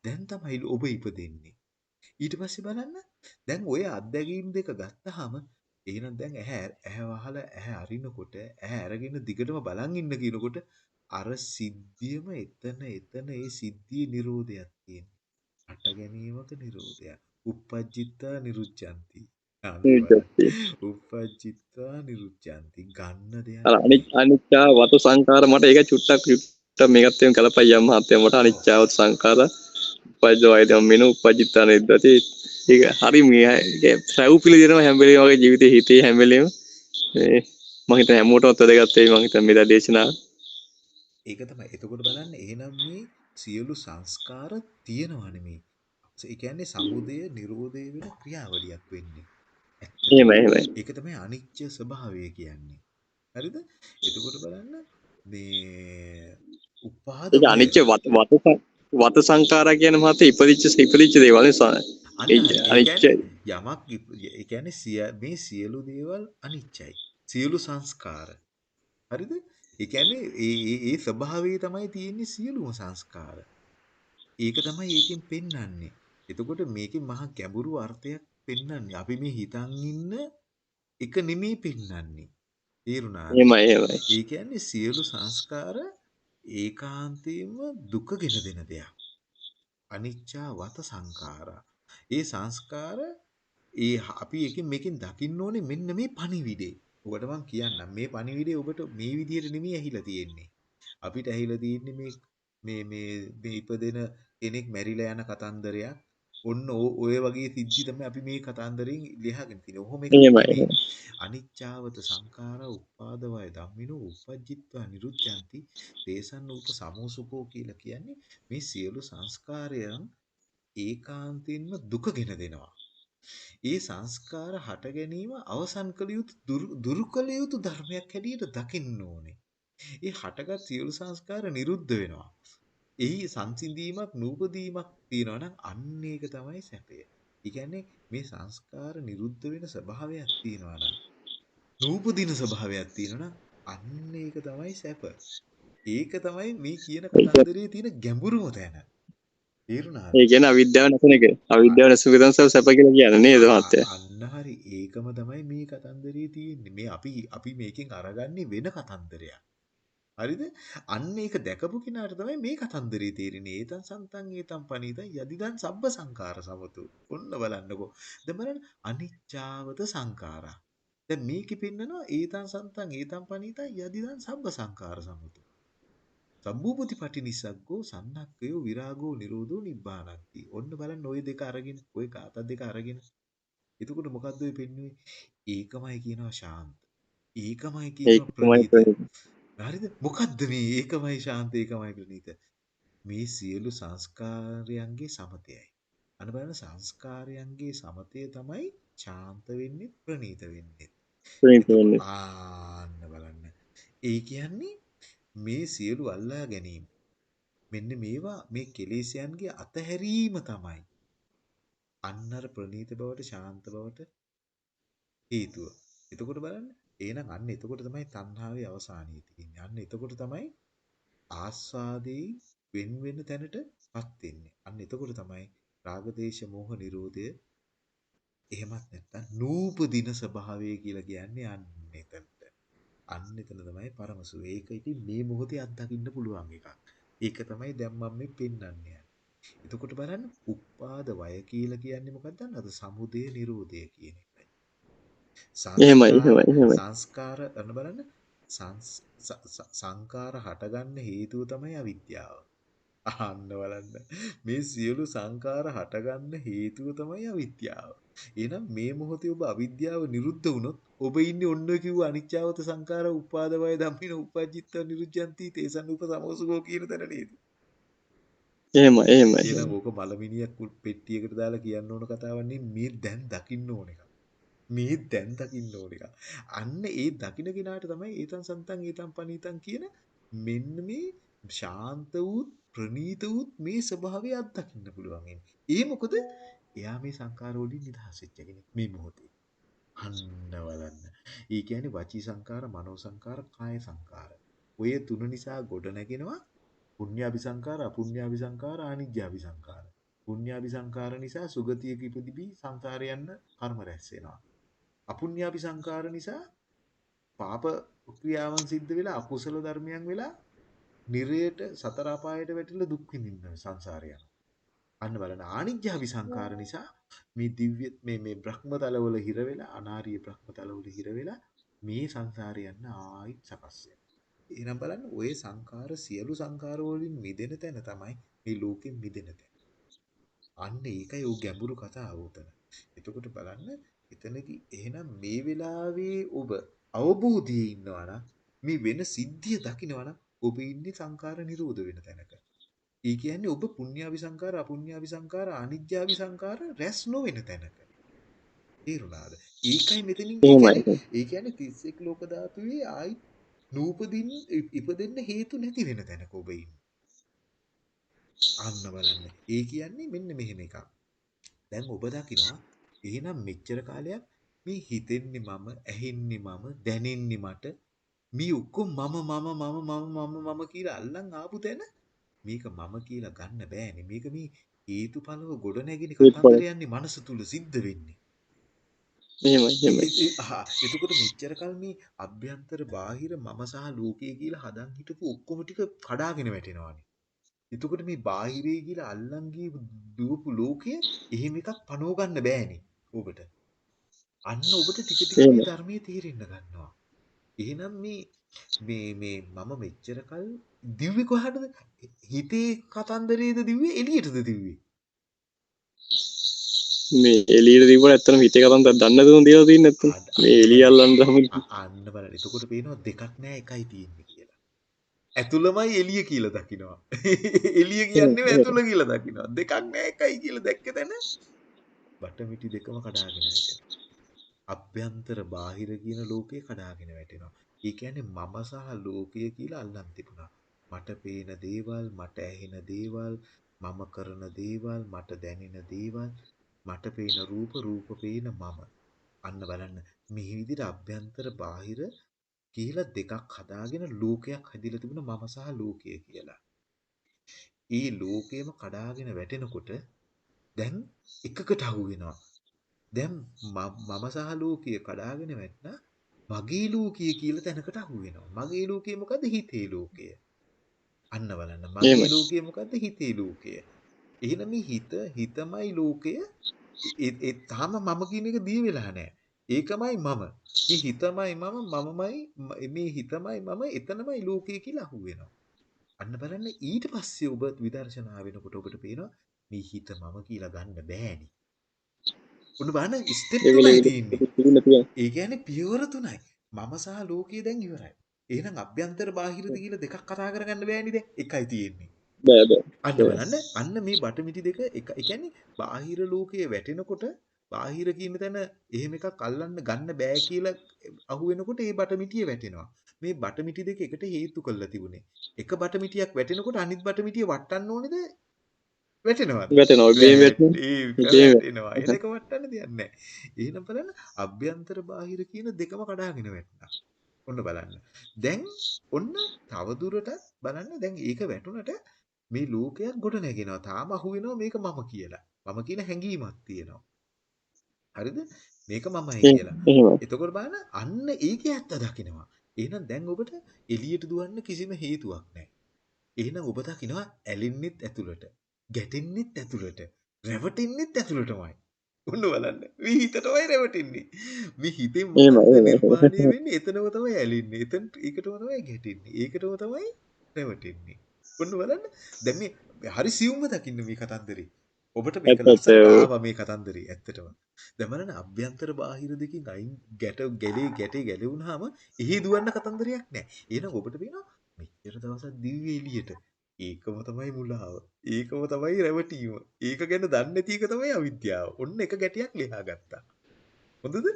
දැන් තමයි ඔබ ඉපදෙන්නේ. ඊට පස්සේ බලන්න දැන් ඔය අත්දැකීම් දෙක ගත්තාම එහෙනම් දැන් ඇහැ ඇහැ වහලා ඇහැ අරිනකොට ඇහැ අරගෙන දිගටම බලන් ඉන්න කියනකොට අර සිද්ධියම එතන එතන ඒ සිද්ධියේ Nirodhayak තියෙනවා. අට ගැනීමක Nirodhayak. uppajjitta nirucchanti. uppajjitta nirucchanti. ගන්න දෙයක්. අර අනිච්චා වතු සංකාර මට ඒක චුට්ටක් චුට්ට මේකත් එක්ක කලපයි යම් මහත්ය මට අනිච්චාව සංකාර උපජ්ජවයි දැන් මෙනු උපජිත්තා නිද්දති ඒක හරි මේ සැව් පිළිදෙනවා හැම වෙලේම වගේ ජීවිතේ හිතේ හැම වෙලේම. මම හිතන හැමෝටම වැදගත් වෙයි මම හිතන මේ දේශනාව. ඒක තමයි. එතකොට බලන්න එහෙනම් මේ සියලු සංස්කාර තියෙනවා නෙමේ ඒ කියන්නේ සමුදය නිරෝධය වෙන ක්‍රියාවලියක් වෙන්නේ. එහෙමයි එහෙමයි. ඒක තමයි අනිච්ච ස්වභාවය කියන්නේ. හරිද? එතකොට බලන්න මේ උපාද අනිච්ච වත වත වත සංකාරා කියන මහත ඉපදිච්ච ඉපදිච්ච දේවල් නිසා අනිච්ච යමක් ඒ කියන්නේ සිය මේ සියලු දේවල් අනිච්චයි. සියලු සංස්කාර. හරිද? ඒ කියන්නේ ඒ ඒ ස්වභාවය තමයි තියෙන්නේ සියලුම සංස්කාර. ඒක තමයි ඒකෙන් පෙන්වන්නේ. එතකොට මේකේ මහා ගැඹුරු අර්ථයක් පෙන්වන්නේ. අපි මේ හිතන් ඉන්න එක නෙමෙයි පෙන්වන්නේ. තේරුණාද? එහෙමයි එහෙමයි. ඒ කියන්නේ සියලු සංස්කාර ඒකාන්තයෙන්ම දුක ගෙන දෙන දෙයක්. අනිච්චා වත සංඛාරා. ඒ සංස්කාර ඒ අපි එකෙන් මේකෙන් දකින්න ඕනේ මෙන්න මේ පණිවිඩේ. ඔබට මම කියන්නම් මේ පණිවිඩේ ඔබට මේ විදිහට නෙමෙයි ඇහිලා තියෙන්නේ. අපිට ඇහිලා තියෙන්නේ මේ මේ මේ මේ ඉපදෙන කෙනෙක් මැරිලා යන කතන්දරයක්. ඔන්න ඔය වගේ සිද්ධි තමයි අපි මේ කතන්දරෙන් ලියහගෙන තියෙන්නේ. ඔහොම එක අනිච්චාවත සංඛාර උපාදවය ධම්මිනෝ උපජ්ජිත්වා නිරුද්ධಂತಿ තේසන් උප සමෝසුකෝ කියලා කියන්නේ මේ සියලු සංස්කාරයන් ඒකාන්තින්ම දුක ගෙන දෙනවා. ඒ සංස්කාර හට ගැනීම අවසන් කළ යුතු දුරු කළ යුතු ධර්මයක් හැටියට දකින්න ඕනේ. ඒ හටගත් සියලු සංස්කාර නිරුද්ධ වෙනවා. එහි සංසිඳීමක් නූපදීමක් තියෙනවා නම් අන්න ඒක තමයි සැපය. ඒ කියන්නේ මේ සංස්කාර නිරුද්ධ වෙන ස්වභාවයක් තියෙනවා නම් නූපදින ස්වභාවයක් තියෙනවා නම් අන්න ඒක තමයි සැප. ඒක තමයි මේ කියන කතන්දරේ තියෙන ගැඹුරුම තැන. තේරුණාද? ඒ කියන්නේ අවිද්‍යාව නැසන එක. අවිද්‍යාව නැසුක තමයි සැප කියලා කියන්නේ නේද මහත්තයා? අන්න හරි ඒකම තමයි මේ කතන්දරේ තියෙන්නේ. මේ අපි අපි මේකෙන් අරගන්නේ වෙන කතන්දරයක්. හරිද? අන්න ඒක දැකපු කෙනාට තමයි මේ කතන්දරේ තේරෙන්නේ. ඒතන් සන්තන් ඒතන් පනීතන් යදිදන් සබ්බ සංකාර සමතු. ඔන්න බලන්නකෝ. දැන් බලන්න අනිච්චාවත සංකාරා. දැන් මේකෙ පෙන්නනවා ඒතන් සන්තන් ඒතන් පනීතන් යදිදන් සබ්බ සංකාර සමතු. සම්භූපතිපටි නිසග්ගෝ සන්නක්කයෝ විරාගෝ නිරෝධෝ නිබ්බානක්ති. ඔන්න බලන්න ওই දෙක අරගෙන ওই කාතත් දෙක අරගෙන. එතකොට මොකද්ද ඔය පෙන්වුවේ? ඒකමයි කියනවා ශාන්ත. ඒකමයි කියනවා ප්‍රණීත. හරිද? මොකද්ද මේ ඒකමයි ශාන්ත ඒකමයි ප්‍රණීත? මේ සියලු සංස්කාරයන්ගේ සමතයයි. අන්න බලන්න සංස්කාරයන්ගේ සමතය තමයි ශාන්ත වෙන්නේ ප්‍රණීත වෙන්නේ. ප්‍රණීත වෙන්නේ. ආන්න බලන්න. ඒ කියන්නේ මේ සියලු අල්ලා ගැනීම. මෙන්න මේවා මේ කෙලෙසයන්ගේ අතහැරීම තමයි. අන්නර ප්‍රණීත බවට ශාන්ත බවට හේතුව. එතකොට බලන්න. එහෙනම් අන්න එතකොට තමයි තණ්හාවේ අවසානයේ තියෙන්නේ. අන්න එතකොට තමයි ආස්වාදී වෙන වෙන තැනටපත් වෙන්නේ. අන්න එතකොට තමයි රාගදේශ මොහ නිරෝධය එහෙමත් නැත්නම් නූපදින ස්වභාවය කියලා කියන්නේ අන්න එතන. අන්න එතන තමයි පරමසු. ඒක ඉතින් මේ මොහොතේ අත්දකින්න පුළුවන් එකක්. ඒක තමයි දැන් මම මේ පෙන්වන්නේ. එතකොට බලන්න උපාද වය කියලා කියන්නේ මොකක්ද? අද සමුදය නිරෝධය කියන එකයි. එහෙමයි එහෙමයි එහෙමයි. සංස්කාර අන්න බලන්න සංකාර හටගන්න හේතුව තමයි අවිද්‍යාව. අහන්න බලන්න. මේ සියලු සංකාර හටගන්න හේතුව තමයි අවිද්‍යාව. එහෙනම් මේ මොහොතේ ඔබ අවිද්‍යාව නිරුද්ධ වුණොත් ඔබ ඉන්නේ ඔන්න කිව්ව අනිච්චවත සංකාර උපාද වය ධම්මින උපජ්ජිත්ත නිරුද්ධಂತಿ තේසන් උප සමෝසුකෝ කියන තැන නේද? එහෙම එහෙම එහෙනම් ඕක මලමිනියක් පෙට්ටියකට දාලා කියන්න ඕන කතාවක් මේ දැන් දකින්න ඕන එකක්. මේ දැන් දකින්න ඕන එකක්. අන්න ඒ දකින්න කෙනාට තමයි ඒතන් සන්තන් ඒතන් පනීතන් කියන මෙන්න මේ ශාන්ත වූ ප්‍රනීත වූ මේ ස්වභාවය අත්දකින්න පුළුවන්. ඒ මොකද එයා මේ සංකාර වලින් නිදහස් වෙච්ච කෙනෙක් මේ මොහොතේ. අන්න බලන්න. ඒ කියන්නේ වචී සංකාර, මනෝ සංකාර, කාය සංකාර. ඔය තුන නිසා ගොඩ නැගෙනවා පුඤ්ඤාභි සංකාර, අපුඤ්ඤාභි සංකාර, ආනිජ්ජාභි සංකාර. පුඤ්ඤාභි සංකාර නිසා සුගතියක ඉපදිවි සංසාරේ යන්න කර්ම රැස් වෙනවා. අපුඤ්ඤාභි සංකාර නිසා පාප ක්‍රියාවන් සිද්ධ වෙලා අකුසල ධර්මයන් වෙලා නිරයට සතර අපායට වැටිලා දුක් විඳින්න සංසාරය යනවා. අන්න බලන්න ආනිජ්ජාවි සංකාර නිසා මේ දිව්‍ය මේ මේ බ්‍රහ්මතලවල හිර වෙලා අනාර්ය බ්‍රහ්මතලවල හිර වෙලා මේ සංසාරේ යන්න ආයිත් සකස් වෙනවා. එහෙනම් බලන්න ඔය සංකාර සියලු සංකාර වලින් මිදෙන තැන තමයි මේ ලෝකෙන් මිදෙන තැන. අන්න ඒකයි ਉਹ ගැඹුරු කතාව උතන. එතකොට බලන්න එතනදී එහෙනම් මේ වෙලාවේ ඔබ අවබෝධයේ ඉන්නවා නම් මේ වෙන සිද්ධිය දකිනවා නම් ඔබ ඉන්නේ සංකාර නිරෝධ වෙන තැනක. ඒ කියන්නේ ඔබ පුණ්‍යාවි සංකාර අපුණ්‍යාවි සංකාර අනිත්‍යාවි සංකාර රැස් නොවන තැනක. තේරුණාද? ඒකයි මෙතනින්. ඒ කියන්නේ 31 ලෝක ධාතුවේ ආයි නූපදින් ඉපදෙන්න හේතු නැති වෙන තැනක ඔබ අන්න බලන්න. ඒ කියන්නේ මෙන්න මෙහෙම එකක්. දැන් ඔබ දකිනවා එහෙනම් මෙච්චර කාලයක් මේ හිතෙන්නේ මම, ඇහෙන්නේ මම, දැනෙන්නේ මට මේ ඔක්කොම මම මම මම මම මම මම කියලා අල්ලන් ආපු තැන මේක මම කියලා ගන්න බෑනේ. මේක මේ හේතුඵලව ගොඩ නැගින කතන්දරයන්නේ මනස තුල සිද්ධ වෙන්නේ. එහෙමයි එහෙමයි. එතකොට මෙච්චර කල් මේ අභ්‍යන්තර බාහිර මම සහ ලෝකය කියලා හදන් හිටපු ඔක්කොම ටික කඩාගෙන වැටෙනවානේ. එතකොට මේ බාහිරේ කියලා අල්ලන් ගිය දුවපු ලෝකය එහෙම එකක් පනව ගන්න බෑනේ ඔබට. අන්න ඔබට ටික ටික මේ ධර්මයේ තේරෙන්න ගන්නවා. එහෙනම් මේ මේ මේ මම මෙච්චර කල් දිව්වේ කොහටද? හිතේ කතන්දරේද දිව්වේ එළියටද දිව්වේ? මේ එළියට දීපුවා ඇත්තටම හිතේ කතන්දර දන්න දුන් දීලා තියෙන්නේ නැත්නම් මේ එළිය අල්ලන්න තමයි අන්න බලන්න. එතකොට පේනවා දෙකක් නෑ එකයි තියෙන්නේ කියලා. ඇතුළමයි එළිය කියලා දකිනවා. එළිය කියන්නේ ඇතුළ කියලා දකිනවා. දෙකක් නෑ එකයි කියලා දැක්ක තැන බටමිටි දෙකම කඩාගෙන වැටෙනවා. අභ්‍යන්තර බාහිර කියන ලෝකේ කඩාගෙන වැටෙනවා. ඒ කියන්නේ මම සහ ලෝකය කියලා අල්ලන් තිබුණා. මට පේන දේවල්, මට ඇහෙන දේවල්, මම කරන දේවල්, මට දැනෙන දේවල්, මට පේන රූප, රූප පේන මම. අන්න බලන්න මේ විදිහට අභ්‍යන්තර බාහිර කියලා දෙකක් හදාගෙන ලෝකයක් හැදිලා තිබුණා මම සහ ලෝකය කියලා. ඒ ලෝකයම කඩාගෙන වැටෙනකොට දැන් එකකට අහු වෙනවා. දැන් මම සහ ලෝකය කඩාගෙන වැටෙනා මගේ ලෝකය කියලා තැනකට අහු වෙනවා. මගේ ලෝකය මොකද්ද? හිතේ ලෝකය. අන්න බලන්න. මගේ ලෝකය මොකද්ද? හිතේ ලෝකය. එහෙනම් මේ හිත හිතමයි ලෝකය ඒ තාම මම කියන එක දී වෙලා නැහැ. ඒකමයි මම. මේ හිතමයි මම මමමයි මේ හිතමයි මම එතනමයි ලෝකය කියලා අහු වෙනවා. අන්න බලන්න ඊට පස්සේ ඔබ විදර්ශනා වෙනකොට ඔබට පේනවා මේ හිත මම කියලා ගන්න බෑනි. ඔන්න බලන්න ස්ටෙප් තුනයි තියෙන්නේ. ඒ කියන්නේ පියවර තුනයි. මම සහ ලෝකය දැන් ඉවරයි. එහෙනම් අභ්‍යන්තර බාහිරද කියලා දෙකක් කතා කරගන්න බෑනේ දැන්. එකයි තියෙන්නේ. බෑ බෑ. අන්න බලන්න අන්න මේ බටමිටි දෙක එක ඒ කියන්නේ බාහිර ලෝකයේ වැටෙනකොට බාහිර කියන තැන එහෙම එකක් අල්ලන්න ගන්න බෑ කියලා අහු වෙනකොට ඒ බටමිටිය වැටෙනවා. මේ බටමිටි දෙක එකට හේතු කරලා තිබුණේ. එක බටමිටියක් වැටෙනකොට අනිත් බටමිටිය වටන්න ඕනේද? වැටෙනවා. වැටෙනවා. මේ වැටෙනවා. ඒක වටන්න දෙයක් නැහැ. එහෙනම් බලන්න අභ්‍යන්තර බාහිර කියන දෙකම කඩාගෙන වැටෙනවා. ඔන්න බලන්න. දැන් ඔන්න තවදුරටත් බලන්න දැන් ඒක වැටුණට මේ ලෝකයක් ගොඩ නැගෙනවා. තාම අහු වෙනවා මේක මම කියලා. මම කියන හැඟීමක් තියෙනවා. හරිද? මේක මමයි කියලා. එතකොට බලන්න අන්න ඒකේ ඇත්ත දකිනවා. එහෙනම් දැන් ඔබට එළියට දුවන්න කිසිම හේතුවක් නැහැ. එහෙනම් ඔබ දකිනවා ඇලෙන්නෙත් ඇතුළට, ගැටෙන්නෙත් ඇතුළට, රැවටෙන්නෙත් ඇතුළටමයි. ඔන්න බලන්න. මේ හිතටමයි රැවටෙන්නේ. මේ මොකක්ද නිර්මාණය වෙන්නේ? එතනම තමයි ඇලෙන්නේ. එතන ඒකටම තමයි ගැටෙන්නේ. ඒකටම තමයි රැවටෙන්නේ. ඔන්න බලන්න. දැන් මේ හරි සියුම්ව දකින්න මේ කතන්දරේ. ඔබට මේක ලස්සනට ආවා මේ කතන්දරේ ඇත්තටම. දැන් බලන්න අභ්‍යන්තර බාහිර දෙකින් අයින් ගැට ගැලේ ගැටේ ගැලවුනහම එහි දුවන්න කතන්දරයක් නැහැ. එහෙනම් ඔබට පේනවා මෙච්චර දවසක් දිව්‍ය එළියට. ඒකම තමයි මුලාව. ඒකම තමයි රැවටීම. ඒක ගැන දන්නේ නැති එක තමයි අවිද්‍යාව. ඔන්න එක ගැටයක් ලියා ගත්තා. හොඳද?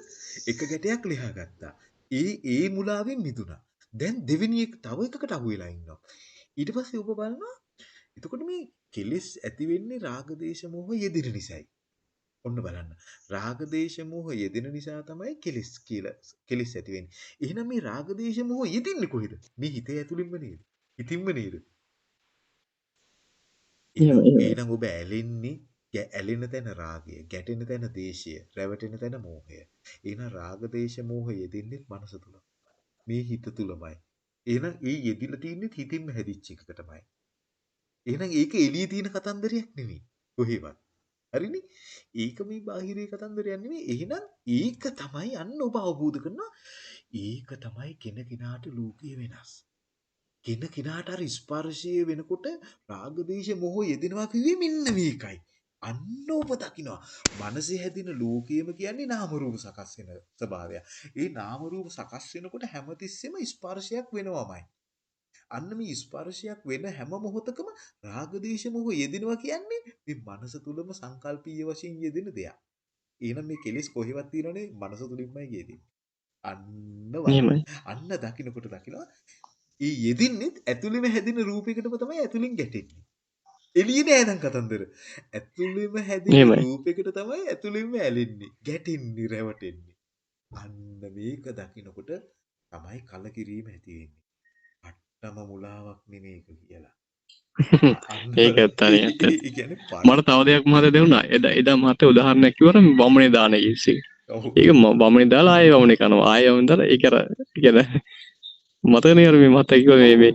එක ගැටයක් ලියා ගත්තා. ඒ ඒ මුලාවෙන් මිදුණා. දැන් දෙවෙනි එක තව එකකට අහු වෙලා ඉන්නවා. ඊට පස්සේ ඔබ බලනවා එතකොට මේ කෙලෙස් ඇති වෙන්නේ රාග දේශ මොහ යෙදෙන නිසායි. ඔන්න බලන්න. රාග දේශ මොහ යෙදෙන නිසා තමයි කෙලෙස් කියලා කෙලෙස් ඇති වෙන්නේ. එහෙනම් මේ රාග දේශ මොහ යෙදෙන්නේ කොහෙද? මේ හිතේ ඇතුළින්ම නේද? හිතින්ම නේද? එහෙනම් ඔබ ඇලෙන්නේ ඇලෙන තැන රාගය, ගැටෙන තැන දේශය, රැවටෙන තැන මෝහය. එහෙනම් රාග දේශ මෝහ යෙදෙන්නේ මනස තුල. මේ හිත තුලමයි. එහෙනම් ඒ යෙදිලා තින්නේ හිතින්ම හැදිච්ච එකකටමයි. එහෙනම් ඒක එළියේ තියෙන කතන්දරයක් නෙමෙයි. කොහෙවත්. හරිනේ? ඒක මේ බාහිරේ කතන්දරයක් නෙමෙයි. එහෙනම් ඒක තමයි අන්න ඔබ අවබෝධ කරනවා. ඒක තමයි කෙනකෙනාට ලෝකයේ වෙනස්. කෙන කෙනාට අර ස්පර්ශය වෙනකොට රාග දේශ මොහ යෙදෙනවා කිව්වේ මෙන්න මේකයි. අන්න ඔබ දකිනවා. මනසේ හැදින ලෝකයම කියන්නේ නාම රූප සකස් වෙන ස්වභාවය. ඒ නාම රූප සකස් වෙනකොට හැමතිස්සෙම ස්පර්ශයක් වෙනවමයි. අන්න මේ ස්පර්ශයක් වෙන හැම මොහොතකම රාග දේශ මොහ යෙදෙනවා කියන්නේ මේ මනස තුලම සංකල්පීය වශයෙන් යෙදෙන දෙයක්. එහෙනම් මේ කෙලෙස් කොහෙවත් තියෙනවනේ මනස තුලින්මයි යෙදෙන්නේ. අන්න අන්න දකින්නකොට දකිනවා ඒ යෙදින්නෙත් ඇතුළෙම හැදෙන රූපයකටම තමයි ඇතුළෙන් ගැටෙන්නේ. එළියේ නෑ නම් කතන්දර. ඇතුළෙම හැදෙන රූපයකට තමයි ඇතුළෙන්ම ඇලෙන්නේ, ගැටෙන්නේ, රැවටෙන්නේ. අන්න මේක දකිනකොට තමයි කලකිරීම ඇති වෙන්නේ. අට්ටම මුලාවක් නෙමේක කියලා. ඒක ඇත්තනේ ඇත්ත. මට තව දෙයක් මහත දෙවුණා. එදා එදා මහත උදාහරණයක් කිව්වම වමනේ දාන ඉස්සේ. ඒක වමනේ දාලා ආයෙ වමනේ කරනවා. ආයෙ වමනේ දාලා ඒක අර කියන්නේ මතකනේ අර මේ මහත්තයා කිව්වා මේ මේ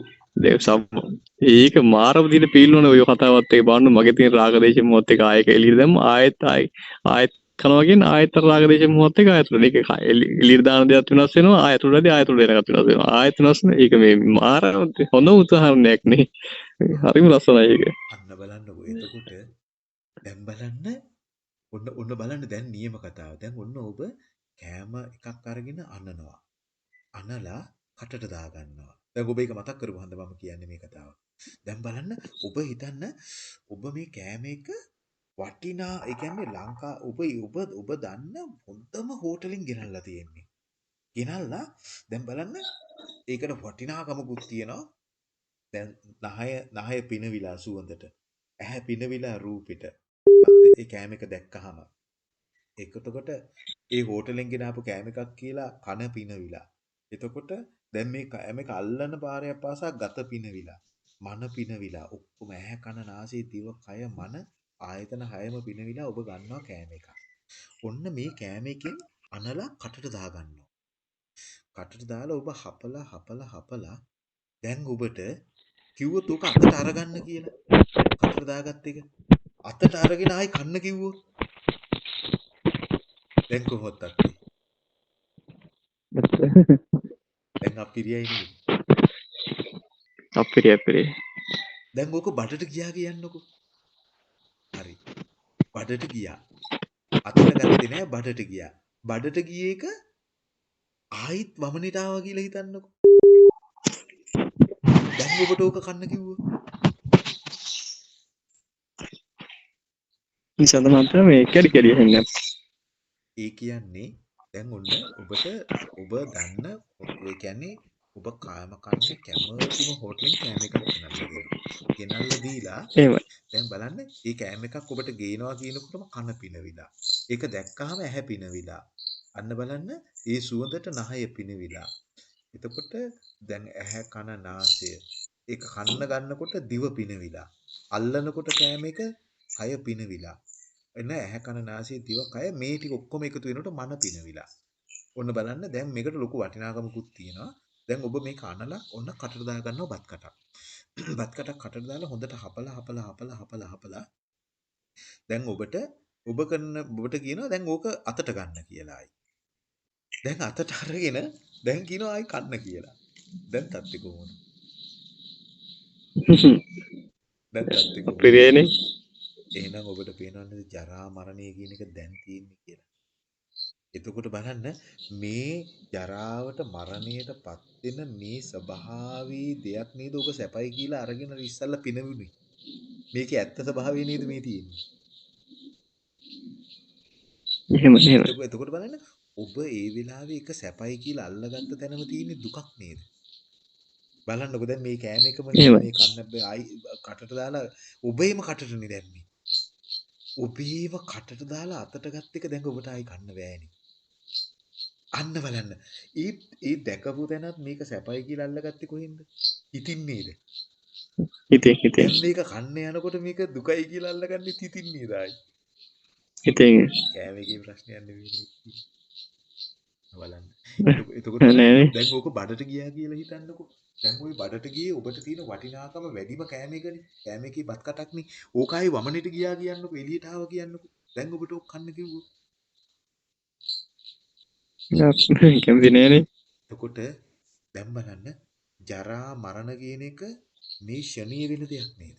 ඒක මාරම දින පීල්වන ඔය කතාවත් ඒ බලන්න මගේ තියෙන රාගදේශ මොහොත් එක ආයක එළියට දැම්ම ආයෙත් ආයි ආයෙත් කරනවා කියන්නේ ආයෙත් රාගදේශ මොහොත් එක ආයෙත් ඒක එළියට දාන දෙයක් වෙනස් වෙනවා ආයෙත් උඩදී ආයෙත් උඩ එනකත් වෙනස් වෙනවා. ආයෙත් වෙනස් වෙන ඒක මේ මාර හොඳ උදාහරණයක් නේ. හරිම ලස්සනයි ඒක. අන්න බලන්නකෝ එතකොට දැන් බලන්න ඔන්න ඔන්න බලන්න දැන් නියම කතාව. දැන් ඔන්න ඔබ කෑම එකක් අරගෙන අනනවා. අනලා කටට දාගන්නවා. දැන් ඔබ ඒක මතක් කරපු හන්ද මම කියන්නේ මේ කතාව. දැන් බලන්න ඔබ හිතන්න ඔබ මේ කෑම එක වටිනා ඒ කියන්නේ ලංකා ඔබ ඔබ ඔබ දන්න හොඳම හෝටලෙන් ගෙනල්ලා තියෙන්නේ. ගෙනල්ලා දැන් බලන්න ඒකට වටිනාකමකුත් තියෙනවා. දැන් නහය නහය පිනවිලා සුවඳට. ඇහැ පිනවිලා රූපෙට. ඒ කෑම එක දැක්කහම ඒකතකොට ඒ හෝටලෙන් ගෙනාපු කෑම එකක් කියලා කන පිනවිලා එතකොට දැන් මේ කෑමක අල්ලන පාරයක් පාසා ගත පිනවිලා මන පිනවිලා ඔක්කොම ඇහැ කන නාසය දිව කය මන ආයතන හයම පිනවිලා ඔබ ගන්නවා කෑම එකක්. ඔන්න මේ කෑම එකෙන් අනලා කටට දාගන්නවා. කටට දාලා ඔබ හපලා හපලා හපලා දැන් ඔබට කිව්වොත් ඕක අතට අරගන්න කියලා. කටට දාගත්ත එක. අතට අරගෙන ආයි කන්න කිව්වොත් දැන් කොහොමද අක්කේ? දැන් අපිරියයි නේද? අපිරි දැන් ඕක බඩට ගියා කියන්නකෝ. හරි. බඩට ගියා. අතට ගත්තේ නෑ බඩට ගියා. බඩට ගියේ එක ආයිත් වමනෙට ආවා කියලා හිතන්නකෝ. දැන් ඔබට ඕක කන්න කිව්වොත් නිසාද මන්ත්‍ර මේ කැඩි කැඩි හෙන්න ඒ කියන්නේ දැන් ඔන්න ඔබට ඔබ දන්න ඒ කියන්නේ ඔබ කාම කන්නේ කැමතිම හෝටලෙන් කෑම එකක් ගෙනල්ලා. ගෙනල්ලා දීලා එහෙමයි දැන් බලන්න මේ කෑම එකක් ඔබට ගේනවා කියනකොටම කන පිනවිලා. ඒක දැක්කහම ඇහැ පිනවිලා. අන්න බලන්න ඒ සුවඳට නහය පිනවිලා. එතකොට දැන් ඇහැ කන නාසය ඒක කන්න ගන්නකොට දිව පිනවිලා. අල්ලනකොට කෑම එක කය පිනවිලා. එන්න ඇහැ කන නාසය දිව කය මේ ටික ඔක්කොම එකතු වෙනකොට මන පිනවිලා. ඔන්න බලන්න දැන් මේකට ලොකු වටිනාකමකුත් තියෙනවා. දැන් ඔබ මේක අනලා ඔන්න කටට දා ගන්නවා බත් කටක්. බත් කටක් කටට දාලා හොඳට හපලා හපලා හපලා හපලා හපලා දැන් ඔබට ඔබ කරන ඔබට කියනවා දැන් ඕක අතට ගන්න කියලායි. දැන් අතට අරගෙන දැන් කියනවා ආයි කන්න කියලා. දැන් තත්ති කොහොමද? දැන් තත්ති කොහොමද? අපිරියනේ එහෙනම් ඔබට පේනවනේ ජරා මරණය කියන එක දැන් තියෙන්නේ කියලා. එතකොට බලන්න මේ ජරාවට මරණයට පත් වෙන මේ ස්වභාවී දෙයක් නේද ඔබ සැපයි කියලා අරගෙන ඉස්සල්ලා පිනවුනේ. මේකේ ඇත්ත ස්වභාවය නේද මේ තියෙන්නේ. එහෙම එහෙම එතකොට බලන්න ඔබ ඒ වෙලාවේ එක සැපයි කියලා අල්ලගත්ත තැනම තියෙන දුකක් නේද? බලන්නකො දැන් මේ කෑම එකම. මේ කන්න ආයි කටට දාලා ඔබේම කටටනේ දැම්මේ. ඔබේම කටට දාලා අතට ගත්ත එක දැන් ඔබට ආයි කන්න බෑනේ. අන්න බලන්න. ඒ ඒ දැකපු තැනත් මේක සැපයි කියලා අල්ලගත්තේ කොහෙන්ද? හිතින් නේද? හිතෙන් දැන් මේක කන්න යනකොට මේක දුකයි කියලා අල්ලගන්නේ හිතින් නේද ආයි? හිතෙන් කෑමේගේ ප්‍රශ්නයක් නෙවෙයි. බලන්න. එතකොට- දැන් ඕක බඩට ගියා කියලා හිතන්නකෝ. දැන් ওই බඩට ගියේ ඔබට තියෙන වටිනාකම වැඩිම කෑමේකනේ. කෑමේකේ බත් කටක්නේ. ඕක ආයි වමනෙට ගියා කියන්නකෝ. එළියට ආවා කියන්නකෝ. දැන් ඔබට ඕක කන්න කිව්වොත්. කැමති නෑනේ එතකොට දැන් බලන්න ජරා මරණ කියන එක මේ ෂණීය වෙන දෙයක් නේද?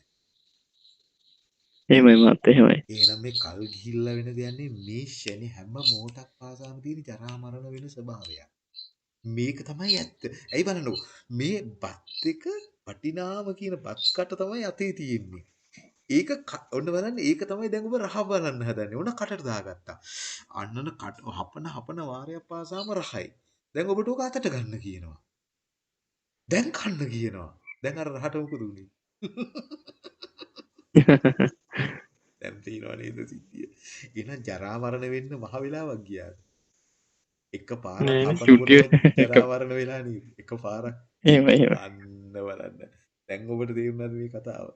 එහෙමයි මාත් එහෙමයි එහෙනම් මේ කල් ගිහිල්ලා වෙන දෙයක් මේ ෂණි හැම මොහොතක් පාසාම තියෙන ජරා මරණ වෙන ස්වභාවයක්. මේක තමයි ඇත්ත. ඇයි බලන්නකෝ මේ බත් එක වටිනාම කියන බත් කට තමයි අතේ තියෙන්නේ. ඒක ඔන්න බලන්න ඒක තමයි දැන් ඔබ රහ බලන්න හදන්නේ. ඔන්න කටට දාගත්තා. අන්නන කට හපන හපන වාරයක් පාසාම රහයි. දැන් ඔබට ඕක අතට ගන්න කියනවා. දැන් කන්න කියනවා. දැන් අර රහට මොකද උනේ? දැන් තේරෙනව නේද සිද්ධිය. එහෙනම් ජරා මරණ වෙන්න මහ වෙලාවක් ගියාද? එක. ජරා මරණ වෙලා? එක පාරක් එහෙමයි අන්න බලන්න. දැන් ඔබට තේරුණාද මේ කතාව?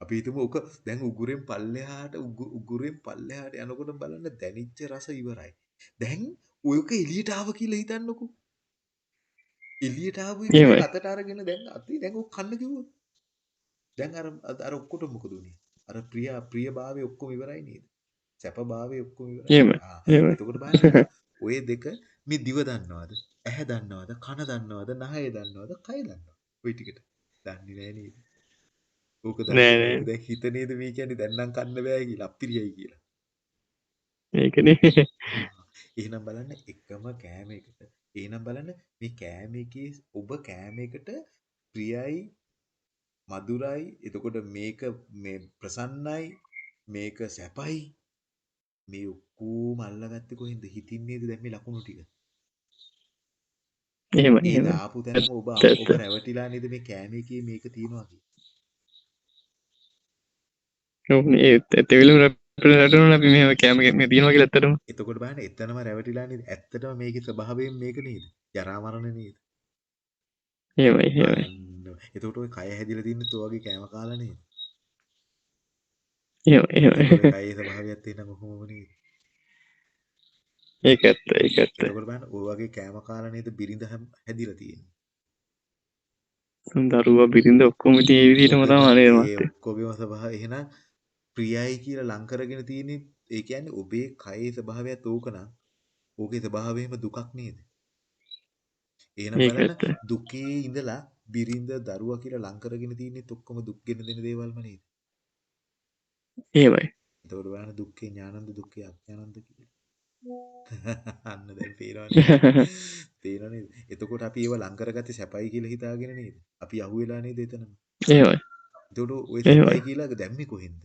අපි හිතමු ඔක දැන් උගුරෙන් පල්ලෙහාට උගු- උගුරෙන් පල්ලෙහාට යනකොට බලන්න දැනිච්ච රස ඉවරයි. දැන් ඔයක එළියට ආව කියලා හිතන්නකෝ. එළියට. දැන් අතට අරගෙන දැන් අපි දැන් ඔක් කන්න කිව්වොත්. දැන් අර අර ඔක්කොට මොකද උනේ? අර ප්‍රිය ප්‍රියභාවය ඔක්කොම ඉවරයි නේද? සැපභාවය ඔක්කොම ඉවරයි. එතකොට බලන්න ඔය දෙක මේ දිව දන්නවද? ඇහැ දන්නවද? කන දන්නවද? නහය දන්නවද? කය දන්නවද? ওই ටිකට. දන්නේ නැහැ නේද? ඕක දන්නේ දැන් හිත නේද මේ කියන්නේ දැන් නම් කන්න බෑ කියලා අප්පිරියයි කියලා. ඒකනේ. එහෙනම් බලන්න එකම කෑම එකට. එහෙනම් බලන්න මේ කෑම එකේ ඔබ කෑම එකට ප්‍රියයි මధుරයි එතකොට මේක මේ ප්‍රසන්නයි මේක සැපයි මේ ඔක්කොම අල්ලගත්තේ කොහෙන්ද හිතින් නේද දැන් මේ ලකුණු ටික. ඒ එහෙමයි දාපු තැනම ඔබ ඔබ. රැවටිලා නේද මේ කෑම එකේ මේක තියනවා කියලා. ඔව්නේ ඒත් එතෙවිලම රැටුණා අපි මෙහෙම කැම මේ තියෙනවා කියලා ඇත්තටම. එතකොට බලන්න එතනම රැවටිලා නේද? ඇත්තටම මේකේ ස්වභාවයෙන් මේක නේද? ජරා මරණ නේද? එහෙමයි එහෙමයි. එතකොට ඔය කය හැදිලා තින්නේ තෝ වගේ කෑම කාලා නේද? කයේ ස්වභාවයක් තියෙන කොහොමම නේද? ඒක ඇත්ත ඒක ඇත්ත. එතකොට බලන්න ඔය වගේ කෑම කාලා නේද බිරිඳ හැදිලා තියෙන්නේ. දරුවා බිරිඳ ඔක්කොම ඉතින් ඒ විදිහටම තමයි නේද ඒ මහත්තයෝ. ඔක්කොගේම ස්වභාවය එහෙනම් ප්‍රියයි කියලා ලං කරගෙන තියෙන්නේ ඒ කියන්නේ ඔබේ කයේ ස්වභාවයත් ඕකනම් ඕකේ ස්වභාවයෙම දුකක් නේද? එහෙනම් බලන්න. දුකේ ඉඳලා බිරිඳ දරුවා කියලා ලං කරගෙන තියෙන්නේ ඔක්කොම දුක් ගෙන දෙන දේවල්ම නේද? එහෙමයි. එතකොට බලන්න දුක්ඛේ ඥානන්ද දුක්ඛේ අඥානන්ද කියලා. අන්න පේනවනේ. පේනව නේද? එතකොට අපි ඒව ලං කරගත්තේ සැපයි කියලා හිතාගෙන නේද? අපි අහුවෙලා නේද එතනම? එහෙමයි. එතකොට ඔය එහෙමයි. සැපයි කියලා දැම්මේ කොහෙන්ද?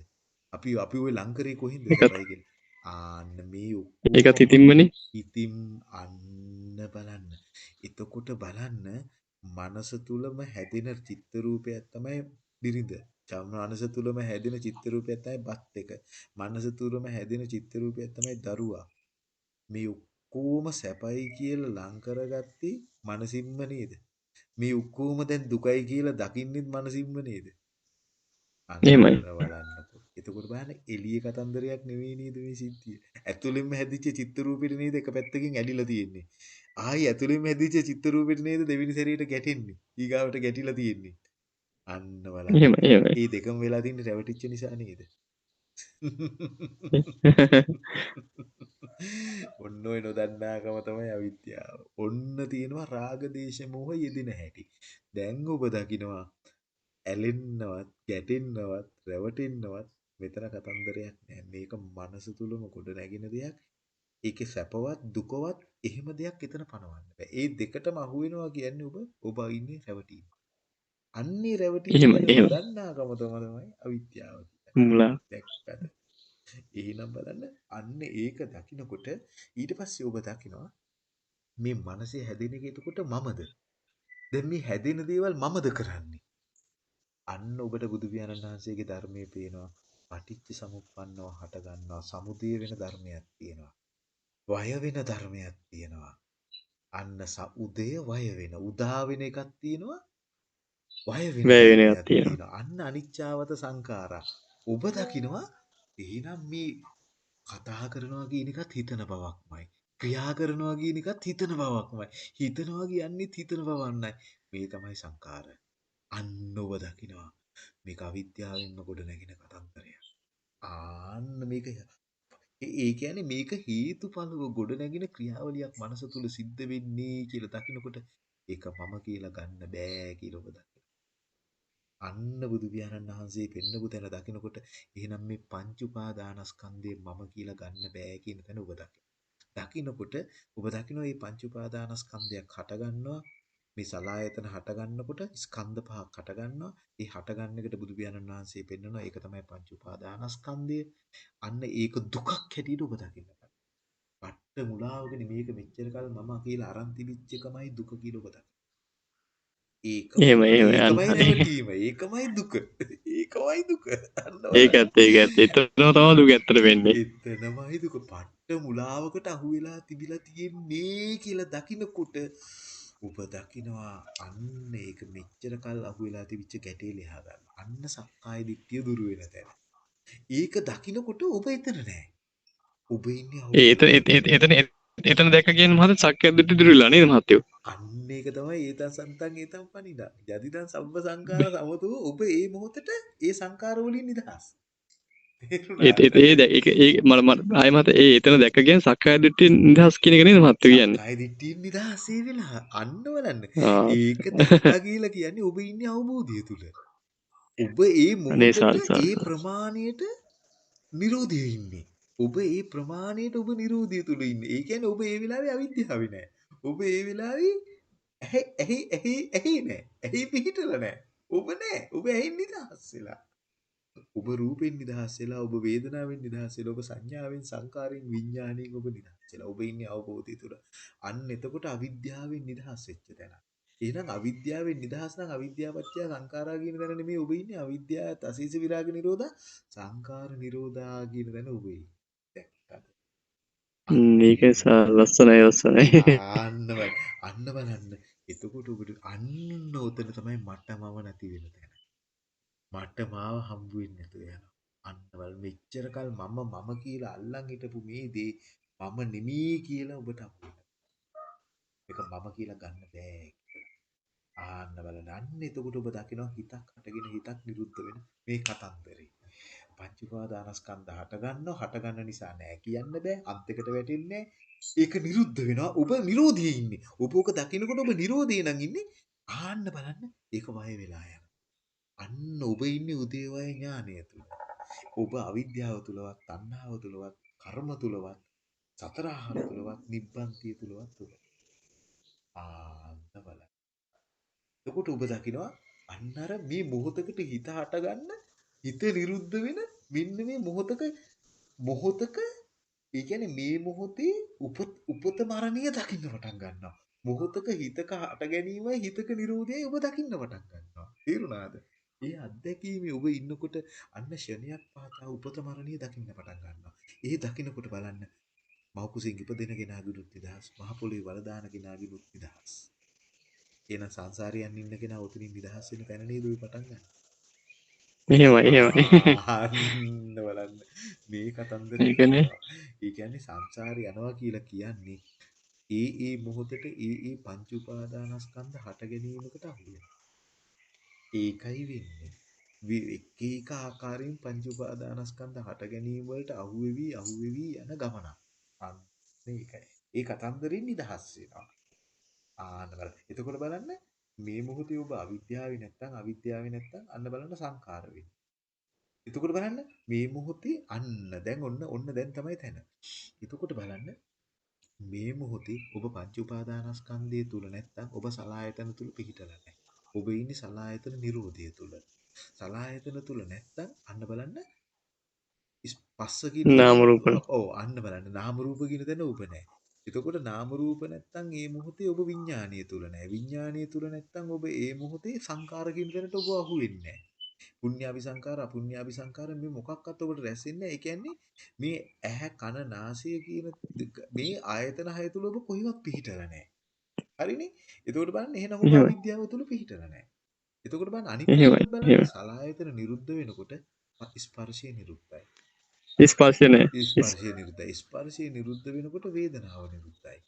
අපි අපි ওই ලං කරේ කොහෙන්ද කියලා? ආන්න මේ ඒකත් හිතින්මනේ. ඉතින් අන්න බලන්න. එතකොට බලන්න මනස තුලම හැදෙන චිත්ත රූපයක් තමයි බිරිඳ. මනස තුලම හැදෙන චිත්ත රූපයක් තමයි බත් එක. මනස තුලම හැදෙන චිත්ත රූපයක් තමයි දරුවා. මේ ඔක්කොම සැපයි කියලා ලං කරගත්තේ මනසින්ම නේද? මේ ඔක්කොම දැන් දුකයි කියලා දකින්නෙත් මනසින්ම නේද? එහෙමයි. එතකොට බලන්න එළිය කතන්දරයක් නෙවෙයි නේද මේ සිද්ධිය. ඇතුළෙන්ම හැදිච්ච චිත්ත රූපෙට නේද එක පැත්තකින් ඇලිලා තියෙන්නේ. ආයි ඇතුළෙන්ම හැදිච්ච චිත්ත රූපෙට නේද දෙවෙනි සැරේට ගැටෙන්නේ. ඊගාවට ගැටිලා තියෙන්නේ. අන්න බලන්න. මේ දෙකම වෙලා තින්නේ රැවටිච්ච නිසා නේද? ඔන්න ඔය නොදන්නාකම තමයි අවිද්‍යාව. ඔන්න තියෙනවා රාග දේශ මොහ යෙදෙන හැටි. දැන් ඔබ දකිනවා ඇලෙන්නවත්, ගැටෙන්නවත්, රැවටෙන්නවත් මෙතන කතන්දරයක් නෑ. මේක මනස තුලම ගොඩ නැගෙන දෙයක්. ඒකේ සැපවත් දුකවත් එහෙම දෙයක් එතන පනවන්න බෑ. ඒ දෙකටම අහු වෙනවා කියන්නේ ඔබ ඔබ ඉන්නේ රැවටීම. අන්නේ එහෙමයි. නොදන්නාකම තමයි අවිද්‍යාව. මුලා. එහෙනම් බලන්න අන්න ඒක දකිනකොට ඊට පස්සේ ඔබ දකිනවා මේ මනසේ හැදෙන එක එතකොට මමද? දැන් මේ හැදෙන දේවල් මමද කරන්නේ? අන්න ඔබට බුදු පියාණන් වහන්සේගේ ධර්මයේ පේනවා පටිච්ච සමුප්පන්නව හට ගන්නවා සමුදය වෙන ධර්මයක් තියෙනවා. වය වෙන ධර්මයක් තියෙනවා. අන්න උදය වය වෙන උදා වෙන එකක් තියෙනවා. වය වෙන වැය වෙන එකක් ධර්මයක් තියෙනවා. අන්න අනිච්චාවත සංඛාරා. ඔබ දකිනවා එහෙනම් මේ කතා කරනවා කියන එකත් හිතන බවක්මයි. ක්‍රියා කරනවා කියන එකත් හිතන බවක්මයි. හිතනවා කියන්නේත් හිතන බවන්නයි. මේ තමයි සංකාර. අන්න ඔබ දකිනවා. මේක අවිද්‍යාවෙන්ම ගොඩ නැගෙන කතන්දරයක්. ආන්න මේක ඒ ඒ කියන්නේ මේක හේතුඵලව ගොඩ නැගෙන ක්‍රියාවලියක් මනස තුල සිද්ධ වෙන්නේ කියලා දකිනකොට ඒක මම කියලා ගන්න බෑ කියලා ඔබ දකිනවා. අන්න බුදු පියාණන් වහන්සේ පෙන්නපු තැන දකිනකොට එහෙනම් මේ පංච උපාදානස්කන්ධය මම කියලා ගන්න බෑ කියන තැන ඔබ දකිනවා. දකිනකොට ඔබ දකිනවා මේ පංච උපාදානස්කන්ධයක් හට ගන්නවා මේ සලායතන හට ගන්නකොට ස්කන්ධ පහක් හට ගන්නවා ඒ හට ගන්න එකට බුදු පියාණන් වහන්සේ පෙන්නනවා ඒක තමයි පංච උපාදානස්කන්ධය. අන්න ඒක දුකක් හැටියට ඔබ දකින්න පට්ට මුලාවගෙන මේක මෙච්චර කල් මම කියලා අරන් තිබිච්ච එකමයි දුක කියලා ඔබ දකින්න. යන්න. ඒකමයි දුක ඒකමයි දුක. ඒකත් ඒකත් එතන තමයි දුක ඇත්තට වෙන්නේ. එතනමයි දුක පට්ට මුලාවකට අහු වෙලා තිබිලා තියෙන්නේ කියලා දකිනකොට ඔබ දකිනවා අන්න ඒක මෙච්චර කල් අහු වෙලා තිබිච්ච ගැටේ ලියා ගන්න. අන්න සක්කාය දිට්ඨිය දුරු වෙන තැන. ඒක දකිනකොට ඔබ එතන නෑ. ඔබ ඉන්නේ එතන එත- එත- එතන එතන දැක්ක කියන්නේ මහත සක්කය දෙට දිරුලා නේද මහත්තයෝ? අන්න ඒක තමයි ඒතන් සන්තන් ඒතන් පනිදා. යදිදන් සබ්බ සංඛාර සමතෝ ඔබ ඒ මොහොතට ඒ සංඛාර වලින් නිදහස්. ඒත් ඒත් ඒ ඒක ඒ මල මල ආය මත ඒ එතන දැක්ක කියන්නේ සක්කාය දිට්ඨිය නිදහස් කියන එක නේද මහත්තයෝ කියන්නේ? සක්කාය දිට්ඨියෙන් නිදහසේ වෙලා අන්න බලන්න. ඒක දැක්කා කියලා කියන්නේ ඔබ ඉන්නේ අවබෝධය තුල. ඔබ ඒ සංසාර. ඒ ප්‍රමාණයට නිරෝධයේ ඉන්නේ. ඔබ ඒ ප්‍රමාණයට ඔබ නිරෝධය තුල ඉන්නේ. ඒ කියන්නේ ඔබ ඒ වෙලාවේ අවිද්‍යාවේ නෑ. ඔබ ඒ වෙලාවේ ඇහි ඇහි ඇහි ඇහි නෑ. ඇහි පිහිටලා නෑ. ඔබ නෑ. ඔබ ඇහෙන් නිදහස් වෙලා. ඔබ රූපෙන් නිදහස් වෙලා ඔබ වේදනාවෙන් නිදහස් වෙලා ඔබ සංඥාවෙන් සංකාරයෙන් විඥාණයෙන් ඔබ නිදහස් වෙලා ඔබ ඉන්නේ අවබෝධය තුල අන්න එතකොට අවිද්‍යාවෙන් නිදහස් වෙච්ච තැන එහෙනම් අවිද්‍යාවෙන් නිදහස් නම් අවිද්‍යාවච්චය සංඛාරා කියන තැන නෙමෙයි ඔබ ඉන්නේ අවිද්‍යාව තසීස විරාග නිරෝධා සංඛාර නිරෝධා කියන තැන ඔබ ඉන්නේ. මේක ලස්සනයි ලස්සනයි අන්න බලන්න. අන්න බලන්න. එතකොට ඔබට අන්න උතන තමයි මට මම නැති වෙන තැන. මට මාව හම්බ වෙන්නේ නැතුව යනවා. අන්න බලන්න මෙච්චර කල් මම මම කියලා අල්ලන් හිටපු මේ දේ මම නෙමෙයි කියලා ඔබට හම්බ වෙනවා. ඒක මම කියලා ගන්න බෑ. ආන්න බලන්න. අන්න එතකොට ඔබ දකිනවා හිතක් හටගෙන හිතක් නිරුද්ධ වෙන මේ කතන්දරේ. පංච උපාදානස්කන්ධ හට ගන්නවා හට ගන්න නිසා නෑ කියන්න බෑ අන්තිකට වැටෙන්නේ ඒක නිරුද්ධ වෙනවා. ඔබ නිරෝධියේ ඉන්නේ. ඔබ ඔක දකිනකොට ඔබ නිරෝධියේ නම් ඉන්නේ. ආන්න බලන්න ඒක වය වෙලා යන අන්න ඔබ ඉන්නේ උදේවය ඥානය තුල. ඔබ අවිද්‍යාව තුලවත් තණ්හාව තුලවත් කර්ම තුලවත් සතර ආහාර තුලවත් නිබ්බන්තිය තුලවත් ඔබ ආන්න බලන්න. එතකොට ඔබ දකිනවා අන්න අර මේ මොහොතකට හිත හට ගන්න හිත නිරුද්ධ වෙන මෙන්න මේ මොහොතක මොහොතක ඒ කියන්නේ මේ මොහොතේ උපත මරණීය දකින්න පටන් ගන්නවා. මොහොතක හිතක හට ගැනීමයි හිතක නිරෝධයයි ඔබ දකින්න පටන් ගන්නවා. තේරුණාද? ඒ අත්දැකීමේ ඔබ ඉන්නකොට අන්න ෂණයක් පාසා උපත මරණීය දකින්න පටන් ගන්නවා. ඒ දකින්නකොට බලන්න මව කුසින් ඉපදෙන කෙනාගිනුත් නිදහස්, මහ පොළේ වල දාන කෙනාගිනුත් නිදහස්. එහෙනම් සංසාරයන් ඉන්න කෙනා උතුරින් නිදහස් වෙන තැන නේද ඔය පටන් ගන්න. එහෙමයි එහෙමයි. බලන්න. මේ කතන්දර ඒකනේ ඒ කියන්නේ සංසාරේ යනවා කියලා කියන්නේ ඒ ඒ මොහොතට ඒ ඒ පංච උපාදානස්කන්ධ හට ගැනීමකට අහු ඒකයි වෙන්නේ. එක එක ආකාරයෙන් පංච උපාදානස්කන්ධ හට ගැනීම වලට අහු වෙවි අහු වෙවි යන ගමන අන්න ඒකයි ඒ කතන්දරින් නිදහස් වෙනවා. ආන්න බලන්න. එතකොට බලන්න මේ මොහොතේ ඔබ අවිද්‍යාවේ නැත්තම් අවිද්‍යාවේ නැත්තම් අන්න බලන්න සංකාර වෙන්නේ. එතකොට බලන්න මේ මොහොතේ අන්න දැන් ඔන්න ඔන්න දැන් තමයි තැන. එතකොට බලන්න මේ මොහොතේ ඔබ පංච උපාදානස්කන්ධය තුල නැත්තම් ඔබ සලායතන තුල පිහිටලා නැහැ. ඔබ ඉන්නේ සලායතන නිරෝධය තුල. සලායතන තුල නැත්තම් අන්න බලන්න පස්ස කියන නාම රූප ඔව් අන්න බලන්න නාම රූප කියන තැන ඔබ නැහැ. එතකොට නාම රූප නැත්තම් ඒ මොහොතේ ඔබ විඥානීය තුල නැහැ. විඥානීය තුල නැත්තම් ඔබ ඒ මොහොතේ සංකාර කියන තැනට ඔබ අහු වෙන්නේ නැහැ. පුඤ්ඤාභි සංකාර අපුඤ්ඤාභි සංකාර මේ මොකක්වත් ඔබට රැස්ෙන්නේ නැහැ. ඒ කියන්නේ මේ ඇහැ කන නාසය කියන මේ ආයතන හය තුල ඔබ කොහෙවත් පිහිටලා නැහැ. හරිනේ? එතකොට බලන්න එහෙනම් ඔබ අවිද්‍යාව තුල පිහිටලා නැහැ. එතකොට බලන්න අනිත් බලන්න සලායතන නිරුද්ධ වෙනකොට ස්පර්ශය නිරුද්ධයි. ස්පර්ශය නෑ ස්පර්ශය නිරුද්ධයි. ස්පර්ශය නිරුද්ධ වෙනකොට වේදනාව නිරුද්ධයි.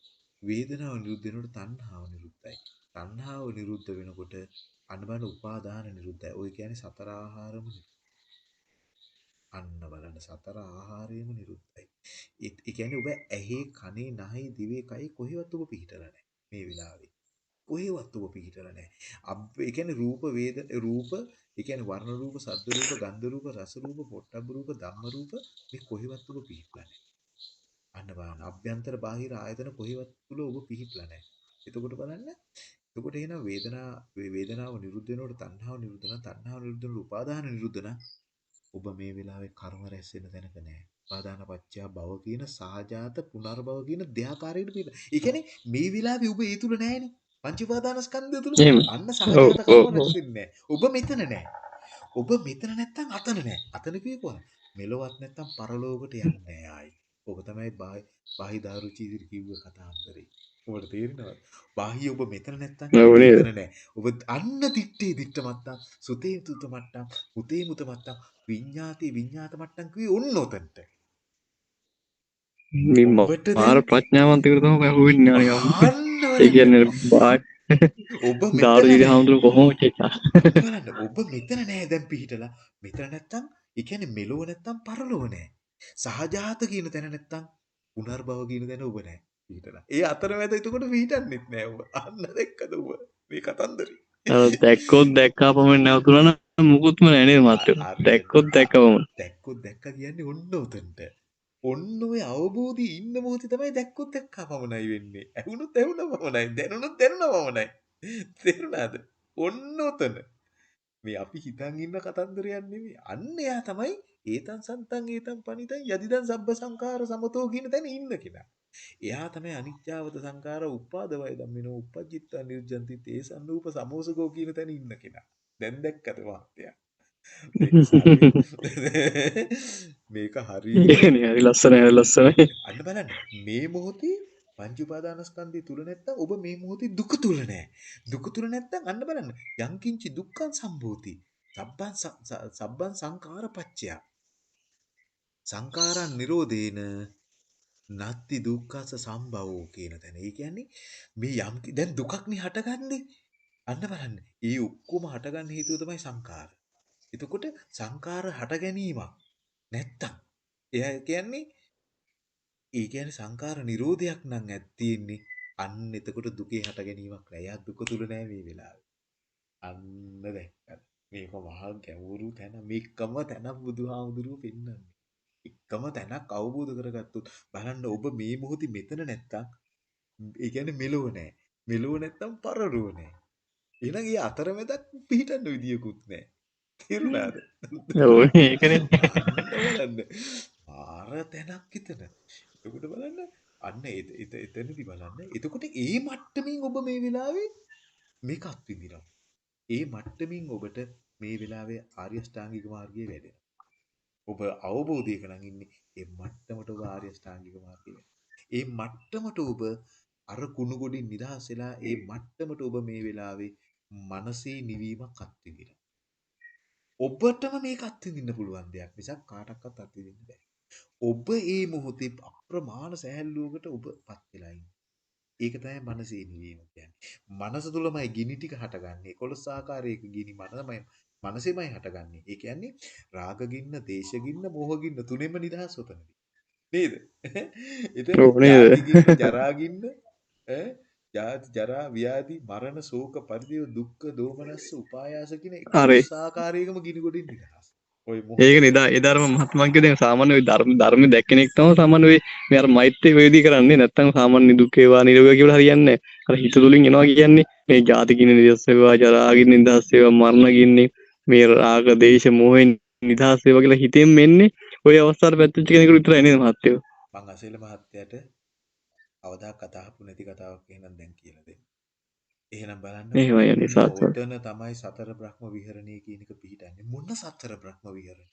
වේදනාව නිරුද්ධ වෙනකොට තණ්හාව නිරුද්ධයි. තණ්හාව නිරුද්ධ වෙනකොට අනබන උපාදාන නිරුද්ධයි. ඔය කියන්නේ සතර ආහාරම අන්න බලන්න සතර ආහාරයම නිරුද්ධයි. ඒ කියන්නේ ඔබ ඇහි කනේ නහේ දිවේ කයි කොහෙවත් ඔබ පිහිටලා නැහැ මේ වෙලාවේ. කොහෙවත් ඔබ පිහිටලා නැහැ. ඒ කියන්නේ රූප වේද රූප ඒ කියන්නේ වර්ණ රූප, සද්ද රූප, ගන්ධ රූප, රස රූප, පොට්ටබ්බ රූප, ධම්ම රූප මේ කොහෙවත් ඔබ පිහිටලා නැහැ. අන්න බලන්න අභ්‍යන්තර බාහිර ආයතන කොහෙවත් තුල ඔබ පිහිටලා නැහැ. එතකොට බලන්න එතකොට එහෙනම් වේදනා වේදනාව නිරුද්ධ වෙනකොට තණ්හාව නිරුද්ධ වෙනවා තණ්හාව නිරුද්ධ වෙනකොට උපාදාන නිරුද්ධ වෙනවා ඔබ මේ වෙලාවේ කර්ම රැස් වෙන තැනක නැහැ. උපාදාන පත්‍යා භව කියන සහජාත පුනර්භව කියන දෙආකාරයකට පිට. ඒ කියන්නේ මේ වෙලාවේ ඔබ ඒ තුල නැහැනේ. පංච උපාදානස්කන්ධය තුල අන්න සහජාත කර්ම වෙන්නේ ඔබ මෙතන නැහැ. ඔබ මෙතන නැත්තම් අතන නැහැ. අතන කියපුවා මෙලොවත් නැත්තම් පරලෝකට යන්නේ ආයි. ඔබ තමයි බාහි දාරුචි ඉදිරි කිව්ව කතාන්තරේ. ඔබට තේරෙනවද? බාහි ඔබ මෙතන නැත්තම් මෙතන නැහැ. ඔබ අන්න දිත්තේ දිත්ත මත්තම් සුතේ තුත මට්ටම් මුතේ මුත මට්ටම් විඤ්ඤාති විඤ්ඤාත මට්ටම් කිව්වේ ඔන්න ඔතනට. මාර ප්‍රඥාවන්තකර තමයි අහුවෙන්නේ අනිකම්. ඒ කියන්නේ ඔබ දාරුජිරි හාමුදුරුවෝ කොහොම බලන්න ඔබ මෙතන නෑ දැන් පිහිටලා. මෙතන නැත්තම් කියන්නේ මෙලොව නැත්තම් පරලොව නෑ. සහජාත කියන තැන නැත්තම් පුනර්භව කියන තැන ඔබ නෑ පිහිටලා. ඒ අතරමැද එතකොට පිහිටන්නෙත් නෑ ඔබ. අන්න දැක්කද ඔබ? මේ කතන්දරේ. දැක්කොත් දැක්කා පමණ නැවතුනන මුකුත්ම නැනේ මත්ත? දැක්කොත් දැක්කවම දැක්කොත් දැක්ක කියන්නේ ඔන්න උතන්ට ඔන්න ඔය අවබෝධී ඉන්න මොහොතේ තමයි දැක්කොත් දැක්කා පමණයි වෙන්නේ. ඇහුනොත් ඇහුණා පමණයි. දැනුනොත් දැනුණා පමණයි. තේරුණාද? ඔන්න ඔතන. මේ අපි හිතන් ඉන්න කතන්දරයක් නෙමෙයි. අන්න එයා තමයි ඒතං සන්තං ඒතං පනිතං යදිදං සබ්බ සංඛාර සමතෝ කියන තැන ඉන්න කෙනා. එයා තමයි අනිත්‍යවද සංඛාර උපාදවය ධම්මිනෝ uppajjitta nirjanti තේ සන්නූප සමෝසකෝ කියන තැන ඉන්න කෙනා. දැන් දැක්කද මහත්තයා? මේක හරි හරි ලස්සන හරි ලස්සනයි අන්න බලන්න මේ මොහොතේ පංච උපාදානස්කන්ධය තුල නැත්තම් ඔබ මේ මොහොතේ දුක තුල නැහැ. දුක තුල නැත්තම් අන්න බලන්න යංකින්චි දුක්ඛං සම්භූති. සබ්බං සබ්බං සංඛාර පච්චය. සංඛාරං නිරෝධේන නත්ති දුක්ඛස සම්භවෝ කියන තැන. ඒ කියන්නේ මේ යම් දැන් දුකක් නේ හටගන්නේ. අන්න බලන්න. ඒ ඔක්කොම හටගන්න හේතුව තමයි සංඛාර. එතකොට සංඛාර හට ගැනීමක් නැත්තම් එයා කියන්නේ ඒ කියන්නේ සංඛාර නිරෝධයක් නම් ඇත් තියෙන්නේ. අන්න එතකොට දුකේ හට ගැනීමක් නෑ. එයා දුක තුල නෑ මේ වෙලාවේ. අන්න දැක්කද? මේක මහා ගැඹුරු තැන මේකම තැනක් බුදුහාමුදුරුවෝ පෙන්වන්නේ. එකම තැනක් අවබෝධ කරගත්තොත් බලන්න ඔබ මේ මොහොතේ මෙතන නැත්තම් ඒ කියන්නේ මෙලොව නෑ. මෙලොව නැත්තම් පරලොව නෑ. එහෙනම් ඒ අතරමැදක් පිහිටන්න විදියකුත් නෑ. තේරුණාද? මාර තැනක් එතන. එතකොට බලන්න අන්න එතනදි බලන්න. එතකොට ඒ මට්ටමින් ඔබ මේ වෙලාවේ මේක අත්විඳිනවා. ඒ මට්ටමින් ඔබට මේ වෙලාවේ ආර්ය ශ්‍රාංගික මාර්ගයේ වැඩෙනවා. ඔබ අවබෝධයක නම් ඉන්නේ ඒ මට්ටමට ඔබ ආර්ය ශ්‍රාංගික මාර්ගයේ. ඒ මට්ටමට ඔබ අර කුණු ගොඩින් නිදහස් වෙලා ඒ මට්ටමට ඔබ මේ වෙලාවේ මනසේ නිවීමක් අත්විඳිනවා. ඔබටම මේක අත්විඳින්න පුළුවන් දෙයක් මිසක් කාටවත් අත්විඳින්න බෑ. ඔබ ඒ මොහොතේ අප්‍රමාණ සැහැල්ලුවකට ඔබපත් වෙලා ඒක තමයි මනසේ නිවීම කියන්නේ. මනස තුලමයි ගිනි ටික හටගන්නේ. 11 ආකාරයක ගිනි මනසමයි මනසෙමයි හටගන්නේ. ඒ කියන්නේ රාග ගින්න, දේශ ගින්න, මෝහ ගින්න තුනෙම නිදහස් උතනදී. නේද? එතන ජරා ගින්න ඈ ජාති ජරා ව්‍යාධි මරණ ශෝක පරිදේව දුක්ඛ දෝමනස්ස උපායාස කියන 11 ආකාරයකම ගිනි ගොඩින් නිදහස්. ඒක නිදා ඒ ධර්ම මහත්මන්ක දැන් සාමාන්‍ය ඔය ධර්ම ධර්ම දැක්ක කෙනෙක් තමයි සාමාන්‍ය ඔය මේ අර මෛත්‍රී වේදී කරන්නේ. නැත්තම් සාමාන්‍ය දුක් වේවා නිරෝගී කියලා හරියන්නේ අර හිත තුලින් එනවා කියන්නේ මේ ජාති කින නිදහස් වේවා ජරා කින නිදහස් වේවා මරණ කින්නේ මේ රාග දේශ මොහෙන් නිදහස් වේවා කියලා හිතෙන් මෙන්නේ ඔය අවස්ථාවට පැත්තච්ච කෙනෙකුට විතරයි නේද මහත්තයෝ මං අසීල මහත්තයාට අවදා කතාහපු නැති කතාවක් එහෙනම් දැන් කියලා දෙන්න එහෙනම් බලන්න එහෙමයි සාත්‍ය. ඔතන තමයි සතර බ්‍රහ්ම විහරණය කියන එක පිහිටන්නේ. මොන සතර බ්‍රහ්ම විහරණය?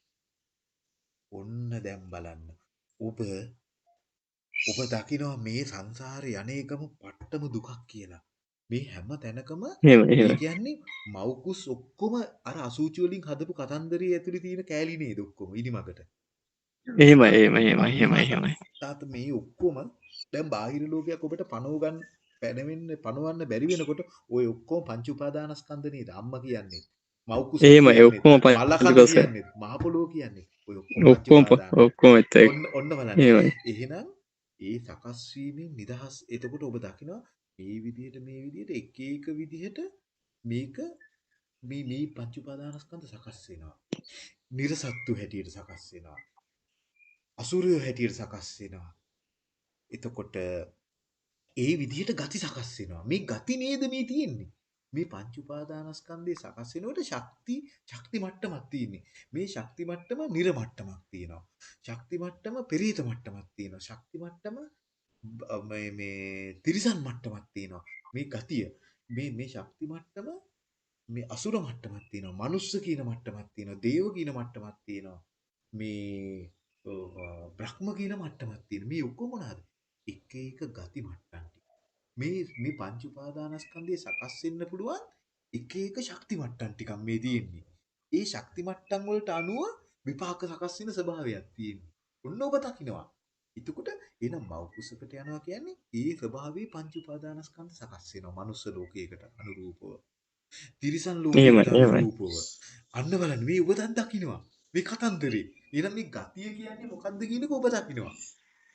ඔන්න දැන් බලන්න. ඔබ ඔබ දකිනවා මේ සංසාරේ යන්නේකම පට්ටම දුකක් කියලා. මේ හැම තැනකම කියන්නේ මව්කුස් ඔක්කොම අර අසූචි වලින් හදපු කතන්දරයේ ඇතුලේ තියෙන කෑලි නේද ඔක්කොම ඉනිමකට. එහෙමයි එහෙමයි එහෙමයි එහෙමයි එහෙමයි. තාත මේ ඔක්කොම දැන් බාහිර ලෝකයක් ඔබට පනව ගන්න පැනවෙන්න පනවන්න බැරි වෙනකොට ඔය ඔක්කොම පංච උපාදානස්කන්ධ නේද අම්මා කියන්නේ. මව් කුස එහෙම ඒ ඔක්කොම මහ පොළොව කියන්නේ. ඔක්කොම ඔක්කොම එතන ඔන්න බලන්න. එහෙනම් ඒ සකස් වීමෙන් නිදහස්. එතකොට ඔබ දකිනවා මේ විදිහට මේ විදිහට එක එක විදිහට මේක මේ මේ පංච උපාදානස්කන්ධ සකස් වෙනවා. නිර්සත්තු හැටියට සකස් වෙනවා අසුරය හැටියට සකස් වෙනවා එතකොට ඒ විදිහට ගති සකස් වෙනවා. මේ ගති නේද මේ තියෙන්නේ. මේ පංච උපාදානස්කන්ධේ සකස් වෙනකොට ශක්ති ශක්ති මට්ටමක් තියෙන්නේ. මේ ශක්ති මට්ටම නිර මට්ටමක් තියෙනවා. ශක්ති මට්ටම පෙරීත මට්ටමක් තියෙනවා. ශක්ති මට්ටම මේ මේ තිරිසන් මට්ටමක් තියෙනවා. මේ ගතිය මේ මේ ශක්ති මට්ටම මේ අසුර මට්ටමක් තියෙනවා. මනුස්ස කියන මට්ටමක් තියෙනවා. දේව කියන මට්ටමක් තියෙනවා. මේ බ්‍රහ්ම කියන මට්ටමක් තියෙනවා. මේ ඔක්කොම මොනවාද? එක එක ගති මට්ටම් මේ මේ පංච උපාදානස්කන්ධය සකස් වෙන්න පුළුවන් එක එක ශක්ති මට්ටම් ටිකක් මේ තියෙන්නේ. ඒ ශක්ති මට්ටම් වලට අනුව විපාක සකස් වෙන ස්වභාවයක් තියෙනවා. ඔන්න ඔබ දකිනවා. එතකොට එනම් මව් කුසකට යනවා කියන්නේ ඒ ස්වභාවයේ පංච උපාදානස්කන්ධ සකස් වෙනවා. මනුස්ස ලෝකයකට අනුරූපව. තිරිසන් ලෝකයකට අනුරූපව. අන්න බලන්න මේ ඔබ දැන් දකිනවා. මේ කතන්දරේ. එහෙනම් මේ ගතිය කියන්නේ මොකද්ද කියන එක ඔබ දකිනවා.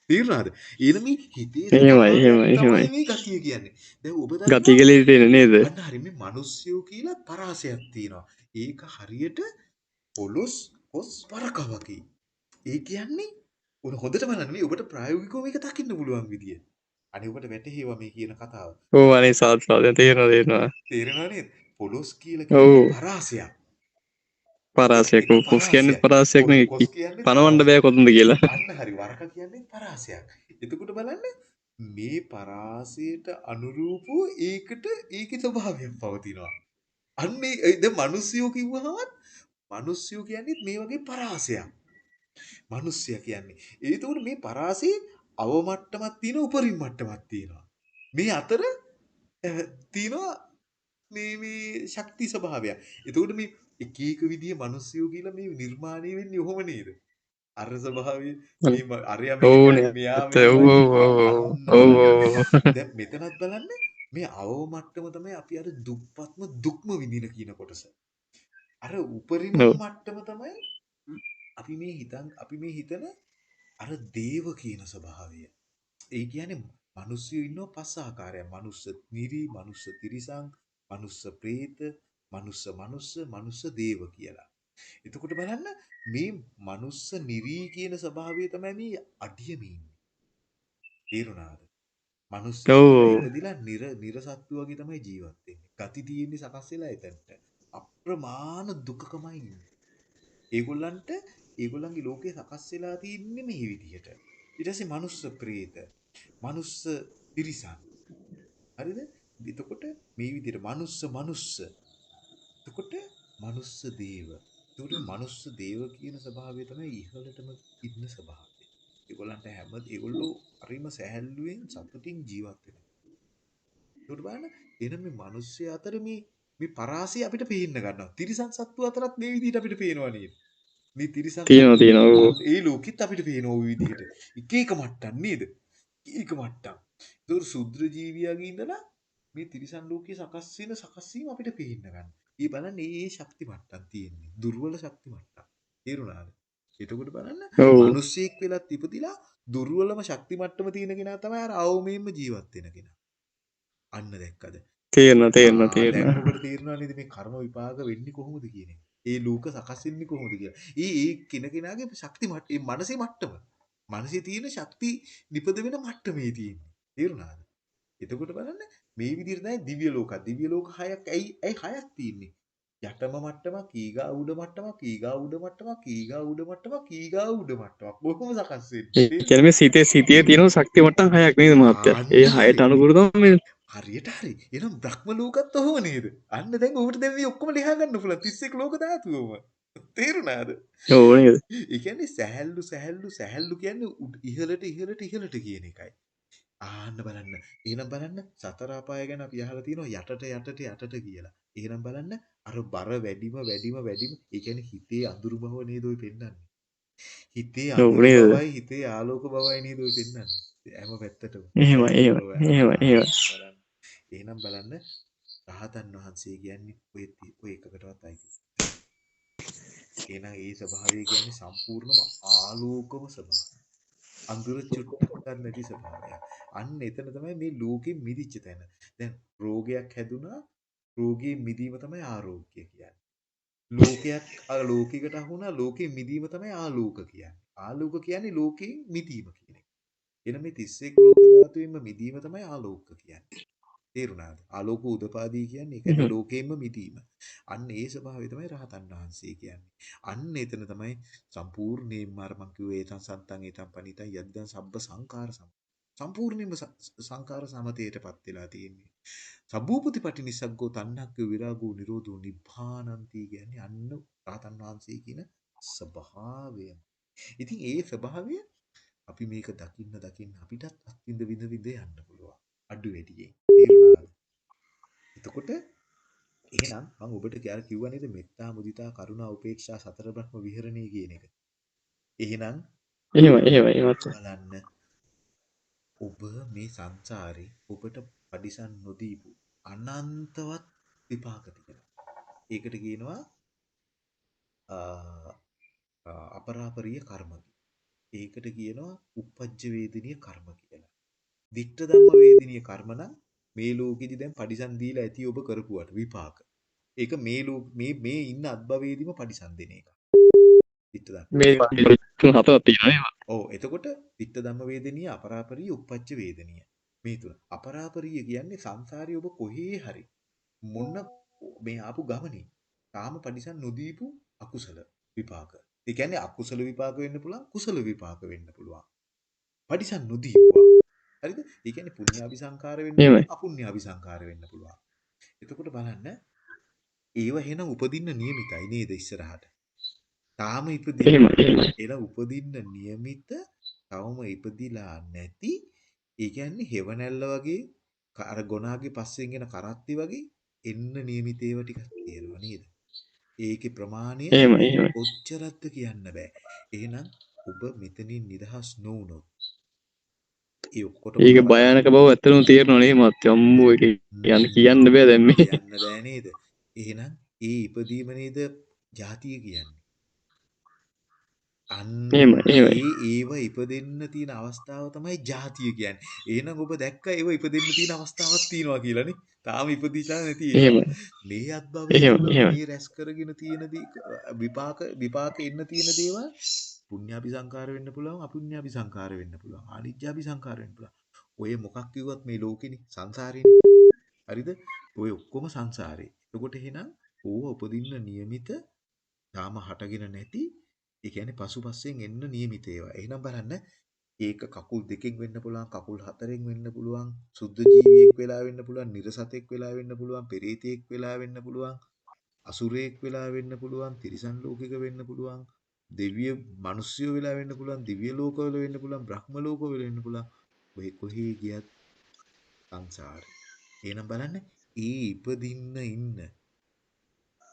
තේරුණාද? එන මේ හිතේ එහෙමයි එහෙමයි එහෙමයි මේ ගතිය කියන්නේ. දැන් ඔබ ගතිය කියලා හිතෙන නේද? අන්න හරි මේ මිනිස්සුયો කියලා පරාසයක් තියෙනවා. ඒක හරියට පොලොස් පොස් පරක වගේ. ඒ කියන්නේ උන හොඳට බලන්න මේ ඔබට ප්‍රායෝගිකව මේක දකින්න පුළුවන් විදිය. අනේ ඔබට වැටහෙවා මේ කියන කතාව. ඔව් අනේ සාත් සාත් තේරෙනවා තේරෙනවා. තේරෙනවා නේද? පොලොස් කියලා කියන්නේ පරාසයක්. පරාසයක් කොස් කියන්නේ පරාසයක්. පනවන්න. බෑ කොතනද කියලා හරි වරක කියන්නේ පරාසයක්. එතකොට බලන්න මේ පරාසයට අනුරූපව ඒකට ඒකේ ස්වභාවයක් පවතිනවා. අන්න ඒ දැන් මිනිස්සුયો කිව්වහම මිනිස්සුયો කියන්නේ මේ වගේ පරාසයක්. මිනිස්සයා කියන්නේ. ඒතකොට මේ පරාසයේ අවමට්ටමක් තියෙනවා උපරිම මට්ටමක් තියෙනවා. මේ අතර තියෙනවා මේ මේ ශක්ති ස්වභාවයක්. එතකොට මේ එක එක විදිය මිනිස්සුયો කියලා මේ නිර්මාණය වෙන්නේ ඔහොම නේද? අර ස්වභාවය මේ අරයා මෙයා මෙතනත් බලන්න මේ අවව මට්ටම තමයි අපි අර දුප්පත්ම දුක්ම විඳින කියන කොටස. අර උපරිම මට්ටම තමයි අපි මේ හිතන් අපි මේ හිතන අර දේව කියන ස්වභාවය. ඒ කියන්නේ මිනිස්සු ඉන්නව පස් ආකාරයන්. මනුස්ස නිරි, මනුස්ස තිරිසන්, මනුස්ස പ്രേත, මනුස්ස මනුස්ස, මනුස්ස දේව කියලා. එතකොට බලන්න මේ මනුස්ස නිරි කියන ස්වභාවය තමයි මේ අඩියම ඉන්නේ. තේරුණාද? ඔව් ඉපදිලා නිර නිරසත්තු වගේ තමයි ජීවත් වෙන්නේ. ගති තියෙන්නේ සකස් වෙලා එතනට. අප්‍රමාණ දුකකමයි ඉන්නේ. ඒගොල්ලන්ට ඒගොල්ලන්ගේ ලෝකේ සකස් වෙලා තින්නේ මේ විදිහට. ඊට පස්සේ මනුස්ස ප්‍රේත, මනුස්ස තිරිසන්. හරිද? එතකොට මේ විදිහට මනුස්ස මනුස්ස. එතකොට මනුස්ස දේව. එතකොට මනුස්ස දේව කියන ස්වභාවය තමයි ඉහළටම ඉන්න ස්වභාවය. ඒගොල්ලන්ට හැම ඒගොල්ලෝ හරිම සැහැල්ලුවෙන් සතුටින් ජීවත් වෙනවා. ඒකට බලන්න එන මේ මිනිස්සු අතර මේ මේ පරාසය අපිට පේන්න ගන්නවා. තිරිසන් සත්තු අතරත් මේ විදිහට අපිට පේනවා නේද? මේ තිරිසන් තියෙනවා තියෙනවා ඒ ලෝකෙත් අපිට පේනවා ওই විදිහට. එක එක මට්ටම් නේද? එක මට්ටම්. ඒතකොට සුද්ධ ජීවියාගේ ඉඳලා මේ තිරිසන් ලෝකයේ සකස් වෙන සකස් වීම අපිට පේන්න ගන්න. ඊ බලන්න මේ ශක්ති මට්ටම් තියෙන්නේ. දුර්වල ශක්ති මට්ටම්. තේරුණාද? එතකොට බලන්න මිනිස්සෙක් වෙලත් ඉපදිලා දුර්වලම ශක්ති මට්ටම තියෙන කෙනා තමයි අර අවමෙන්ම ජීවත් වෙන කෙනා. අන්න දැක්කද? තේරෙනවා තේරෙනවා තේරෙනවා ඔබට තේරෙනවා නේද මේ කර්ම විපාක වෙන්නේ කොහොමද කියන එක. ඒ ලෝක සකස් වෙන්නේ කොහොමද කියලා. ඒ ඒ කෙන කෙනාගේ ශක්ති මට්ට ඒ මනසේ මට්ටම. මනසේ තියෙන ශක්ති නිපද වෙන මට්ටමේ තියෙන්නේ. තේරුණාද? එතකොට බලන්න මේ විදිහට තමයි දිව්‍ය ලෝක. දිව්‍ය ලෝක හයක් ඇයි ඇයි හයක් තියෙන්නේ? යටම මට්ටමක්, ඊගා උඩ මට්ටමක්, ඊගා උඩ මට්ටමක්, ඊගා උඩ මට්ටමක්, ඊගා උඩ මට්ටමක්. කොහොම සකස් වෙන්නේ? ඒ? කියන්නේ සිතේ සිතේ තියෙන ශක්ති මට්ටම් හයක් නේද මහත්තයා ඒ හයට හරි. අනුකූල තමයි හරියට හරි. එහෙනම් බ්‍රහ්ම ලෝකත් ඔහොම නේද? අන්න දැන් ඔබට දැන් මේ ඔක්කොම ලියා ගන්න පුළුවන් 31 ලෝක ධාතුවම. තේරුණාද? ඔව් නේද ඒ කියන්නේ සැහැල්ලු සැහැල්ලු සැහැල්ලු කියන්නේ ඉහළට ඉහළට ඉහළට කියන එකයි. ආන්න බලන්න. එහෙනම් බලන්න සතර අපාය ගැන අපි අහලා තියෙනවා යටට යටට යටට කියලා. එහෙනම් බලන්න අර බර වැඩිම වැඩිම වැඩිම ඒ කියන්නේ හිතේ අඳුරු බව නේද ඔය පෙන්වන්නේ. හිතේ ඔව් අඳුරු නේද බවයි හිතේ ආලෝක බවයි නේද ඔය පෙන්වන්නේ. හැම පැත්තටම. එහෙම එහෙම එහෙම. එහෙනම් බලන්න රහතන් වහන්සේ කියන්නේ ඔය ඔය එකකටවත් අයිති. එහෙනම් ඒ ස්වභාවය කියන්නේ සම්පූර්ණම ආලෝකම ස්වභාවය. අඳුර චුට්ටක් නැති ස්වභාවයක්. අන්න එතන තමයි මේ ලෝකෙ මිදිච්ච තැන. දැන් රෝගයක් හැදුනා රෝගයේ මිදීම තමයි ආරෝග්‍ය කියන්නේ. ලෝකයක් අ, ලෝකයකට අහුණා ලෝකෙ මිදීම තමයි ආලෝක කියන්නේ. ආලෝක කියන්නේ ලෝකයෙන් මිදීම කියන එක. එන මේ 31 ලෝක ධාතුවෙන්ම මිදීම තමයි ආලෝක කියන්නේ. තේරුණාද? ආලෝක උදපාදී කියන්නේ ඒ කියන්නේ ලෝකයෙන්ම මිදීම. අන්න ඒ ස්වභාවය තමයි රහතන් වහන්සේ කියන්නේ. අන්න එතන තමයි සම්පූර්ණයෙන්ම අර මං කිව්වේ ඒතං සන්තං ඒතං පනිතං යද්දං සබ්බ සංඛාර සම සම්පූර්ණයෙන්ම ස- ස- සංඛාර සමතේටපත් වෙලා තියෙන්නේ. සබ්බූපතිපටි නිසග්ගෝ තණ්හක්ක විරාගෝ නිරෝධෝ නිබ්බානಂತಿ කියන්නේ අන්න රහතන් වහන්සේ කියන ස්වභාවය. ඉතින් ඒ ස්වභාවය අපි මේක දකින්න දකින්න අපිටත් අත්විඳ විඳ විඳ යන්න පුළුවන්. අඩු වැඩියෙන්. තේරුණාද? එතකොට එහෙනම් මම ඔබට කියලා කිව්වා නේද මෙත්තා මුදිතා කරුණා උපේක්ෂා සතර බ්‍රහ්ම විහරණය කියන එක. එහෙනම් එහෙම එහෙම එහෙමත් බලන්න ඔබ මේ සංසාරේ ඔබට පරිසම් නොදීපු අනන්තවත් විපාක තියෙනවා. ඒකට කියනවා අ, අ, අපරාපරිය කර්ම ඒකට කියනවා uppajja වේදිනිය කර්ම කියලා. ditta ධම්ම වේදිනිය කර්ම නම් මේ ලෝකෙදි දැන් පරිසම් දීලා ඇති ඔබ කරපුවට විපාක. ඒක මේ ලෝක මේ මේ ඉන්න අත්භවයේදීම පරිසම් දෙන එක. Ditta ධම්ම මේ ඔව් එතකොට ditta ධම්ම වේදනීය අපරාපරිය uppajja වේදනීය මේ තුන අපරාපරිය කියන්නේ සංසාරේ ඔබ කොහේ හරි මොන මේ ආපු ගමනේ තාම පරිසම් නොදීපු අකුසල විපාක. ඒ කියන්නේ අකුසල විපාක වෙන්න පුළුවන් කුසල විපාක වෙන්න පුළුවන්. පටිසන් නොදීපුවා. හරිද? ඒ කියන්නේ පුණ්‍යාභි සංකාර වෙන්න එහෙමයි. පුළුවන් අපුණ්‍යාභි සංකාර වෙන්න පුළුවන්. එතකොට බලන්න ඒව එහෙනම් උපදින්න නියමිතයි නේද ඉස්සරහට. තාම ඉපදින්න. එලා උපදින්න නියමිත තවම ඉපදිලා නැති ඒ කියන්නේ හෙවණැල්ල වගේ අර ගොනාගේ පස්සෙන් එන කරත්ති වගේ එන්න නියමිත ඒවා ටිකක් තියෙනවා නේද? ඒකේ ප්‍රමාණය. කොච්චරක්ද කියන්න බෑ. එහෙනම් ඔබ මෙතනින් නිදහස් නොවුනොත් ඒ ඔක්කොටම ඒක භයානක බව ඇත්තටම තේරෙනවා නේ මහත්තයා. අම්මෝ ඒක කියන්න කියන්න බෑ දැන් මේ. කියන්න බෑ නේද? එහෙනම් ඒ ඉපදීම නේද ජාතිය කියන්නේ. අන්න එහෙමයි එහෙමයි. ඒ ඒව ඉපදන්න තියෙන අවස්ථාව තමයි ජාතිය කියන් ඒන ඔබ දැක්ක ඒව ඉපදන්න තියෙන අවස්ථාවත් තියෙනවා කියලන. තාම ඉපදිශා නැති මේ අත්බව රැස් කරගෙන තියෙනද විපාක විපාක එන්න තියෙන දේව පුුණ්ඥාපි සංකාර වෙන්න පුළුවන් අපුුණ්ඥාපි සංකාර වෙන්න පුළුවන් අනිජ්‍යාපි සංකාරෙන් පුළ ඔය මොකක් කිවත් මේ ලෝකෙන සංසාරයෙන් හරිද? ඔය ඔක්කොම සංසාරය එකොට හෙනම් ඕ උපදින්න නියමිත තාම හටගෙන නැති ඒ කියන්නේ පසුපසෙන් එන්න નિયમિત ඒවා. එහෙනම් බලන්න ඒක කකුල් දෙකෙන් වෙන්න පුළුවන්, කකුල් හතරෙන් වෙන්න පුළුවන්, සුද්ධ ජීවියෙක් වෙලා වෙන්න පුළුවන්, නිර්සතෙක් වෙලා වෙන්න පුළුවන්, පෙරේතෙක් වෙලා වෙන්න පුළුවන්, අසුරයෙක් වෙලා වෙන්න පුළුවන්, තිරිසන් ලෝකෙක වෙන්න පුළුවන්, දෙවිය මිනිස්සු වෙලා වෙන්න පුළුවන්, දිව්‍ය ලෝකවල වෙන්න පුළුවන්, බ්‍රහ්ම ලෝකවල වෙන්න පුළුවන්. ඔය කොහේ ගියත් සංසාරේ. එහෙනම් බලන්න ඒ ඉපදින්න ඉන්න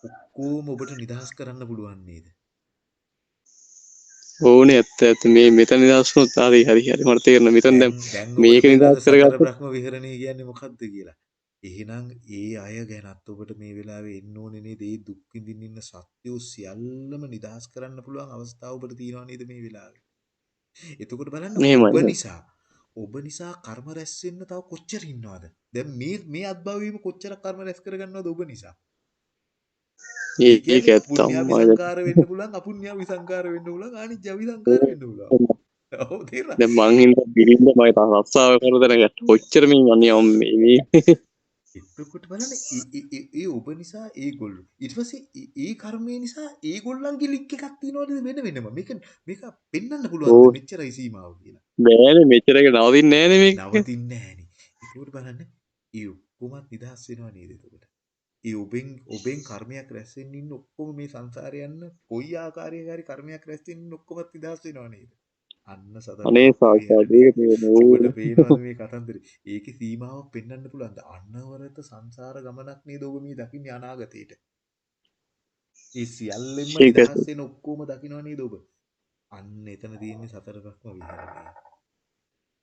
ඔක්කොම ඔබට නිදහස් කරන්න පුළුවන් නේද? ඕනේ ඇත්ත ඇත්ත මේ මෙතන නිදහස් වුණොත් හරි හරි මට තේරෙනවා මෙතන දැන් මේක සතර කරගත්ත බ්‍රහ්ම විහරණය කියන්නේ මොකක්ද කියලා. එහෙනම් ඒ අය ගැනත් ඔබට මේ වෙලාවේ එන්න ඕනේ නේද? ඒ දුක් විඳින්න ඉන්න සත්‍යෝ සියල්ලම නිදහස් කරන්න පුළුවන් අවස්ථාව ඔබට තියෙනවා නේද මේ වෙලාවේ? එතකොට බලන්න ඔබ. නිසා ඔබ නිසා කර්ම රැස් වෙන්න තව කොච්චර ඉන්නවද? දැන් මේ මේ අත්භවයේම කොච්චරක් කර්ම රැස් කරගන්නවද ඔබ නිසා? ඒ ඒක කියන්නේ ඇත්ත පුණ්‍යාවි අම්මා සංකාර වෙන්න පුළුවන් අපුණ්‍යාවි සංකාර වෙන්න පුළුවන් ආනිජ්ජාවි සංකාර වෙන්න පුළුවන්. ඔව් තේරුණා. දැන් මං හින්දා බිරින්ද මම තා රස්සාව කරදර ගැට ඔච්චර මේ අනේ අම්මේ මේ එතකොට බලන්න ඒ ඒ- ඒ ඒ ඔබ නිසා ඒගොල්ලෝ. ඊට පස්සේ ඒ- ඒ කර්මය නිසා ඒගොල්ලන්ගේ ලින්ක් එකක් තියනවද වෙන වෙනම මේක මේක පෙන්වන්න පුළුවන්ද ඕ මෙච්චරයි සීමාව කියලා. බෑනේ මෙච්චර එක නවතින්නේ නෑනේ නවතින්නේ ඒකෝට බලන්න ඒ ඔක්කොමත් නිදහස් වෙනවා නේද එතකොට ඒ ඔබෙන් ඔබෙන් කර්මයක් රැස් වෙන්න ඉන්න ඔක්කොම මේ සංසාරේ යන්න කොයි ආකාරයක හරි කර්මයක් රැස් වෙන්න ඉන්න ඔක්කොමත් නිදහස් වෙනවා නේද අන්න සතර අනේ සාක්ෂාත් ඒක මේ කතන්දරේ? ඒකේ සීමාවක් පෙන්වන්න පුළුවන්ද? අනවරත සංසාර ගමනක් නේද ඔබ මේ දකින්නේ අනාගතේට. ඒ සියල්ලෙන්ම ඒක නිදහස් වෙන ඔක්කොම දකින්න නේද ඔබ? අන්න එතන තියෙන්නේ සතර බ්‍රහ්ම විහරණය.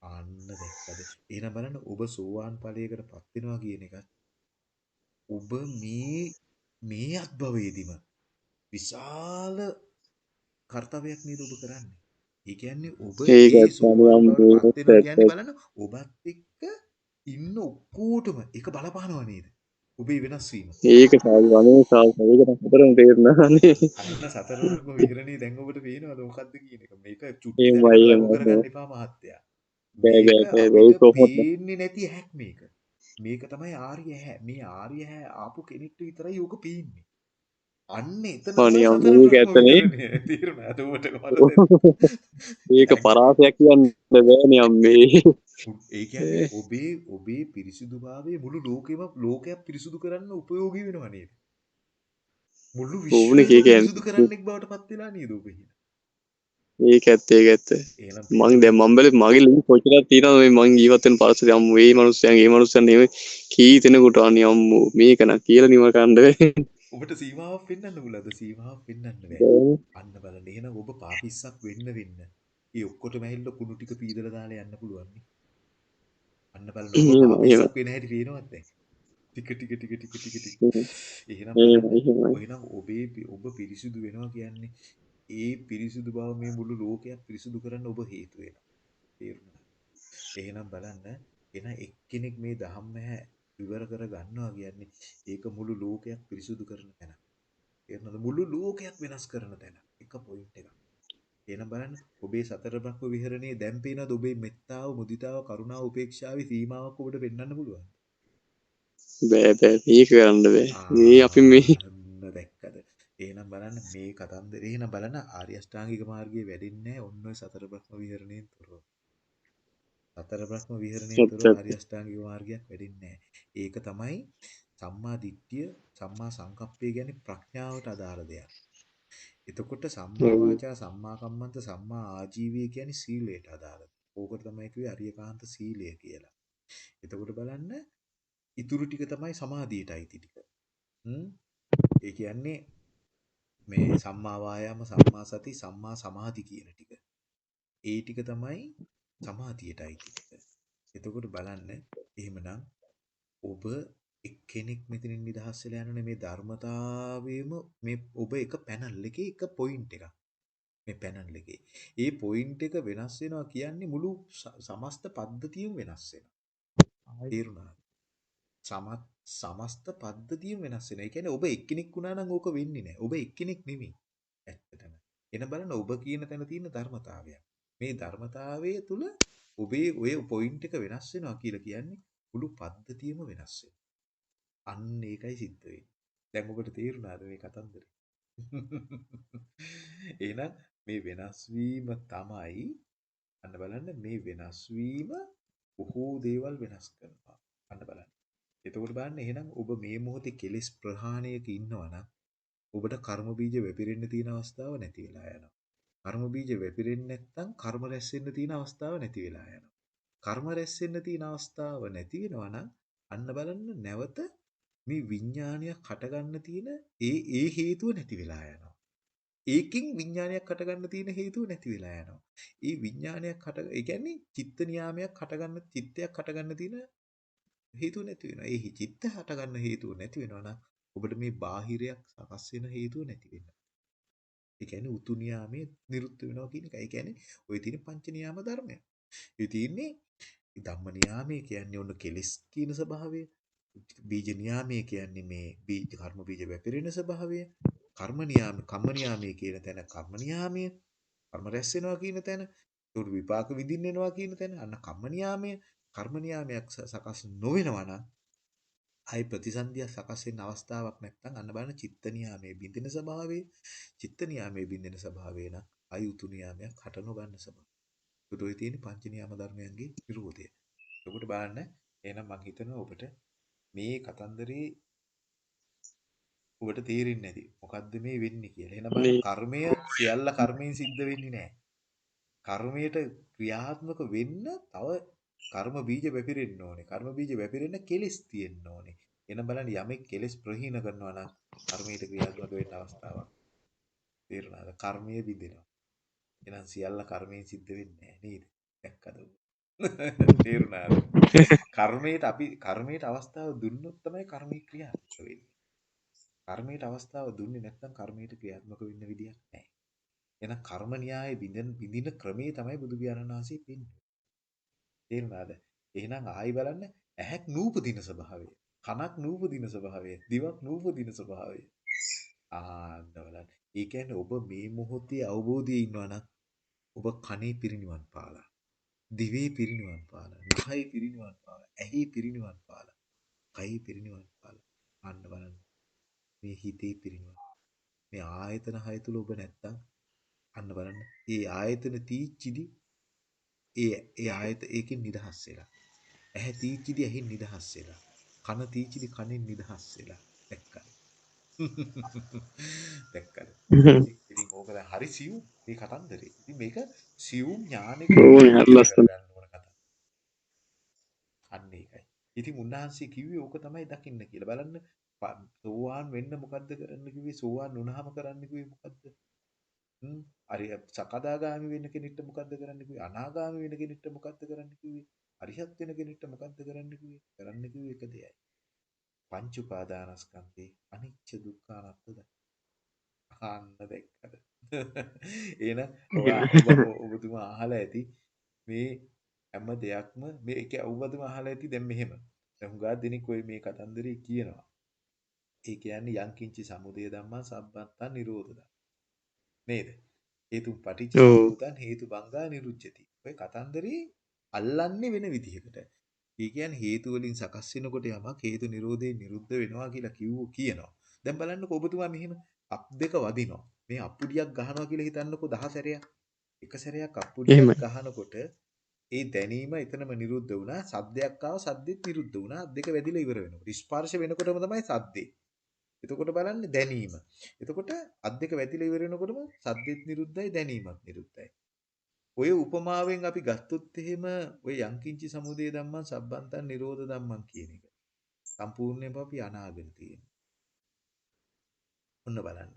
අන්න දැක්කද? එහෙනම් බලන්න ඔබ සෝවාන් ඵලයකටපත් වෙනවා කියන එක ඔබ මේ මේ අත්භවයේදීම විශාල කාර්යයක් නේද ඔබ කරන්නේ. ඒ කියන්නේ ඔබ ඒක කියන්නේ බලන්න ඔබත් එක්ක ඉන්න ඔක්කොටම ඒක බලපානවා නේද? ඔබේ වෙනස් වීම. ඒක සාදු අනේ සාදු ඒක නම් හතරම තේරුණා අනේ අන්න සතරවර්ග විහරණේ දැන් ඔබට පේනවද මොකද්ද කියන එක? මේක චුට්ටි එහෙමයි දැනකට ලඝු එහෙමයි කරගන්න එපා මහත්තයා. බෑ බෑ බෑ ඒක කොහොමද පේන්නේ නැති හැක් මේක. මේක තමයි ආර්ය හැ. මේ ආර්ය හැ ආපු කෙනෙක්ට විතරයි ඕක පේන්නේ. අන්න එතන තමයි අනේ සතර අම්මේ ඒක බ්‍රහ්ම ඇත්තනේ විහරණය. තේරුණාද ඔබට මට ඒක දැන් පරාසයක් කියන්න බෑනේ අම්මේ ඒ කියන්නේ ඔබේ ඔබේ පිරිසිදුභාවය මුළු ලෝකෙම ලෝකයක් පිරිසුදු කරන්න උපයෝගී වෙනවා නේද? මුළු ඒක පිරිසුදු කරන්නෙක් බවට පත් වෙලා නේද ඔබ එහෙනම්? ඒක ඇත්ත ඇත්ත මං පිරිසුදු දැන් මම බැලුවේ මගේ ලින්ක් කොච්චරක් තියෙනවද මේ මං ජීවත් වෙන පරිසරය අම්මෝ මේ මිනිස්සයන් මේ මිනිස්සයන් නෙමෙයි කී දෙනෙකුට අනේ අම්මෝ මේක නා කියලා නිම බෑ ඔබට පුළුවන්ද? සීමාවක් පෙන්වන්න බෑ. බෑනේ. අන්න බලන්න එහෙනම් ඔබ පාපිස්සක් වෙන්න වෙන්න. ඒ ඔක්කොටම ඇහිල්ල කුණු ටික පීදලා දාලා යන්න පුළුවන් නේ. අන්න බලන්න ඔබ එහෙම එහෙම පාපිස්සක් වෙන හැටි පේනවද දැන්? ටික ටික ටික ටික ටික ටික. එහෙනම් ඔබේ ඔබ පිරිසුදු වෙනවා කියන්නේ ඒ පිරිසුදු බව මේ මුළු ලෝකයක් පිරිසුදු කරන්න ඔබ හේතු වෙනවා. තේරුණාද? එහෙනම් බලන්න එන එක්කෙනෙක් මේ ධම්ම හැ විවර කර ගන්නවා කියන්නේ ඒක මුළු ලෝකයක් පිරිසුදු කරන තැන. තේරුණාද? මුළු ලෝකයක් වෙනස් කරන තැන. එක පොයින්ට් එකක්. එහෙනම් බලන්න ඔබේ සතර බ්‍රහ්ම විහරණයේ දැන් පේනවද ඔබේ මෙත්තාව, මුදිතාව, කරුණාව, උපේක්ෂාවේ සීමාවක් ඔබට පෙන්වන්න පුළුවන්. බෑ බෑ මේක කරන්න බෑ මේ අපි මේ දැක්කද? එහෙනම් බලන්න මේ කතන්දරේ එහෙනම් බලන්න ආර්ය අෂ්ටාංගික මාර්ගයේ වැඩින්නේ ඔන්න ඔය සතර බ්‍රහ්ම විහරණයෙන් තොරව. සතර බ්‍රහ්ම විහරණයෙන් තොරව ආර්ය අෂ්ටාංගික මාර්ගයක් වැඩින්නේ ඒක තමයි සම්මා දිට්ඨිය සම්මා සංකප්පය කියන්නේ ප්‍රඥාවට අදාළ දෙයක්. එතකොට සම්මා වාචා සම්මා කම්මන්ත සම්මා ආජීවය කියන්නේ සීලයට අදාළ. ඕකට තමයි කිව්වේ අරියකාන්ත සීලය කියලා. එතකොට බලන්න ඉතුරු ටික තමයි සමාධියට අයිති ටික. හ්ම් ඒ කියන්නේ මේ සම්මා වායාම සම්මා සති සම්මා සමාධි කියන ටික. ඒ ටික තමයි සමාධියට අයිති ටික. එතකොට බලන්න එහෙමනම් ඔබ එක්කෙනෙක් මෙතනින් නිදහස් වෙලා යනනේ මේ ධර්මතාවයේම මේ ඔබ එක පැනල් එකේ එක පොයින්ට් එකක්. මේ පැනල් එකේ. ඒ පොයින්ට් එක වෙනස් වෙනවා කියන්නේ මුළු සමස්ත පද්ධතියම වෙනස් වෙනවා. තේරුණාද? සමත් සමස්ත පද්ධතියම වෙනස් වෙනවා. ඒ කියන්නේ ඔබ එක්කෙනෙක් වුණා නම් ඕක වෙන්නේ නැහැ. ඔබ එක්කෙනෙක් නෙමෙයි. ඇත්තටම. එන බලන්න ඔබ කියන තැන තියෙන ධර්මතාවයක්. මේ ධර්මතාවය තුල ඔබේ ඔය පොයින්ට් එක වෙනස් වෙනවා කියලා කියන්නේ මුළු පද්ධතියම වෙනස් වෙනවා. අන්න ඒකයි සිද්ධ වෙන්නේ. දැන් ඔබට තේරුණාද මේ කතන්දරේ? එහෙනම් මේ වෙනස් වීම තමයි අන්න බලන්න මේ වෙනස් වීම බොහෝ දේවල් වෙනස් කරනවා. අන්න බලන්න. එතකොට බලන්න එහෙනම් ඔබ මේ මොහොතේ කෙලෙස් ප්‍රහාණයක ඉන්නවා නම් ඔබට කර්ම බීජ වැපිරෙන්න තියෙන අවස්ථාව නැති වෙලා යනවා. කර්ම බීජ වැපිරෙන්නේ නැත්නම් කර්ම රැස් වෙන්න තියෙන අවස්ථාව නැති වෙලා යනවා. කර්ම රැස් වෙන්න තියෙන අවස්ථාව නැති වෙනවා නම් අන්න බලන්න නැවත මේ විඥානයක් හටගන්න තියෙන ඒ ඒ හේතුව නැති වෙලා යනවා. ඒකින් විඥානයක් හටගන්න තියෙන හේතුව නැති වෙලා යනවා. ඒ විඥානයක් හට ඒ කියන්නේ චිත්ත නියාමයක් හටගන්න චිත්තයක් හටගන්න තියෙන හේතුව නැති වෙනවා. ඒ චිත්ත හටගන්න හේතුව නැති වෙනවා නම් ඔබට මේ බාහිරයක් සකස් වෙන හේතුව නැති වෙනවා. ඒ කියන්නේ උතු නියාමයේ නිරුද්ධ වෙනවා කියන එක. ඒ කියන්නේ ওই තියෙන පංච නියාම ධර්මය. ඒ තියෙන්නේ ධම්ම නියාමයේ කියන්නේ ඔන්න කෙලිස් කියන ස්වභාවය. බීජ නියාමයේ කියන්නේ මේ බීජ කර්ම බීජ වැපිරෙන ස්වභාවය. කර්ම නියාම කම්ම නියාමයේ කියන තැන කර්ම නියාමය. කර්ම රැස් වෙනවා කියන තැන. ඒකට විපාක විඳින්න වෙනවා කියන තැන. අන්න කම්ම නියාමය. කර්ම නියාමයක් සකස් නොවෙනවා නම් ආයි ප්‍රතිසන්දිය සකස් වෙන්න අවස්ථාවක් නැත්නම් අන්න බලන්න චිත්ත නියාමයේ බින්දින ස්වභාවය චිත්ත නියාමයේ බින්දින ස්වභාවය නම් ආයි උතු නියාමයක් හට නොගන්න ස්වභාවය. ඒකට ඔය තියෙන පංච නියාම ධර්මයන්ගේ විරෝධය. ඒකට බලන්න එහෙනම් මම හිතනවා ඔබට මේ කතන්දරේ ඔබට තේරෙන්නේ නැති. මොකද්ද මේ වෙන්නේ කියලා. එහෙනම් බලන්න කර්මය සියල්ල කර්මයෙන් සිද්ධ වෙන්නේ නැහැ. කර්මයට ක්‍රියාත්මක වෙන්න තව කර්ම බීජ වැපිරෙන්න ඕනේ. කර්ම බීජ වැපිරෙන්න කෙලස් තියෙන්න ඕනේ. එන බලන්න යමෙක් කෙලස් ප්‍රහීන කරනවා නම් කර්මයට ක්‍රියාත්මක වෙන්න අවස්ථාවක්. තේරුණාද? කර්මය බිඳිනවා. එහෙනම් සියල්ල කර්මයෙන් සිද්ධ වෙන්නේ නැහැ නේද? දැක්කද? තේරුණාද? කර්මයට අපි කර්මයට අවස්ථාව දුන්නොත් තමයි කර්මී ක්‍රියාත්මක වෙන්නේ. කර්මයට අවස්ථාව දුන්නේ නැත්නම් කර්මයට ක්‍රියාත්මක වෙන්න විදියක් නැහැ. එහෙනම් කර්ම න්‍යාය බින්දින බින්දින ක්‍රමේ තමයි බුදු පියාණන් වහන්සේ පෙන්වන්නේ. තේරුණාද? එහෙනම් ආයි බලන්න ඇහක් නූපදින ස්වභාවය. කනක් නූපදින ස්වභාවය. දිවක් නූපදින ස්වභාවය. ආන්න බලන්න. ඒ කියන්නේ ඔබ මේ මොහොතේ අවබෝධයේ ඉන්නවා නම් ඔබ කනේ පිරිනිවන් පාලා. දිවේ පිරිනිවන් පාලා. නහයේ පිරිනිවන් පාලා. ඇහි පිරිනිවන් පාලා. කයි පිරිනිවන් පාලා. අන්න බලන්න. මේ හිතේ පිරිනිවන්. මේ ආයතන හය තුල ඔබ නැත්තම් අන්න බලන්න. මේ ආයතන තීච්චිදි ඒ ඒ ආයත ඒකෙන් නිදහස් වෙලා. ඇහැ තීච්චිදි ඇහෙන් නිදහස් වෙලා. කන තීච්චිදි කනෙන් නිදහස් වෙලා. දැක්කද? දැක්කද? ඉතින් ඕක දැන් හරි සියුම් මේ කතන්දරේ. ඉතින් මේක සියුම් ඥානෙක. අන්න ඒකයි. ඉතින් උන්වහන්සේ කිව්වේ ඕක තමයි දකින්න කියලා. බලන්න සෝවාන් වෙන්න මොකද්ද කරන්න කිව්වේ? සෝවාන් වුණාම කරන්න කිව්වේ මොකද්ද? හ්ම් අර සකදාගාමි වෙන්න කෙනෙක්ට මොකද්ද කරන්න කිව්වේ? අනාගාමි වෙන්න කෙනෙක්ට මොකද්ද කරන්න කිව්වේ? අරිහත් වෙන කෙනෙක්ට මොකද්ද කරන්න කිව්වේ? කරන්න කිව්වේ එක දෙයයි. පංච උපාදානස්කන්ධේ අනිච්ච දුක්ඛ අනාත්ම ද. අහන්න දැක්කද? එහෙනම් ඔබතුමා අහලා ඇති මේ හැම දෙයක්ම මේ ඒක ඔබතුමා අහලා ඇති දැන් මෙහෙම. දැන් හුඟා දෙනෙක් ඔය මේ කතන්දරේ කියනවා. ඒ කියන්නේ යංකින්චි සමුදය ධම්මං සම්බන්තං නිරෝධ ධම්ම. නේද? හේතු පටිච්ච සමුප්පාදං හේතු බංගා නිරුච්චති. ඔය කතන්දරේ අල්ලන්නේ වෙන විදිහකට. ඒ කියන්නේ හේතු වලින් සකස් වෙනකොට යමක් හේතු නිරෝධේ නිරුද්ධ වෙනවා කියලා කිව්ව කියනවා. දැන් බලන්නකො ඔබතුමා මෙහෙම අප් දෙක වදිනවා. මේ අප්පුඩියක් ගහනවා කියලා හිතන්නකෝ 10 සැරයක්. එක සැරයක් අප්පුඩියක්. ගහනකොට ඒ දැනීම එතනම නිරුද්ධ වුණා. සද්දයක් ආව සද්දෙත් නිරුද්ධ වුණා. දෙක වැදිලා ඉවර වෙනවා. ස්පර්ශ වෙනකොටම තමයි සද්දේ. එතකොට බලන්න දැනීම. එතකොට අත් දෙක වැදිලා ඉවර වෙනකොටම සද්දෙත් නිරුද්ධයි දැනීමත් නිරුද්ධයි. ඔය උපමාවෙන් අපි ගත්තොත් එහෙම ඔය යංකින්චි සමුදය ධම්මං සබ්බන්තං නිරෝධ ධම්මං කියන එක. සම්පූර්ණයෙන්ම අපි අනාගෙන තියෙනවා. ඔන්න බලන්න.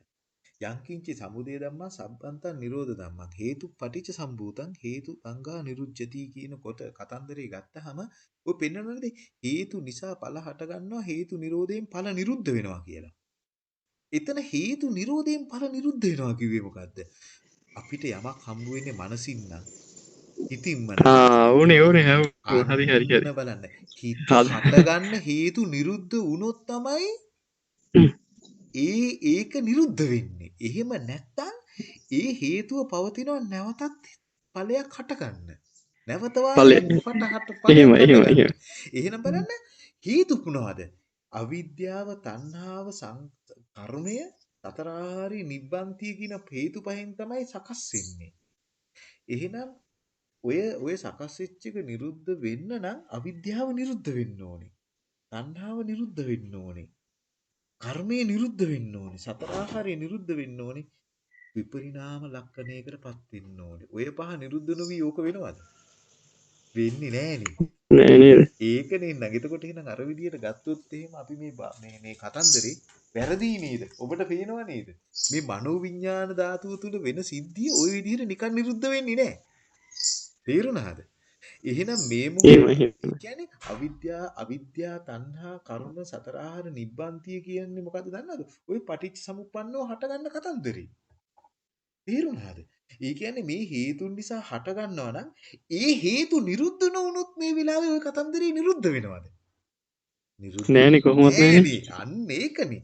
යංකින්චි සමුදය ධම්මා සම්බන්තං නිරෝධ ධම්මං හේතු පටිච්ච සම්භූතං හේතු අංගා නිරුජ්ජති කියන කොට කතන්දරේ ගත්තාම ඔය පෙන්වනවානේ හේතු නිසා ඵල හට ගන්නවා හේතු නිරෝධයෙන් ඵල නිරුද්ධ වෙනවා කියලා. එතන හේතු නිරෝධයෙන් ඵල නිරුද්ධ වෙනවා කිව්වේ මොකද්ද? අපිට යමක් හම්බ වෙන්නේ මනසින් නම් හිතින්ම නම් ආ ඕනේ ඕනේ හරි හරි හරි බලන්න හිත. හටගන්න හේතු නිරුද්ධ වුණොත් තමයි. ඒ ඒක නිරුද්ධ වෙන්නේ. එහෙම නැත්තම් ඒ හේතුව පවතිනවා නැවතත් ඵලයක් හටගන්න. නැවත එහෙම එහෙම. එහෙම එහෙනම් බලන්න හේතු මොනවද? අවිද්‍යාව, තණ්හාව, කර්මය, සතරාරි නිබ්බන්තිය කියන හේතු පහෙන් තමයි සකස් වෙන්නේ. එහෙනම් ඔය ඔය සකස් වෙච්ච එක නිරුද්ධ වෙන්න නම් අවිද්‍යාව නිරුද්ධ වෙන්න ඕනේ. තණ්හාව නිරුද්ධ වෙන්න ඕනේ. කර්මය නිරුද්ධ වෙන්න ඕනේ. සතරාහාරය නිරුද්ධ වෙන්න ඕනේ. විපරිණාම ලක්ෂණයකටපත් වෙන්න ඕනේ. ඔය පහ නිරුද්ධ නොවි ඕක වෙනවද? වෙන්නේ නෑනේ. නෑ නේද ඒකනේ නං. එතකොට එහෙනම් අර විදියට ගත්තොත් එහෙම අපි මේ මේ මේ කතන්දරේ වැරදි නේද? ඔබට පේනවා නේද? මේ මනෝවිඤ්ඤාණ ධාතුව තුල වෙන සිද්ධිය ওই විදියට නිකන් නිරුද්ධ වෙන්නේ නෑ. තේරුණාද? එහෙනම් මේ එහෙම මොහොතේ එහෙම කියන්නේ අවිද්‍යා අවිද්‍යා තණ්හා කර්ම සතරාහාර නිබ්බන්තිය කියන්නේ මොකද්ද දන්නවද? ওই පටිච්ච සමුප්පන්නව හටගන්න කතන්දරේ. තේරුණාද? ඒ කියන්නේ මේ හේතුන් නිසා හට ගන්නවා නම් ඒ හේතු නිරුද්ධ නොවුනොත් මේ වෙලාවේ ওই කතන්දරේ නිරුද්ධ වෙනවද? නිරුද්ධ නෑනේ කොහොමත් නෑනේ නෑනේ. අන්න ඒකනේ.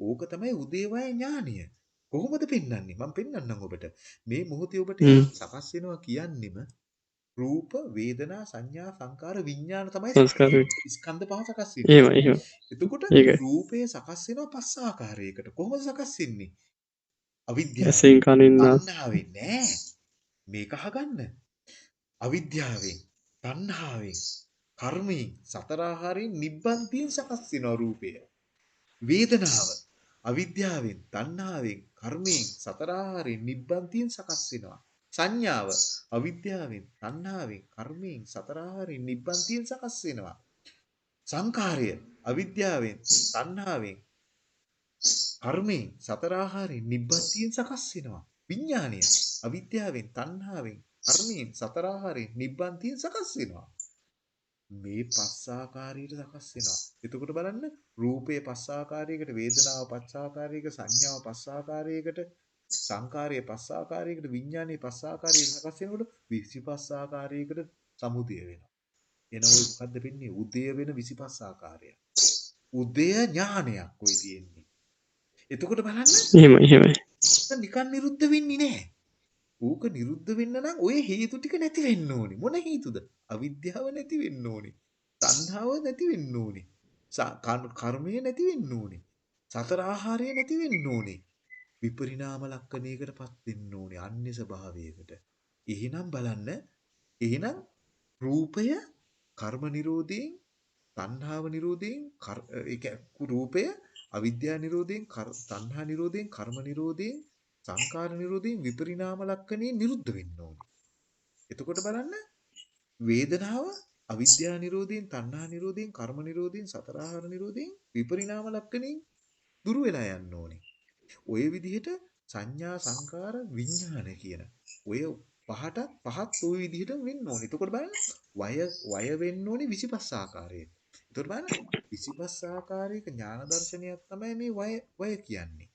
ඕක තමයි උදේවය ඥානිය. කොහොමද පෙන්වන්නේ? මම පෙන්වන්නම් ඔබට. මේ මොහොතේ ඔබට හ්ම්. යමක් සකස් වෙනවා කියන්නෙම රූප, වේදනා, සංඥා, සංකාර, විඥාන තමයි ස්කන්ධ පහ සකස් වෙන්නේ. එතකොට. රූපය සකස් වෙනවා පස් ආකාරයකට. කොහොමද සකස් වෙන්නේ? අවිද්‍යාව. ඇසෙන් කනින් නාස තණ්හාවෙන් නෑ. මේක අහගන්න. අවිද්‍යාවෙන්, තණ්හාවෙන්, කර්මයෙන්, සතර ආහාරයෙන් නිබ්බන්තියෙන් සකස් වෙනවා රූපය. වේදනාව අවිද්‍යාවෙන්, තණ්හාවෙන්, කර්මයෙන්, සතර ආහාරයෙන් නිබ්බන්තියෙන් සකස් වෙනවා. සංඥාව අවිද්‍යාවෙන්, තණ්හාවෙන්, කර්මයෙන්, සතර ආහාරයෙන් නිබ්බන්තියෙන් සකස් වෙනවා. සංකාරය අවිද්‍යාවෙන්, තණ්හාවෙන්, කර්මයෙන්, සතර ආහාරයෙන් නිබ්බන්තියෙන් සකස් වෙනවා. විඥානය අවිද්‍යාවෙන්, තණ්හාවෙන්, කර්මයෙන්, සතර ආහාරයෙන් නිබ්බන්තියෙන් සකස් වෙනවා. මේ පස් ආකාරයට සකස් වෙනවා. එතකොට බලන්න රූපය පස් ආකාරයකට, වේදනාව පස් ආකාරයකට, සංඥාව පස් ආකාරයකට, සංකාරය පස් ආකාරයකට, විඥානය පස් ආකාරයකට සකස් වෙනකොට 25 ආකාරයකට සමුදය වෙනවා. එනවා මොකද්ද වෙන්නේ? උදය වෙන 25 ආකාරයක්. උදය ඥානයක් ඔය තියෙන්නේ. එතකොට බලන්න එහෙම එහෙමයි නිකන් නිරුද්ධ වෙන්නේ නැහැ. ඌක නිරුද්ධ වෙන්න නම් ওই හේතු ටික නැති වෙන්න ඕනේ. මොන හේතුද? අවිද්‍යාව නැති වෙන්න ඕනේ. තණ්හාව නැති වෙන්න ඕනේ. කර්මය නැති වෙන්න ඕනේ. සතර ආහාරය නැති වෙන්න ඕනේ. විපරිණාම ලක්ෂණයකටපත් වෙන්න ඕනේ. අන්‍ය ස්වභාවයකට. එහෙනම් බලන්න. එහෙනම් රූපය කර්ම නිරෝධයෙන් තණ්හාව නිරෝධයෙන් කර්- ඒ කියන්නේ රූපය අවිද්‍යා නිරෝධයෙන් කර්- තණ්හා නිරෝධයෙන් කර්ම නිරෝධයෙන් සංකාර නිරෝධයෙන් විපරිණාම ලක්ෂණේ නිරුද්ධ වෙන්න ඕනේ. එතකොට බලන්න වේදනාව අවිද්‍යා නිරෝධයෙන් තණ්හා නිරෝධයෙන් කර්ම නිරෝධයෙන් සතරාහාර නිරෝධයෙන් විපරිණාම ලක්ෂණේ දුරු වෙලා යන්න ඕනේ. ඔය විදිහට සංඥා සංකාර විඥාන කියන ඔය පහට පහත් ওই විදිහට වෙන්න ඕනේ. එතකොට බලන්න වය වය වෙන්න ඕනේ 25 ආකාරයෙන්. එතකොට බලන්න 25 ආකාරයක ඥාන දර්ශනයක් තමයි මේ වය වය කියන්නේ.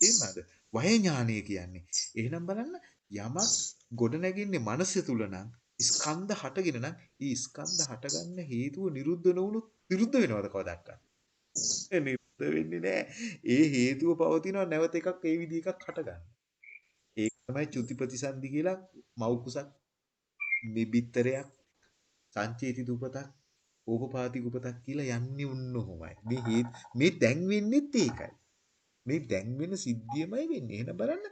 තේරුණාද? වය ඥානය කියන්නේ. එහෙනම් බලන්න යමක් ගොඩ නැගින්නේ මනස තුල නම් ස්කන්ධ හටගෙන නම් ඊ ස්කන්ධ හටගන්න හේතුව නිරුද්ධ නොවුනොත් විරුද්ධ වෙනවද කවදාවත්? ඒ නිරුද්ධ වෙන්නේ නැහැ. ඒ හේතුව පවතිනවා නැවත එකක් ඒ විදිහ එකක් හටගන්න. ඒක තමයි චුතිපති සන්ධි කියලා මව් කුසක් මේ බිත්තරයක් සංචේති දුපතක් ඕපපාති උපතක් කියලා යන්නේ උන්න ඔහොමයි. මේ හේත් මේ දැන් වෙන්නේත් ඒකයි. මේ දැන් වෙන සිද්ධියමයි වෙන්නේ. එහෙනම් බලන්න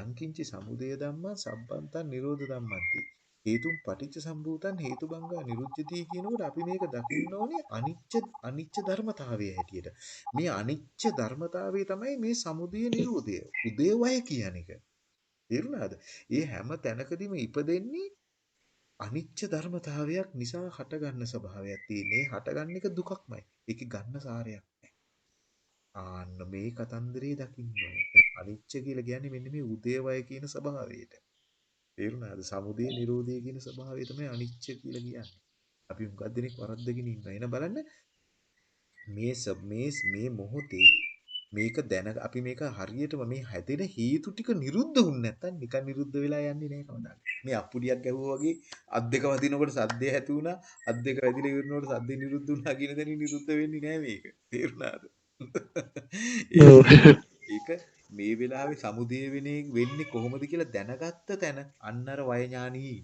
යංකින්චි සමුදය ධම්මා සම්බන්තං නිරෝධ ධම්මන්ති. හේතුම් පටිච්ච සම්භූතං හේතුබංගා නිරුද්ධති කියනකොට අපි මේක දකින්න ඕනේ අනිච්ච අනිච්ච ධර්මතාවය හැටියට. මේ අනිච්ච ධර්මතාවය තමයි මේ සමුදය නිරෝධය. උදේවය කියන එක. තේරුණාද? ඒ හැම තැනකදීම ඉපදෙන්නේ අනිච්ච ධර්මතාවයක් නිසා හටගන්න ස්වභාවයක් තියෙන්නේ. හටගන්න එක දුකක්මයි. ඒකේ ගන්න සාරයක් නැහැ. ආන්න මේ කතන්දරේ දකින්න ඕනේ. අනිච්ච කියලා කියන්නේ මෙන්න මේ උදේවය කියන ස්වභාවයට. තේරුණාද? සමුදය නිරෝධය කියන ස්වභාවය තමයි අනිච්ච කියලා කියන්නේ. අපි මුගක් දෙනෙක් වරද්දගෙන ඉන්නවා. එන බලන්න මේ මේ මේ මොහොතේ මේක දැන අපි මේක හරියටම මේ හැදෙන හේතු ටික නිරුද්ධ වුනේ නැත්තම් නිකන් නිරුද්ධ වෙලා යන්නේ නැහැ කවදාද. මේ අප්පුඩියක් ගැහුවා වගේ අත් දෙක වදිනකොට සද්දය ඇති වුණා. අත් දෙක වැදිලා ඉවරනකොට සද්දේ නිරුද්ධ වුණා කියන දේ නිරුද්ධ වෙන්නේ නැහැ මේක. තේරුණාද? ඒක මේ වෙලාවේ සමුදේ වෙන්නේ කොහොමද කියලා දැනගත්ත තැන අන්න අර වය ඥානී.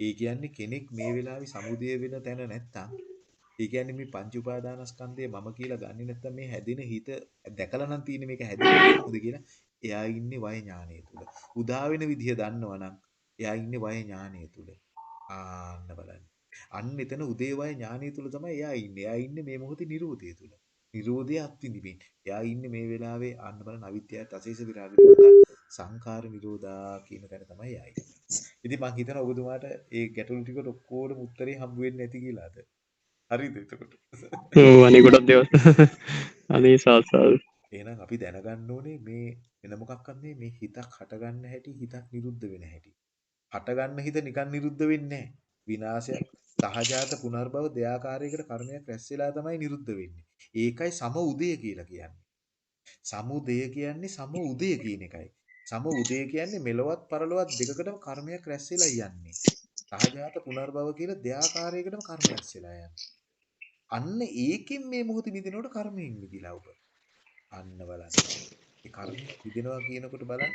ඒ කියන්නේ කෙනෙක් මේ වෙලාවේ සමුදේ වෙන තැන නැත්තම් ඒ කියන්නේ මේ පංච උපාදානස්කන්ධය මම කියලා ගන්නේ නැත්තම් මේ හැදෙන හිත දැකලා නම් තියෙන්නේ මේක හැදෙන්නේ කොහොමද කියලා එයා ඉන්නේ වය ඥානය තුල. උදා වෙන විදිහ දන්නවනම් එයා ඉන්නේ වය ඥානය තුල. ආන්න බලන්න. අන්න එතන උදේ වය ඥානය තුල තමයි එයා ඉන්නේ. එයා ඉන්නේ මේ මොහොතේ නිරෝධය තුල. නිරෝධය අත්විඳිමින්. එයා ඉන්නේ මේ වෙලාවේ ආන්න බලන අවිද්‍යාවත් අශේෂ විරාග නිරෝධා සංඛාර නිරෝධා කියන තැන තමයි ඉන්නේ. ඉතින් මං හිතනවා ඔබතුමාට ඒ ගැටලු ටිකට ඔක්කොටම උත්තරේ හම්බ වෙන්නේ නැති කියලාද? හරිද එතකොට? ඔව් අනේ ගොඩක් දේවල්. අනේ සාසල්. එහෙනම් අපි දැනගන්න ඕනේ මේ වෙන මොකක්වත් නෙමෙයි මේ හිතක් හටගන්න හැටි හිතක් නිරුද්ධ වෙන හැටි. හටගන්න හිත නිකන් නිරුද්ධ වෙන්නේ නැහැ. විනාශයක් සහජාත පුනර්භව දෙයාකාරයකට කර්මයක් රැස් වෙලා තමයි නිරුද්ධ වෙන්නේ. ඒකයි සම උදය කියලා කියන්නේ. සමුදය කියන්නේ සම උදය කියන එකයි. සම උදය කියන්නේ මෙලොවත් පරලොවත් දෙකකටම කර්මයක් රැස් වෙලා යන්නේ. සහජාත පුනර්භව කියලා දෙයාකාරයකටම කර්ම රැස් වෙලා යන්නේ. අන්න ඒකෙන් මේ මොහොත මිදිනකොට කර්මයෙන් මිදිලා ඔබ. අන්න බලන්න. ඒ කර්මයෙන් මිදිනවා කියනකොට බලන්න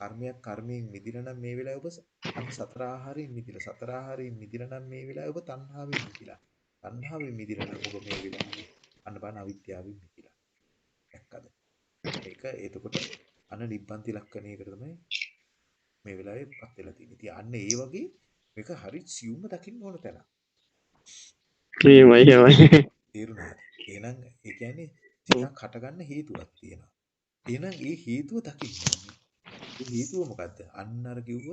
කර්මයක් කර්මයෙන් මිදිලා නම් මේ වෙලාවේ ඔබ සතර ආහාරයෙන් මිදිලා සතර ආහාරයෙන් මිදිලා නම් මේ වෙලාවේ ඔබ තණ්හාවෙන් මිදිලා. තණ්හාවෙන් මිදිලා නම් ඔබ මේ වෙලාවේ අන්න බලන්න අවිද්‍යාවෙන් මිදිලා. දැක්කද? ඒක එතකොට අන්න නිබ්බන්ති ලක්ෂණයකට තමයි මේ වෙලාවේ පත් වෙලා තියෙන්නේ. ඉතින් අන්න ඒ වගේ මේක හරි සියුම්ම දකින්න ඕන තැන. ක්‍රියමයි යමයි. තේරුණාද? එහෙනම් ඒ කියන්නේ ටිකක් හටගන්න හේතුවක් තියෙනවා. එහෙනම් ඒ හේතුව දකින්න හේතුව මොකද්ද? අන්න අර කිව්ව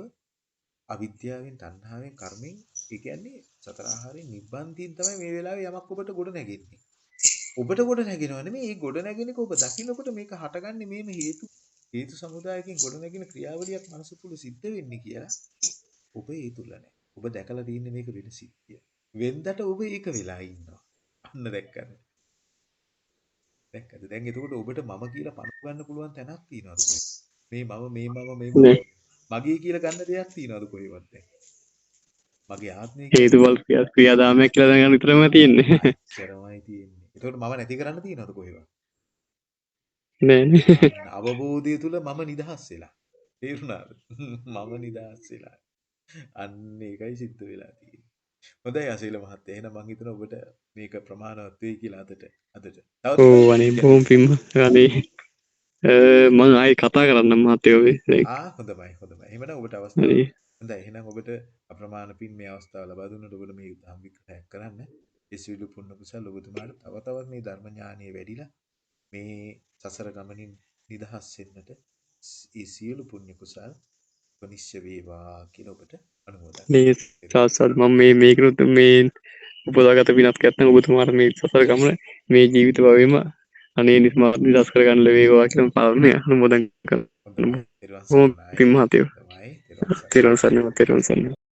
අවිද්‍යාවෙන් තණ්හාවෙන් කර්මෙන් ඒ කියන්නේ සතර ආහාරයෙන් නිබ්බන්තියෙන් තමයි මේ වෙලාවේ යමක් ඔබට ගොඩ නැගෙන්නේ. ඔබට ගොඩ නැගෙනව නෙමෙයි මේ ගොඩ නැගෙන එක ඔබ දකින්නකොට මේක හටගන්නේ මේම හේතු හේතු සමුදායකින් ගොඩ නැගෙන ක්‍රියාවලියක් මනස තුල සිද්ධ වෙන්නේ කියලා ඔබ ඒ තුල නැහැ. ඔබ දැකලා තියෙන්නේ මේක වෙන සිද්ධිය. වෙන්දට ඔබ ඒක වෙලා ඉන්නවා. අන්න දැක්කද? දැක්කද? දැන් එතකොට ඔබට මම කියලා පණු ගන්න පුළුවන් තැනක් තියනවද මේ මම මේ මම මේ මගේ කියලා ගන්න දෙයක් තියනවද කොහෙවත් දැන්? මගේ ආත්මය හේතුඵල ක්‍රියාදාමයක් කියලා දැනගන්න විතරම තියෙන්නේ. කරමයි තියෙන්නේ. එතකොට මම නැති කරන්න තියනවද කොහෙවත්? නෑ අවබෝධය තුල මම නිදහස් වෙලා. තේරුණාද? මම නිදහස් වෙලා. අන්න ඒකයි සිද්ධ වෙලා තියෙන්නේ. හොඳයි අසීල මහත්තයා. එහෙනම් මං හිතනවා ඔබට මේක ප්‍රමාණවත් වෙයි කියලා අදට. අදට. ඕ අනේ බොහොම පිං. අනේ මං ආයේ කතා කරන්න මහත්තයෝ මේ. ආ හොඳයි හොඳයි. එහෙනම් ඔබට අවස්ථාව. හොඳයි. එහෙනම් ඔබට අප්‍රමාණ පින් මේ අවස්ථාව ලබා දුන්නට ඔබට මේ ධම් විග්‍රහයක් කරන්න. සියලු පුණ්‍ය කුසල ඔබතුමාට තව තවත් මේ ධර්ම ඥානය වැඩිලා මේ සසර ගමනින් නිදහස් වෙන්නට ඒ සියලු පුණ්‍ය කුසල් උපනිශ්‍ය වේවා කියලා ඔබට අනුමෝදන් මේ සාසල් මම මේ මේකනුත් මේ උපදාගත පිනත් ඇත්නම් ඔබතුමාට මේ සසර ගමන මේ ජීවිත භවෙම අනේ නිස්මා නිදහස් කරගන්න ලැබේවා කියලා පාරණය අනුමෝදන් කරනවා. කරනවා. පින් මහත්තයෝ. තෙරුවන් සරණයි තෙරුවන් සරණයි